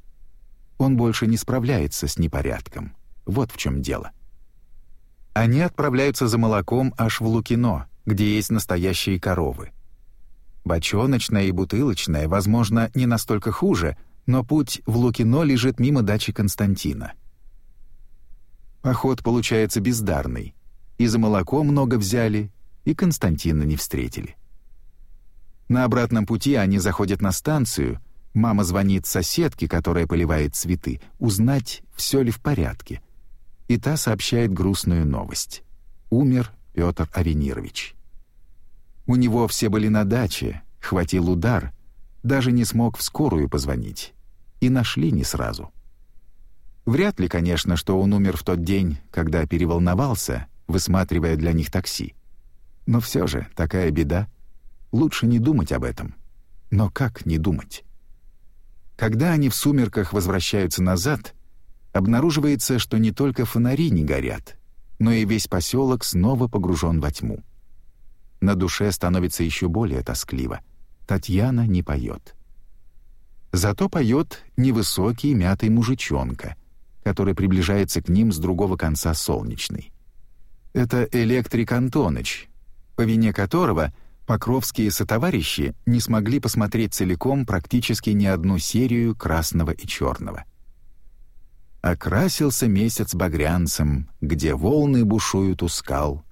Он больше не справляется с непорядком. Вот в чем дело. Они отправляются за молоком аж в Лукино, где есть настоящие коровы. Бочоночная и бутылочная, возможно, не настолько хуже, но путь в Лукино лежит мимо дачи Константина. Поход получается бездарный. И за молоко много взяли, и Константина не встретили. На обратном пути они заходят на станцию. Мама звонит соседке, которая поливает цветы, узнать, все ли в порядке. И та сообщает грустную новость. Умер Петр Авенирович. У него все были на даче, хватил удар, даже не смог в скорую позвонить. И нашли не сразу. Вряд ли, конечно, что он умер в тот день, когда переволновался, высматривая для них такси. Но все же такая беда. Лучше не думать об этом. Но как не думать? Когда они в сумерках возвращаются назад, обнаруживается, что не только фонари не горят, но и весь поселок снова погружен во тьму. На душе становится еще более тоскливо. Татьяна не поет. Зато поет невысокий мятый мужичонка, который приближается к ним с другого конца солнечный. Это электрик Антоныч, по вине которого покровские сотоварищи не смогли посмотреть целиком практически ни одну серию «Красного и черного». Окрасился месяц багрянцем, где волны бушуют у скал.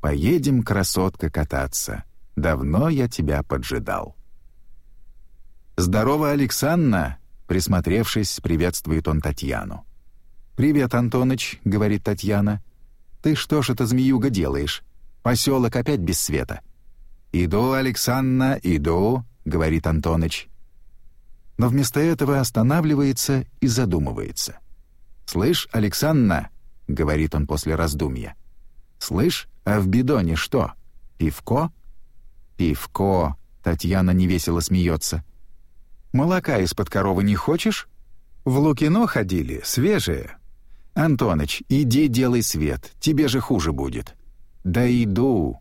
Поедем, красотка, кататься. Давно я тебя поджидал. «Здорово, Александра!» Присмотревшись, приветствует он Татьяну. «Привет, Антоныч», — говорит Татьяна. «Ты что ж это, змеюга, делаешь? Поселок опять без света». «Иду, Александра, иду», — говорит Антоныч. Но вместо этого останавливается и задумывается — «Слышь, Александра», — говорит он после раздумья, — «слышь, а в бидоне что? Пивко?» «Пивко», — Татьяна невесело смеется. «Молока из-под коровы не хочешь?» «В Лукино ходили, свежее». «Антоныч, иди делай свет, тебе же хуже будет». «Да иду».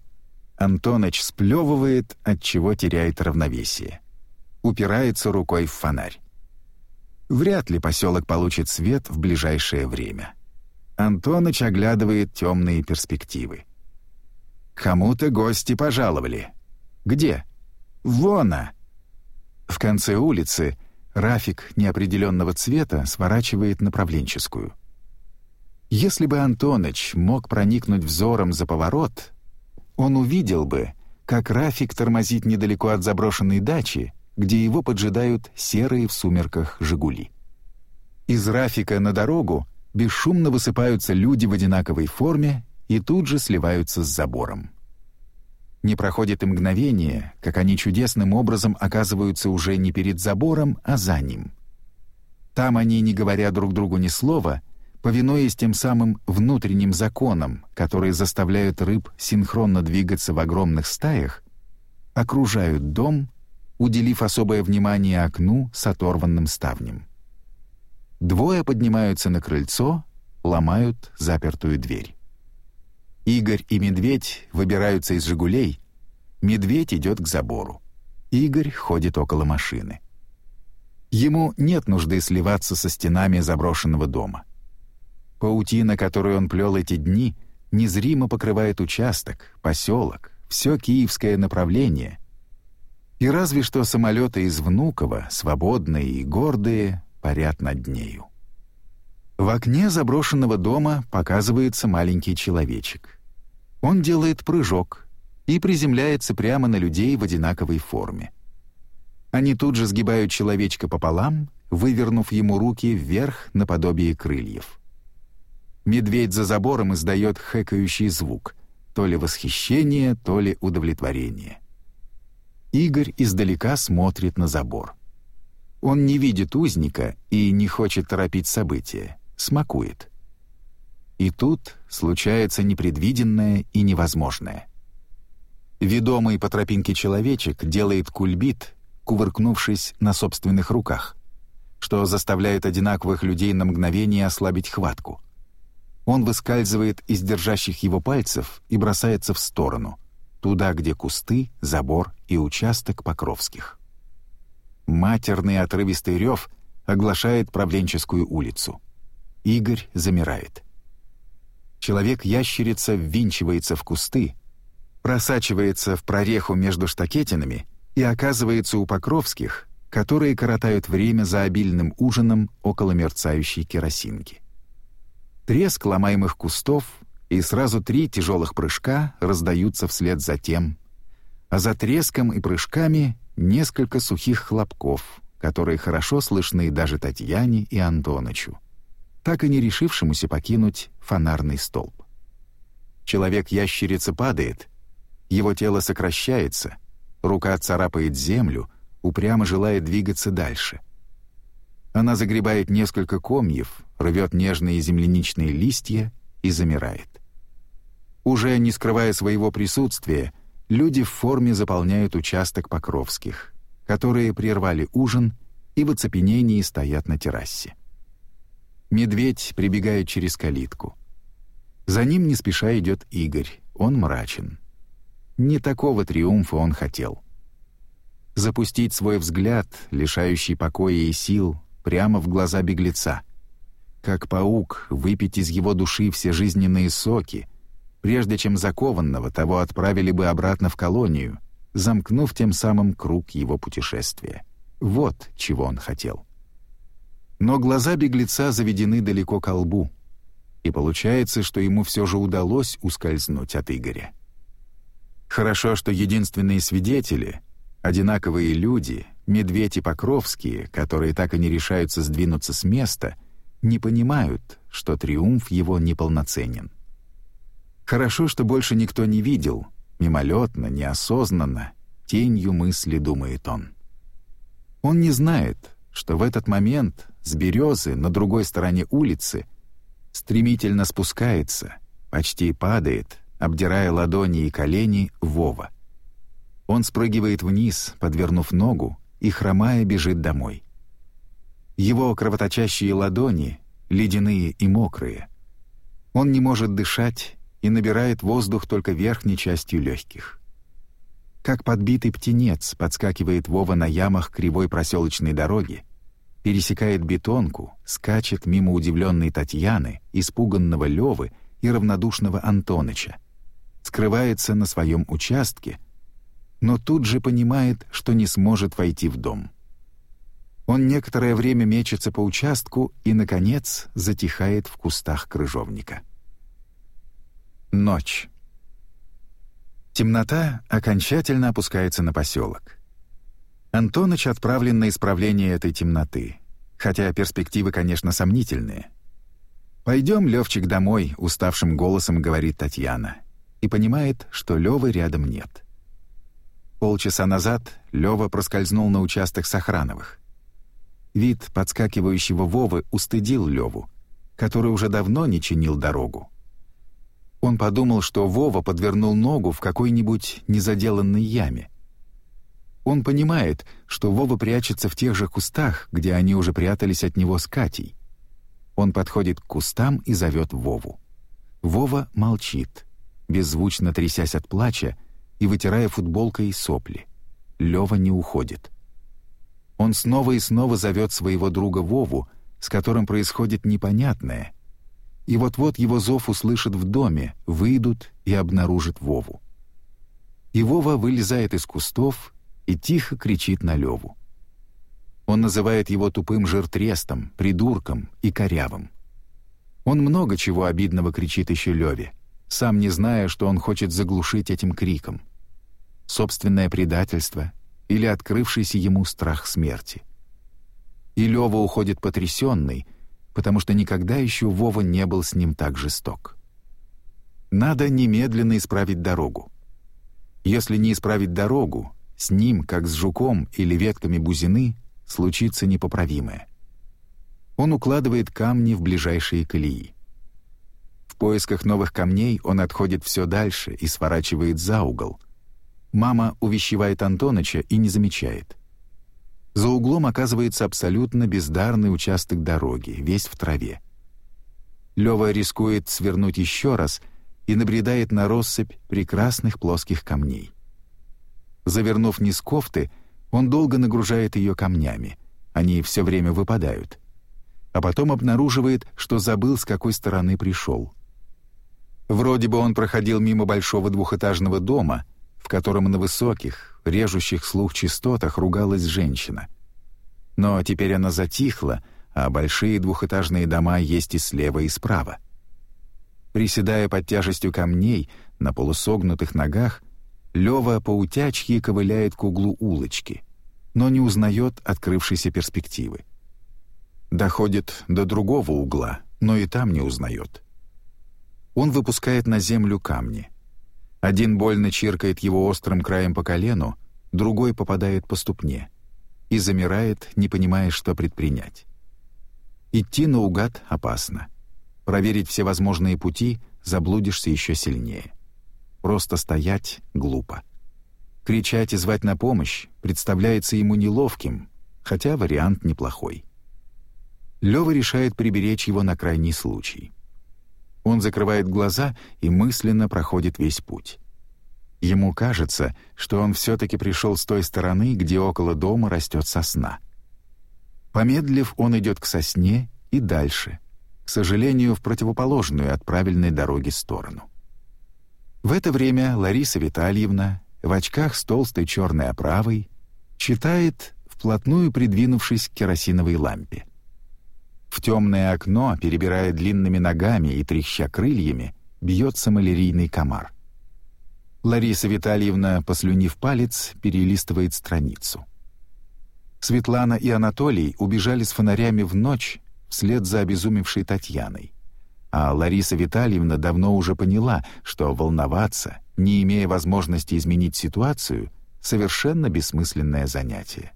Антоныч сплевывает, от чего теряет равновесие. Упирается рукой в фонарь. Вряд ли поселок получит свет в ближайшее время. Антоныч оглядывает темные перспективы. «Кому-то гости пожаловали. Где? Вона!» В конце улицы Рафик неопределенного цвета сворачивает направленческую. Если бы Антоныч мог проникнуть взором за поворот, он увидел бы, как Рафик тормозит недалеко от заброшенной дачи где его поджидают серые в сумерках «Жигули». Из Рафика на дорогу бесшумно высыпаются люди в одинаковой форме и тут же сливаются с забором. Не проходит и мгновение, как они чудесным образом оказываются уже не перед забором, а за ним. Там они, не говоря друг другу ни слова, повинуясь тем самым внутренним законам, которые заставляют рыб синхронно двигаться в огромных стаях, окружают дом уделив особое внимание окну с оторванным ставнем. Двое поднимаются на крыльцо, ломают запертую дверь. Игорь и медведь выбираются из «Жигулей», медведь идет к забору. Игорь ходит около машины. Ему нет нужды сливаться со стенами заброшенного дома. Паутина, которую он плел эти дни, незримо покрывает участок, поселок, все киевское направление — и разве что самолеты из Внуково, свободные и гордые, парят над нею. В окне заброшенного дома показывается маленький человечек. Он делает прыжок и приземляется прямо на людей в одинаковой форме. Они тут же сгибают человечка пополам, вывернув ему руки вверх наподобие крыльев. Медведь за забором издает хэкающий звук, то ли восхищение, то ли удовлетворение. Игорь издалека смотрит на забор. Он не видит узника и не хочет торопить события, смакует. И тут случается непредвиденное и невозможное. Ведомый по тропинке человечек делает кульбит, кувыркнувшись на собственных руках, что заставляет одинаковых людей на мгновение ослабить хватку. Он выскальзывает из держащих его пальцев и бросается в сторону — туда, где кусты, забор и участок Покровских. Матерный отрывистый рев оглашает правленческую улицу. Игорь замирает. Человек-ящерица ввинчивается в кусты, просачивается в прореху между штакетинами и оказывается у Покровских, которые коротают время за обильным ужином около мерцающей керосинки. Треск ломаемых кустов, и сразу три тяжелых прыжка раздаются вслед за тем, а за треском и прыжками несколько сухих хлопков, которые хорошо слышны даже Татьяне и Антонычу, так и не решившемуся покинуть фонарный столб. Человек-ящерица падает, его тело сокращается, рука царапает землю, упрямо желая двигаться дальше. Она загребает несколько комьев, рвет нежные земляничные листья и замирает. Уже не скрывая своего присутствия, люди в форме заполняют участок Покровских, которые прервали ужин и в оцепенении стоят на террасе. Медведь прибегает через калитку. За ним не спеша идет Игорь, он мрачен. Не такого триумфа он хотел. Запустить свой взгляд, лишающий покоя и сил, прямо в глаза беглеца — как паук, выпить из его души все жизненные соки, прежде чем закованного того отправили бы обратно в колонию, замкнув тем самым круг его путешествия. Вот чего он хотел. Но глаза беглеца заведены далеко к лбу, и получается, что ему все же удалось ускользнуть от Игоря. Хорошо, что единственные свидетели, одинаковые люди, медведи Покровские, которые так и не решаются сдвинуться с места — не понимают, что триумф его неполноценен. Хорошо, что больше никто не видел, мимолетно, неосознанно, тенью мысли думает он. Он не знает, что в этот момент с березы на другой стороне улицы стремительно спускается, почти падает, обдирая ладони и колени, Вова. Он спрыгивает вниз, подвернув ногу, и хромая бежит домой. Его кровоточащие ладони ледяные и мокрые. Он не может дышать и набирает воздух только верхней частью легких. Как подбитый птенец подскакивает Вова на ямах кривой проселочной дороги, пересекает бетонку, скачет мимо удивленной Татьяны, испуганного Левы и равнодушного Антоныча, скрывается на своем участке, но тут же понимает, что не сможет войти в дом. Он некоторое время мечется по участку и, наконец, затихает в кустах крыжовника. Ночь. Темнота окончательно опускается на поселок. Антоныч отправлен на исправление этой темноты, хотя перспективы, конечно, сомнительные. «Пойдем, Левчик, домой», — уставшим голосом говорит Татьяна, и понимает, что Левы рядом нет. Полчаса назад Лева проскользнул на участок Сохрановых. Вид подскакивающего Вовы устыдил Леву, который уже давно не чинил дорогу. Он подумал, что Вова подвернул ногу в какой-нибудь незаделанной яме. Он понимает, что Вова прячется в тех же кустах, где они уже прятались от него с Катей. Он подходит к кустам и зовет Вову. Вова молчит, беззвучно трясясь от плача и вытирая футболкой сопли. Лева не уходит. Он снова и снова зовет своего друга Вову, с которым происходит непонятное. И вот-вот его зов услышат в доме, выйдут и обнаружат Вову. И Вова вылезает из кустов и тихо кричит на Леву. Он называет его тупым жиртрестом, придурком и корявым. Он много чего обидного кричит еще Леве, сам не зная, что он хочет заглушить этим криком. Собственное предательство, или открывшийся ему страх смерти. И Лёва уходит потрясенный, потому что никогда еще Вова не был с ним так жесток. Надо немедленно исправить дорогу. Если не исправить дорогу, с ним, как с жуком или ветками бузины, случится непоправимое. Он укладывает камни в ближайшие колеи. В поисках новых камней он отходит все дальше и сворачивает за угол, Мама увещевает Антоныча и не замечает. За углом оказывается абсолютно бездарный участок дороги, весь в траве. Лёва рискует свернуть еще раз и набредает на россыпь прекрасных плоских камней. Завернув низ кофты, он долго нагружает ее камнями. Они все время выпадают. А потом обнаруживает, что забыл, с какой стороны пришел. Вроде бы он проходил мимо большого двухэтажного дома — в котором на высоких, режущих слух частотах ругалась женщина. Но теперь она затихла, а большие двухэтажные дома есть и слева, и справа. Приседая под тяжестью камней на полусогнутых ногах, Лёва по утячке ковыляет к углу улочки, но не узнает открывшейся перспективы. Доходит до другого угла, но и там не узнает. Он выпускает на землю камни — один больно чиркает его острым краем по колену, другой попадает по ступне и замирает, не понимая, что предпринять. Идти наугад опасно. Проверить все возможные пути заблудишься еще сильнее. Просто стоять глупо. Кричать и звать на помощь представляется ему неловким, хотя вариант неплохой. Лёва решает приберечь его на крайний случай. Он закрывает глаза и мысленно проходит весь путь. Ему кажется, что он все-таки пришел с той стороны, где около дома растет сосна. Помедлив, он идет к сосне и дальше, к сожалению, в противоположную от правильной дороги сторону. В это время Лариса Витальевна в очках с толстой черной оправой читает, вплотную придвинувшись к керосиновой лампе. В темное окно, перебирая длинными ногами и тряхща крыльями, бьется малярийный комар. Лариса Витальевна, послюнив палец, перелистывает страницу. Светлана и Анатолий убежали с фонарями в ночь вслед за обезумевшей Татьяной. А Лариса Витальевна давно уже поняла, что волноваться, не имея возможности изменить ситуацию, совершенно бессмысленное занятие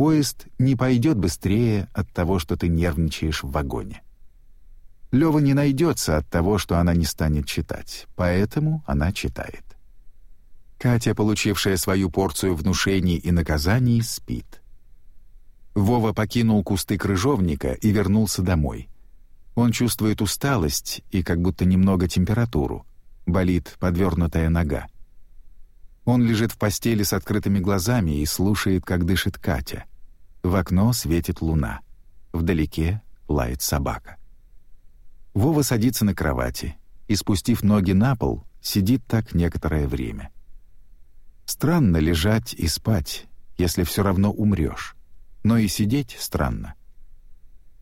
поезд не пойдет быстрее от того, что ты нервничаешь в вагоне. Лева не найдется от того, что она не станет читать, поэтому она читает. Катя, получившая свою порцию внушений и наказаний, спит. Вова покинул кусты крыжовника и вернулся домой. Он чувствует усталость и как будто немного температуру. Болит подвернутая нога. Он лежит в постели с открытыми глазами и слушает, как дышит Катя. В окно светит луна. Вдалеке лает собака. Вова садится на кровати и, спустив ноги на пол, сидит так некоторое время. Странно лежать и спать, если все равно умрешь. Но и сидеть странно.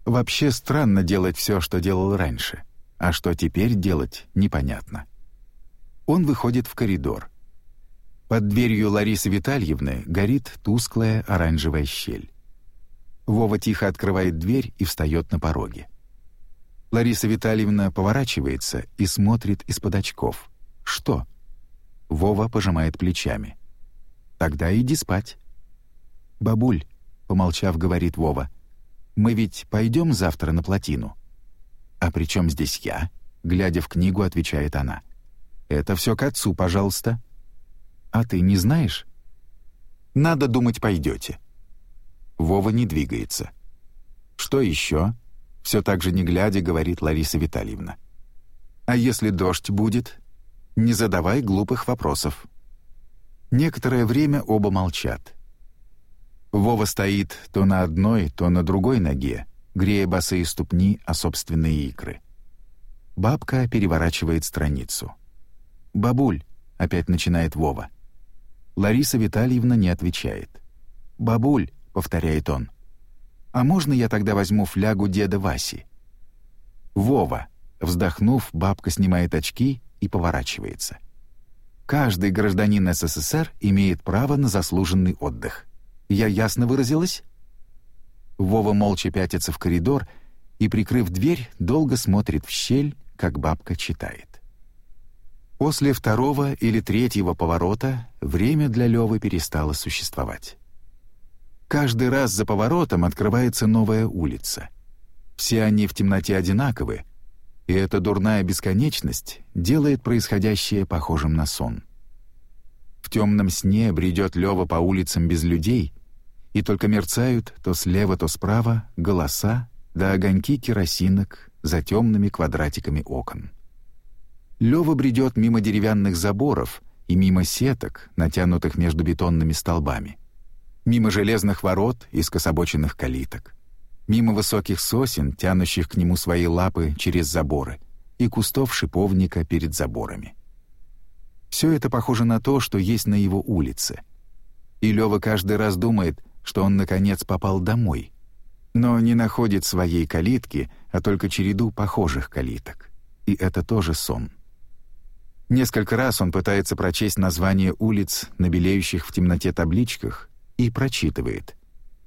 Вообще странно делать все, что делал раньше, а что теперь делать, непонятно. Он выходит в коридор. Под дверью Ларисы Витальевны горит тусклая оранжевая щель. Вова тихо открывает дверь и встает на пороге. Лариса Витальевна поворачивается и смотрит из-под очков. «Что?» Вова пожимает плечами. «Тогда иди спать». «Бабуль», — помолчав, говорит Вова, «мы ведь пойдем завтра на плотину». «А при чем здесь я?» — глядя в книгу, отвечает она. «Это все к отцу, пожалуйста». «А ты не знаешь?» «Надо думать, пойдете. Вова не двигается. «Что еще?» — все так же не глядя, говорит Лариса Витальевна. «А если дождь будет?» «Не задавай глупых вопросов». Некоторое время оба молчат. Вова стоит то на одной, то на другой ноге, грея босые ступни о собственные икры. Бабка переворачивает страницу. «Бабуль!» — опять начинает Вова. Лариса Витальевна не отвечает. «Бабуль!» повторяет он. «А можно я тогда возьму флягу деда Васи?» «Вова!» Вздохнув, бабка снимает очки и поворачивается. «Каждый гражданин СССР имеет право на заслуженный отдых. Я ясно выразилась?» Вова молча пятится в коридор и, прикрыв дверь, долго смотрит в щель, как бабка читает. После второго или третьего поворота время для Лёвы перестало существовать. Каждый раз за поворотом открывается новая улица. Все они в темноте одинаковы, и эта дурная бесконечность делает происходящее похожим на сон. В темном сне бредет Лева по улицам без людей, и только мерцают то слева, то справа голоса да огоньки керосинок за темными квадратиками окон. Лева бредет мимо деревянных заборов и мимо сеток, натянутых между бетонными столбами — мимо железных ворот и скособоченных калиток, мимо высоких сосен, тянущих к нему свои лапы через заборы, и кустов шиповника перед заборами. Все это похоже на то, что есть на его улице. И Лёва каждый раз думает, что он, наконец, попал домой, но не находит своей калитки, а только череду похожих калиток. И это тоже сон. Несколько раз он пытается прочесть название улиц на белеющих в темноте табличках, и прочитывает.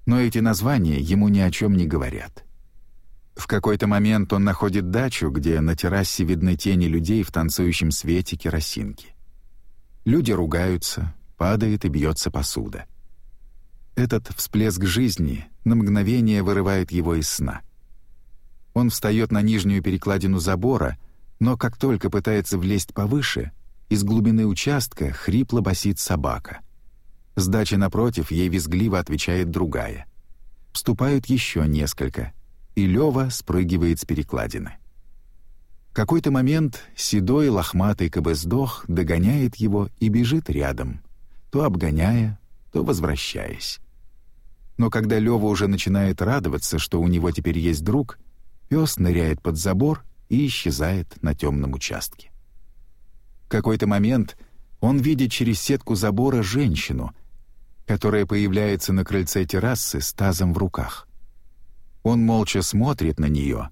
Но эти названия ему ни о чем не говорят. В какой-то момент он находит дачу, где на террасе видны тени людей в танцующем свете керосинки. Люди ругаются, падает и бьется посуда. Этот всплеск жизни на мгновение вырывает его из сна. Он встает на нижнюю перекладину забора, но как только пытается влезть повыше, из глубины участка хрипло басит собака — с дачи напротив ей визгливо отвечает другая. Вступают еще несколько, и Лева спрыгивает с перекладины. Какой-то момент седой лохматый кабыздох догоняет его и бежит рядом, то обгоняя, то возвращаясь. Но когда Лева уже начинает радоваться, что у него теперь есть друг, пес ныряет под забор и исчезает на темном участке. В какой-то момент он видит через сетку забора женщину, которая появляется на крыльце террасы с тазом в руках. Он молча смотрит на нее,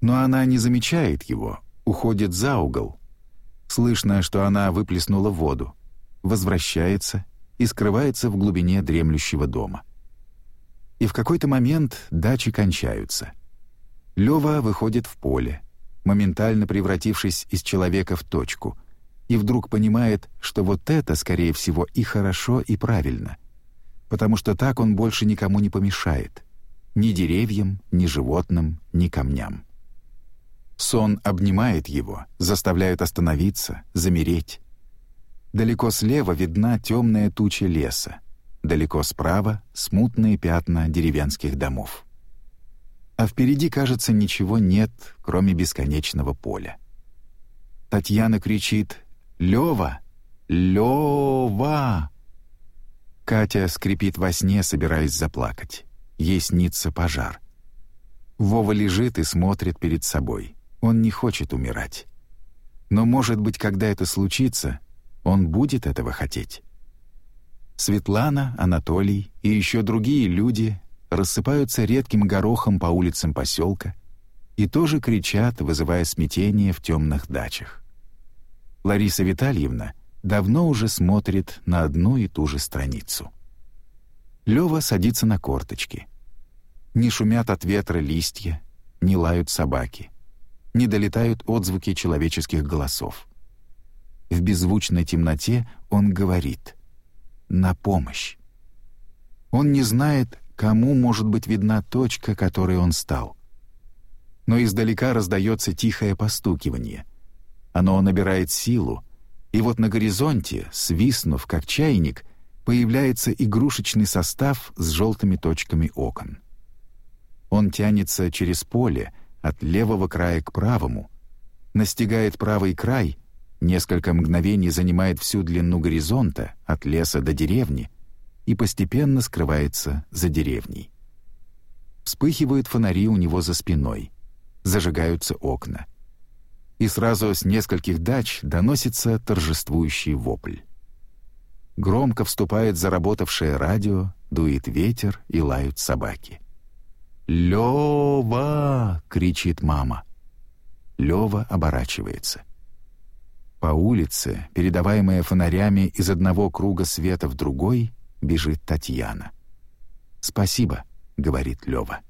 но она не замечает его, уходит за угол. Слышно, что она выплеснула воду, возвращается и скрывается в глубине дремлющего дома. И в какой-то момент дачи кончаются. Лева выходит в поле, моментально превратившись из человека в точку, и вдруг понимает, что вот это, скорее всего, и хорошо, и правильно потому что так он больше никому не помешает. Ни деревьям, ни животным, ни камням. Сон обнимает его, заставляет остановиться, замереть. Далеко слева видна темная туча леса, далеко справа — смутные пятна деревенских домов. А впереди, кажется, ничего нет, кроме бесконечного поля. Татьяна кричит «Лёва! Лёва!» Катя скрипит во сне, собираясь заплакать. Ей снится пожар. Вова лежит и смотрит перед собой. Он не хочет умирать. Но, может быть, когда это случится, он будет этого хотеть. Светлана, Анатолий и еще другие люди рассыпаются редким горохом по улицам поселка и тоже кричат, вызывая смятение в темных дачах. Лариса Витальевна — давно уже смотрит на одну и ту же страницу. Лёва садится на корточки. Не шумят от ветра листья, не лают собаки, не долетают отзвуки человеческих голосов. В беззвучной темноте он говорит «На помощь!». Он не знает, кому может быть видна точка, которой он стал. Но издалека раздается тихое постукивание. Оно набирает силу, и вот на горизонте, свистнув как чайник, появляется игрушечный состав с желтыми точками окон. Он тянется через поле от левого края к правому, настигает правый край, несколько мгновений занимает всю длину горизонта от леса до деревни и постепенно скрывается за деревней. Вспыхивают фонари у него за спиной, зажигаются окна — и сразу с нескольких дач доносится торжествующий вопль. Громко вступает заработавшее радио, дует ветер и лают собаки. «Лёва!» — кричит мама. Лёва оборачивается. По улице, передаваемая фонарями из одного круга света в другой, бежит Татьяна. «Спасибо», — говорит Лёва.